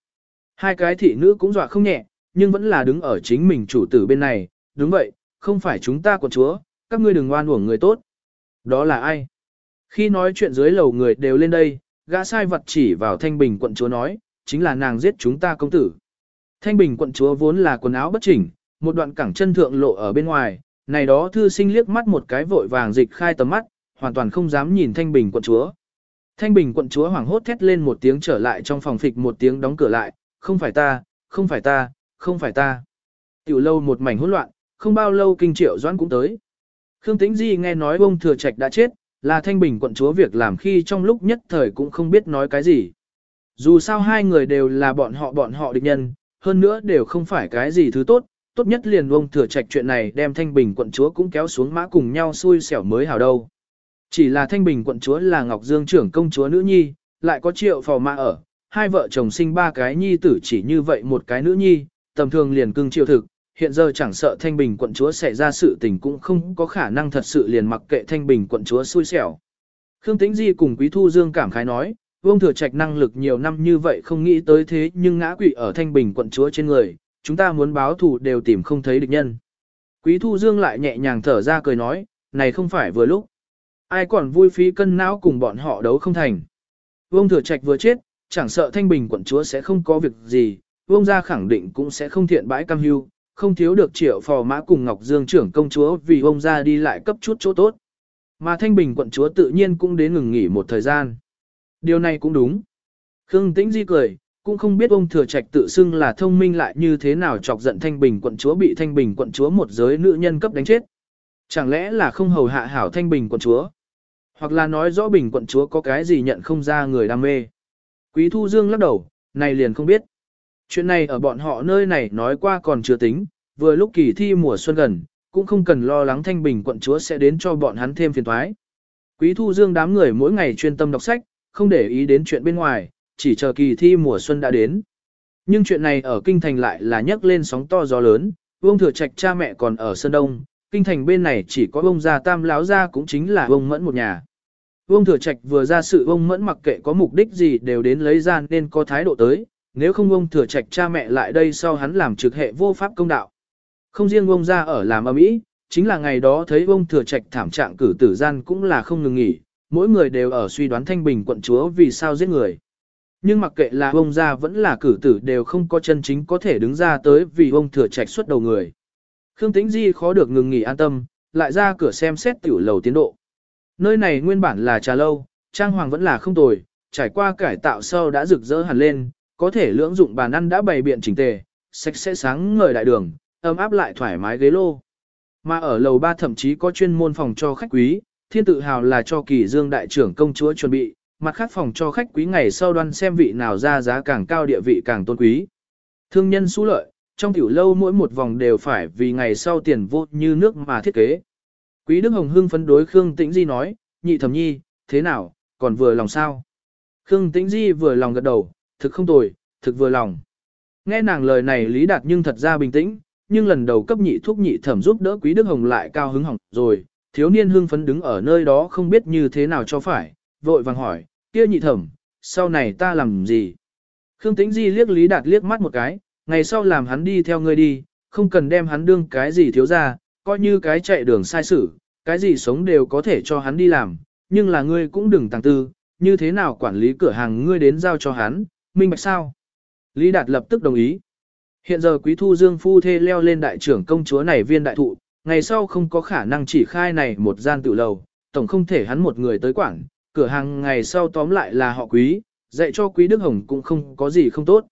Hai cái thị nữ cũng dọa không nhẹ, nhưng vẫn là đứng ở chính mình chủ tử bên này, đúng vậy, không phải chúng ta quận chúa, các ngươi đừng oan uổng người tốt. Đó là ai? Khi nói chuyện dưới lầu người đều lên đây, gã sai vật chỉ vào Thanh Bình quận chúa nói, chính là nàng giết chúng ta công tử. Thanh Bình quận chúa vốn là quần áo bất chỉnh, một đoạn cẳng chân thượng lộ ở bên ngoài, này đó thư sinh liếc mắt một cái vội vàng dịch khai tầm mắt, hoàn toàn không dám nhìn Thanh Bình quận chúa. Thanh Bình quận chúa hoảng hốt thét lên một tiếng trở lại trong phòng phịch một tiếng đóng cửa lại, không phải ta, không phải ta, không phải ta. Tiểu lâu một mảnh hỗn loạn, không bao lâu kinh triệu doãn cũng tới. Khương Tĩnh Di nghe nói ông thừa trạch đã chết, là thanh bình quận chúa việc làm khi trong lúc nhất thời cũng không biết nói cái gì. Dù sao hai người đều là bọn họ bọn họ địch nhân, hơn nữa đều không phải cái gì thứ tốt, tốt nhất liền ông thừa trạch chuyện này đem thanh bình quận chúa cũng kéo xuống mã cùng nhau xui xẻo mới hào đâu. Chỉ là thanh bình quận chúa là Ngọc Dương trưởng công chúa nữ nhi, lại có triệu phò mã ở, hai vợ chồng sinh ba cái nhi tử chỉ như vậy một cái nữ nhi, tầm thường liền cưng triệu thực, hiện giờ chẳng sợ thanh bình quận chúa xảy ra sự tình cũng không có khả năng thật sự liền mặc kệ thanh bình quận chúa xui xẻo. Khương Tĩnh Di cùng Quý Thu Dương cảm khái nói, Vương Thừa Trạch năng lực nhiều năm như vậy không nghĩ tới thế nhưng ngã quỵ ở thanh bình quận chúa trên người, chúng ta muốn báo thù đều tìm không thấy địch nhân. Quý Thu Dương lại nhẹ nhàng thở ra cười nói, này không phải vừa lúc. Ai còn vui phí cân não cùng bọn họ đấu không thành. Vương Thừa Trạch vừa chết, chẳng sợ thanh bình quận chúa sẽ không có việc gì, Vương gia khẳng định cũng sẽ không thiện bãi cam hưu, không thiếu được triệu phò mã cùng Ngọc Dương trưởng công chúa vì Vương Gia đi lại cấp chút chỗ tốt. Mà Thanh Bình quận chúa tự nhiên cũng đến ngừng nghỉ một thời gian. Điều này cũng đúng. Khương Tĩnh Di cười, cũng không biết ông thừa trạch tự xưng là thông minh lại như thế nào chọc giận Thanh Bình quận chúa bị Thanh Bình quận chúa một giới nữ nhân cấp đánh chết. Chẳng lẽ là không hầu hạ hảo Thanh Bình quận chúa? Hoặc là nói rõ bình quận chúa có cái gì nhận không ra người đam mê. Quý Thu Dương lắc đầu, này liền không biết. Chuyện này ở bọn họ nơi này nói qua còn chưa tính, vừa lúc kỳ thi mùa xuân gần, cũng không cần lo lắng thanh bình quận chúa sẽ đến cho bọn hắn thêm phiền thoái. Quý Thu Dương đám người mỗi ngày chuyên tâm đọc sách, không để ý đến chuyện bên ngoài, chỉ chờ kỳ thi mùa xuân đã đến. Nhưng chuyện này ở kinh thành lại là nhấc lên sóng to gió lớn, Vương Thừa Trạch cha mẹ còn ở Sơn Đông, kinh thành bên này chỉ có ông gia Tam lão gia cũng chính là ông Mẫn một nhà. Vương Thừa Trạch vừa ra sự ông Mẫn mặc kệ có mục đích gì đều đến lấy ra nên có thái độ tới, nếu không ông Thừa Trạch cha mẹ lại đây sau hắn làm trực hệ vô pháp công đạo. Không riêng ông gia ở làm âm ý, chính là ngày đó thấy ông Thừa Trạch thảm trạng cử tử gian cũng là không ngừng nghỉ, mỗi người đều ở suy đoán Thanh Bình quận chúa vì sao giết người. Nhưng mặc kệ là ông gia vẫn là cử tử đều không có chân chính có thể đứng ra tới vì ông thừa trạch xuất đầu người. Khương Tĩnh Di khó được ngừng nghỉ an tâm, lại ra cửa xem xét tiểu lầu tiến độ. Nơi này nguyên bản là trà lâu, trang hoàng vẫn là không tồi, trải qua cải tạo sau đã rực rỡ hẳn lên, có thể lưỡng dụng bàn ăn đã bày biện chỉnh tề, sạch sẽ sáng ngời đại đường, ấm áp lại thoải mái ghế lô. Mà ở lầu ba thậm chí có chuyên môn phòng cho khách quý, thiên tự hào là cho kỳ dương đại trưởng công chúa chuẩn bị, mặt khác phòng cho khách quý ngày sau đoan xem vị nào ra giá càng cao địa vị càng tôn quý. Thương nhân xú lợi, trong tiểu lâu mỗi một vòng đều phải vì ngày sau tiền vô như nước mà thiết kế. Quý Đức Hồng hưng phấn đối Khương Tĩnh Di nói, nhị thẩm nhi, thế nào, còn vừa lòng sao? Khương Tĩnh Di vừa lòng gật đầu, thực không tồi, thực vừa lòng. Nghe nàng lời này Lý Đạt nhưng thật ra bình tĩnh, nhưng lần đầu cấp nhị thuốc nhị thẩm giúp đỡ Quý Đức Hồng lại cao hứng hỏng rồi, thiếu niên hưng phấn đứng ở nơi đó không biết như thế nào cho phải, vội vàng hỏi, kia nhị thẩm, sau này ta làm gì? Khương Tĩnh Di liếc Lý Đạt liếc mắt một cái, ngày sau làm hắn đi theo ngươi đi, không cần đem hắn đương cái gì thiếu ra, coi như cái chạy đường sai sử, cái gì sống đều có thể cho hắn đi làm, nhưng là ngươi cũng đừng tàng tư, như thế nào quản lý cửa hàng ngươi đến giao cho hắn, minh bạch sao? Lý Đạt lập tức đồng ý. Hiện giờ quý thu dương phu thê leo lên đại trưởng công chúa này viên đại thụ, ngày sau không có khả năng chỉ khai này một gian tự lầu, tổng không thể hắn một người tới quảng cửa hàng ngày sau tóm lại là họ quý, dạy cho quý Đức Hồng cũng không có gì không tốt.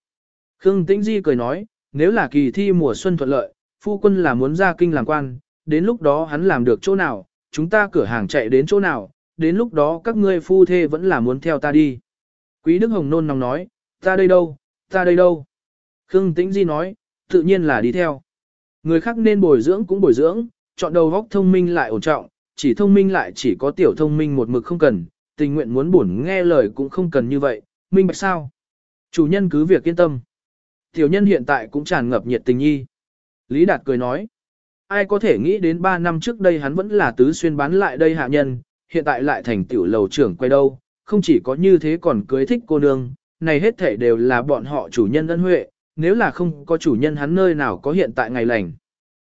Khương Tĩnh Di cười nói, nếu là kỳ thi mùa xuân thuận lợi, phu quân là muốn ra kinh làm quan, đến lúc đó hắn làm được chỗ nào, chúng ta cửa hàng chạy đến chỗ nào, đến lúc đó các ngươi phu thê vẫn là muốn theo ta đi. Quý Đức Hồng nôn nóng nói, ta đây đâu, ta đây đâu. Khương Tĩnh Di nói, tự nhiên là đi theo. Người khác nên bồi dưỡng cũng bồi dưỡng, chọn đầu góc thông minh lại ổn trọng, chỉ thông minh lại chỉ có tiểu thông minh một mực không cần, tình nguyện muốn buồn nghe lời cũng không cần như vậy, minh bạch sao. Chủ nhân cứ việc yên tâm. Tiểu nhân hiện tại cũng tràn ngập nhiệt tình nhi. Lý Đạt cười nói, ai có thể nghĩ đến 3 năm trước đây hắn vẫn là tứ xuyên bán lại đây hạ nhân, hiện tại lại thành tiểu lầu trưởng quay đâu, không chỉ có như thế còn cưới thích cô nương, này hết thể đều là bọn họ chủ nhân ân huệ, nếu là không có chủ nhân hắn nơi nào có hiện tại ngày lành.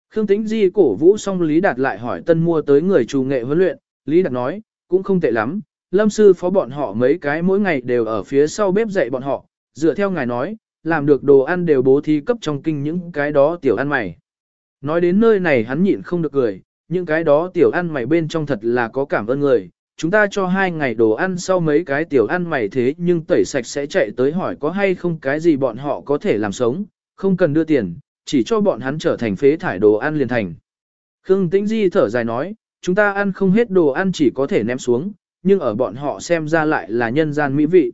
Khương Tĩnh Di cổ vũ xong Lý Đạt lại hỏi tân mua tới người chủ nghệ huấn luyện, Lý Đạt nói, cũng không tệ lắm, lâm sư phó bọn họ mấy cái mỗi ngày đều ở phía sau bếp dạy bọn họ, dựa theo ngài nói, làm được đồ ăn đều bố thí cấp trong kinh những cái đó tiểu ăn mày. Nói đến nơi này hắn nhịn không được cười, những cái đó tiểu ăn mày bên trong thật là có cảm ơn người, chúng ta cho hai ngày đồ ăn sau mấy cái tiểu ăn mày thế nhưng tẩy sạch sẽ chạy tới hỏi có hay không cái gì bọn họ có thể làm sống, không cần đưa tiền, chỉ cho bọn hắn trở thành phế thải đồ ăn liền thành. Khương Tĩnh Di thở dài nói, chúng ta ăn không hết đồ ăn chỉ có thể ném xuống, nhưng ở bọn họ xem ra lại là nhân gian mỹ vị.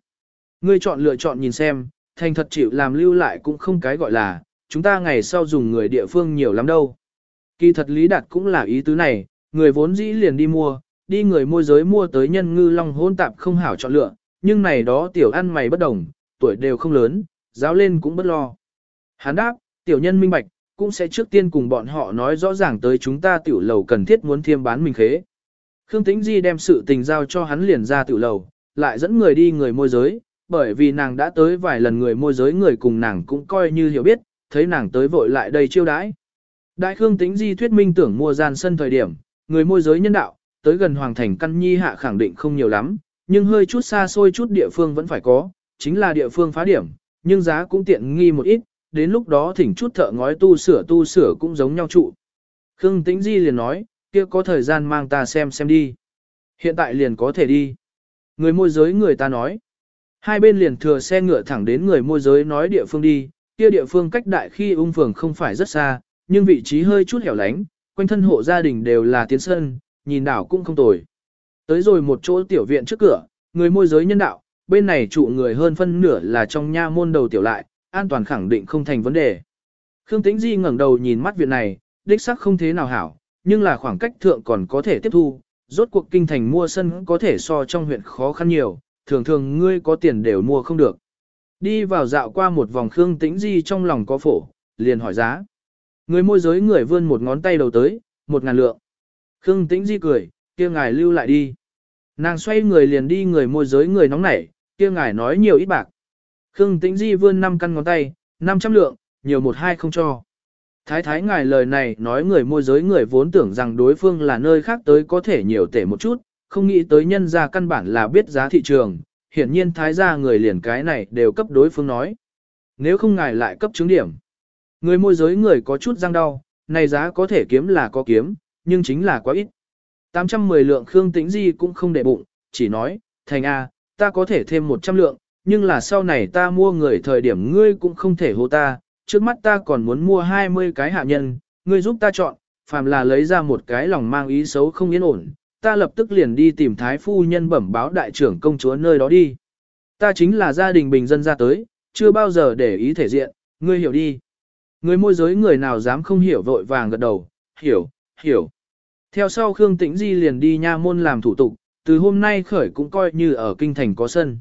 Ngươi chọn lựa chọn nhìn xem, thành thật chịu làm lưu lại cũng không cái gọi là, chúng ta ngày sau dùng người địa phương nhiều lắm đâu. Kỳ thật Lý Đạt cũng là ý tứ này, người vốn dĩ liền đi mua, đi người môi giới mua tới nhân ngư long hôn tạp không hảo chọn lựa, nhưng này đó tiểu ăn mày bất đồng, tuổi đều không lớn, giáo lên cũng bất lo. Hán đáp, tiểu nhân minh bạch, cũng sẽ trước tiên cùng bọn họ nói rõ ràng tới chúng ta tiểu lầu cần thiết muốn thiêm bán mình khế. Khương Tĩnh Di đem sự tình giao cho hắn liền ra tiểu lầu, lại dẫn người đi người môi giới, bởi vì nàng đã tới vài lần người môi giới người cùng nàng cũng coi như hiểu biết, thấy nàng tới vội lại đây chiêu đãi. Đại Khương Tĩnh Di thuyết minh tưởng mua gian sân thời điểm, người môi giới nhân đạo, tới gần Hoàng Thành Căn Nhi hạ khẳng định không nhiều lắm, nhưng hơi chút xa xôi chút địa phương vẫn phải có, chính là địa phương phá điểm, nhưng giá cũng tiện nghi một ít, đến lúc đó thỉnh chút thợ ngói tu sửa tu sửa cũng giống nhau trụ. Khương Tĩnh Di liền nói, kia có thời gian mang ta xem xem đi. Hiện tại liền có thể đi. Người môi giới người ta nói. Hai bên liền thừa xe ngựa thẳng đến người môi giới nói địa phương đi, kia địa phương cách đại khi ung phường không phải rất xa, nhưng vị trí hơi chút hẻo lánh, quanh thân hộ gia đình đều là tiến sân, nhìn đảo cũng không tồi. Tới rồi một chỗ tiểu viện trước cửa, người môi giới nhân đạo, bên này trụ người hơn phân nửa là trong nha môn đầu tiểu lại, an toàn khẳng định không thành vấn đề. Khương Tĩnh Di ngẩng đầu nhìn mắt viện này, đích xác không thế nào hảo, nhưng là khoảng cách thượng còn có thể tiếp thu, rốt cuộc kinh thành mua sân có thể so trong huyện khó khăn nhiều, thường thường ngươi có tiền đều mua không được. Đi vào dạo qua một vòng Khương Tĩnh Di trong lòng có phổ, liền hỏi giá. Người môi giới người vươn một ngón tay đầu tới, một ngàn lượng. Khương Tĩnh Di cười, kia ngài lưu lại đi. Nàng xoay người liền đi người môi giới người nóng nảy, kia ngài nói nhiều ít bạc. Khương Tĩnh Di vươn năm căn ngón tay, 500 lượng, nhiều một hai không cho. Thái thái ngài lời này nói người môi giới người vốn tưởng rằng đối phương là nơi khác tới có thể nhiều tệ một chút, không nghĩ tới nhân ra căn bản là biết giá thị trường, hiển nhiên thái gia người liền cái này đều cấp đối phương nói. Nếu không ngài lại cấp chứng điểm. Người môi giới người có chút răng đau, này giá có thể kiếm là có kiếm, nhưng chính là quá ít. 810 lượng Khương Tĩnh Di cũng không để bụng, chỉ nói, thành A, ta có thể thêm 100 lượng, nhưng là sau này ta mua người thời điểm ngươi cũng không thể hô ta, trước mắt ta còn muốn mua 20 cái hạ nhân, ngươi giúp ta chọn, phàm là lấy ra một cái lòng mang ý xấu không yên ổn, ta lập tức liền đi tìm thái phu nhân bẩm báo đại trưởng công chúa nơi đó đi. Ta chính là gia đình bình dân ra tới, chưa bao giờ để ý thể diện, ngươi hiểu đi. Người môi giới người nào dám không hiểu vội vàng gật đầu, hiểu, hiểu. Theo sau Khương Tĩnh Di liền đi nha môn làm thủ tục, từ hôm nay khởi cũng coi như ở kinh thành có sân.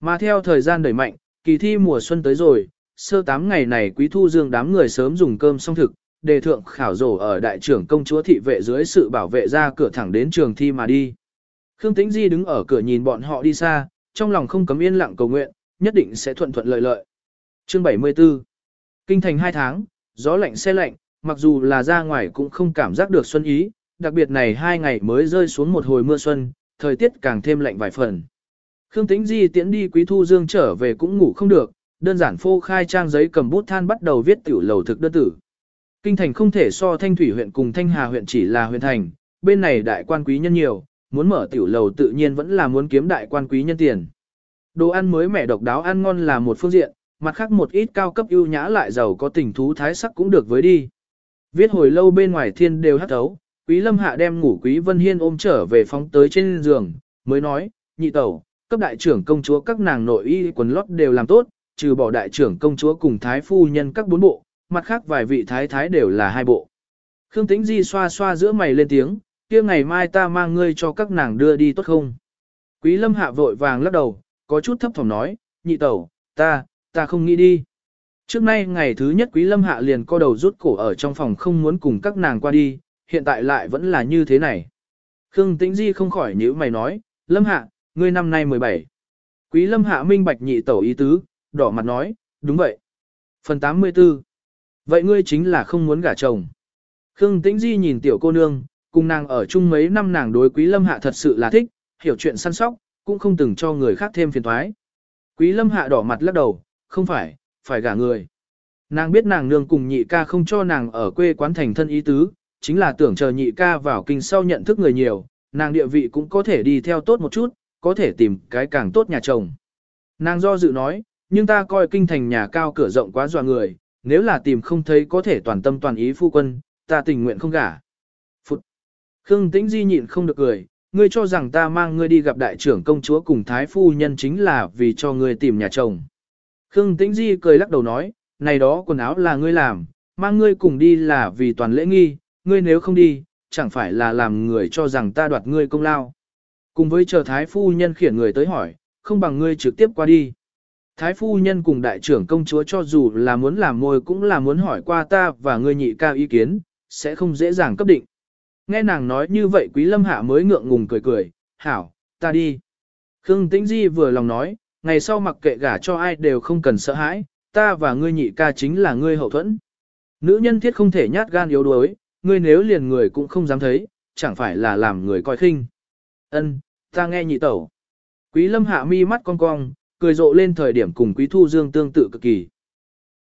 Mà theo thời gian đẩy mạnh, kỳ thi mùa xuân tới rồi, sơ tám ngày này quý thu dương đám người sớm dùng cơm xong thực, đề thượng khảo rổ ở đại trưởng công chúa thị vệ dưới sự bảo vệ ra cửa thẳng đến trường thi mà đi. Khương Tĩnh Di đứng ở cửa nhìn bọn họ đi xa, trong lòng không cấm yên lặng cầu nguyện, nhất định sẽ thuận thuận lợi lợi. Chương 74 Kinh thành 2 tháng, gió lạnh xe lạnh, mặc dù là ra ngoài cũng không cảm giác được xuân ý, đặc biệt này hai ngày mới rơi xuống một hồi mưa xuân, thời tiết càng thêm lạnh vài phần. Khương Tĩnh Di tiễn đi Quý Thu Dương trở về cũng ngủ không được, đơn giản phô khai trang giấy cầm bút than bắt đầu viết tiểu lầu thực đơn tử. Kinh thành không thể so Thanh Thủy huyện cùng Thanh Hà huyện chỉ là huyện thành, bên này đại quan quý nhân nhiều, muốn mở tiểu lầu tự nhiên vẫn là muốn kiếm đại quan quý nhân tiền. Đồ ăn mới mẻ độc đáo ăn ngon là một phương diện, mặt khác một ít cao cấp ưu nhã lại giàu có tình thú thái sắc cũng được với đi. Viết hồi lâu bên ngoài thiên đều hắt thấu, Quý Lâm Hạ đem ngủ Quý Vân Hiên ôm trở về phóng tới trên giường, mới nói, nhị tẩu, cấp đại trưởng công chúa các nàng nội y quần lót đều làm tốt, trừ bỏ đại trưởng công chúa cùng thái phu nhân các bốn bộ, mặt khác vài vị thái thái đều là hai bộ. Khương Tĩnh Di xoa xoa giữa mày lên tiếng, kia ngày mai ta mang ngươi cho các nàng đưa đi tốt không? Quý Lâm Hạ vội vàng lắc đầu, có chút thấp thỏm nói, nhị tẩu, ta, ta không nghĩ đi. Trước nay ngày thứ nhất Quý Lâm Hạ liền co đầu rút cổ ở trong phòng không muốn cùng các nàng qua đi, hiện tại lại vẫn là như thế này. Khương Tĩnh Di không khỏi nhíu mày nói, Lâm Hạ, ngươi năm nay 17. Quý Lâm Hạ minh bạch nhị tẩu ý tứ, đỏ mặt nói, đúng vậy. Phần 84. Vậy ngươi chính là không muốn gả chồng. Khương Tĩnh Di nhìn tiểu cô nương, cùng nàng ở chung mấy năm nàng đối Quý Lâm Hạ thật sự là thích, hiểu chuyện săn sóc, cũng không từng cho người khác thêm phiền toái. Quý Lâm Hạ đỏ mặt lắc đầu, không phải, phải gả người. Nàng biết nàng nương cùng nhị ca không cho nàng ở quê quán thành thân ý tứ, chính là tưởng chờ nhị ca vào kinh sau nhận thức người nhiều, nàng địa vị cũng có thể đi theo tốt một chút, có thể tìm cái càng tốt nhà chồng. Nàng do dự nói, nhưng ta coi kinh thành nhà cao cửa rộng quá dọa người, nếu là tìm không thấy có thể toàn tâm toàn ý phu quân, ta tình nguyện không gả. Phụt! Khương Tĩnh Di nhịn không được cười, ngươi cho rằng ta mang ngươi đi gặp đại trưởng công chúa cùng thái phu nhân chính là vì cho ngươi tìm nhà chồng. Khương Tĩnh Di cười lắc đầu nói, này đó quần áo là ngươi làm, mang ngươi cùng đi là vì toàn lễ nghi, ngươi nếu không đi, chẳng phải là làm người cho rằng ta đoạt ngươi công lao. Cùng với chờ thái phu nhân khiển người tới hỏi, không bằng ngươi trực tiếp qua đi. Thái phu nhân cùng đại trưởng công chúa cho dù là muốn làm môi cũng là muốn hỏi qua ta và ngươi nhị ca ý kiến, sẽ không dễ dàng cấp định. Nghe nàng nói như vậy quý lâm hạ mới ngượng ngùng cười cười, hảo, ta đi. Khương Tĩnh Di vừa lòng nói, ngày sau mặc kệ gả cho ai đều không cần sợ hãi, ta và ngươi nhị ca chính là ngươi hậu thuẫn. Nữ nhân thiết không thể nhát gan yếu đuối, ngươi nếu liền người cũng không dám thấy, chẳng phải là làm người coi khinh. Ân, ta nghe nhị tẩu. Quý lâm hạ mi mắt cong cong, cười rộ lên thời điểm cùng quý thu dương tương tự cực kỳ.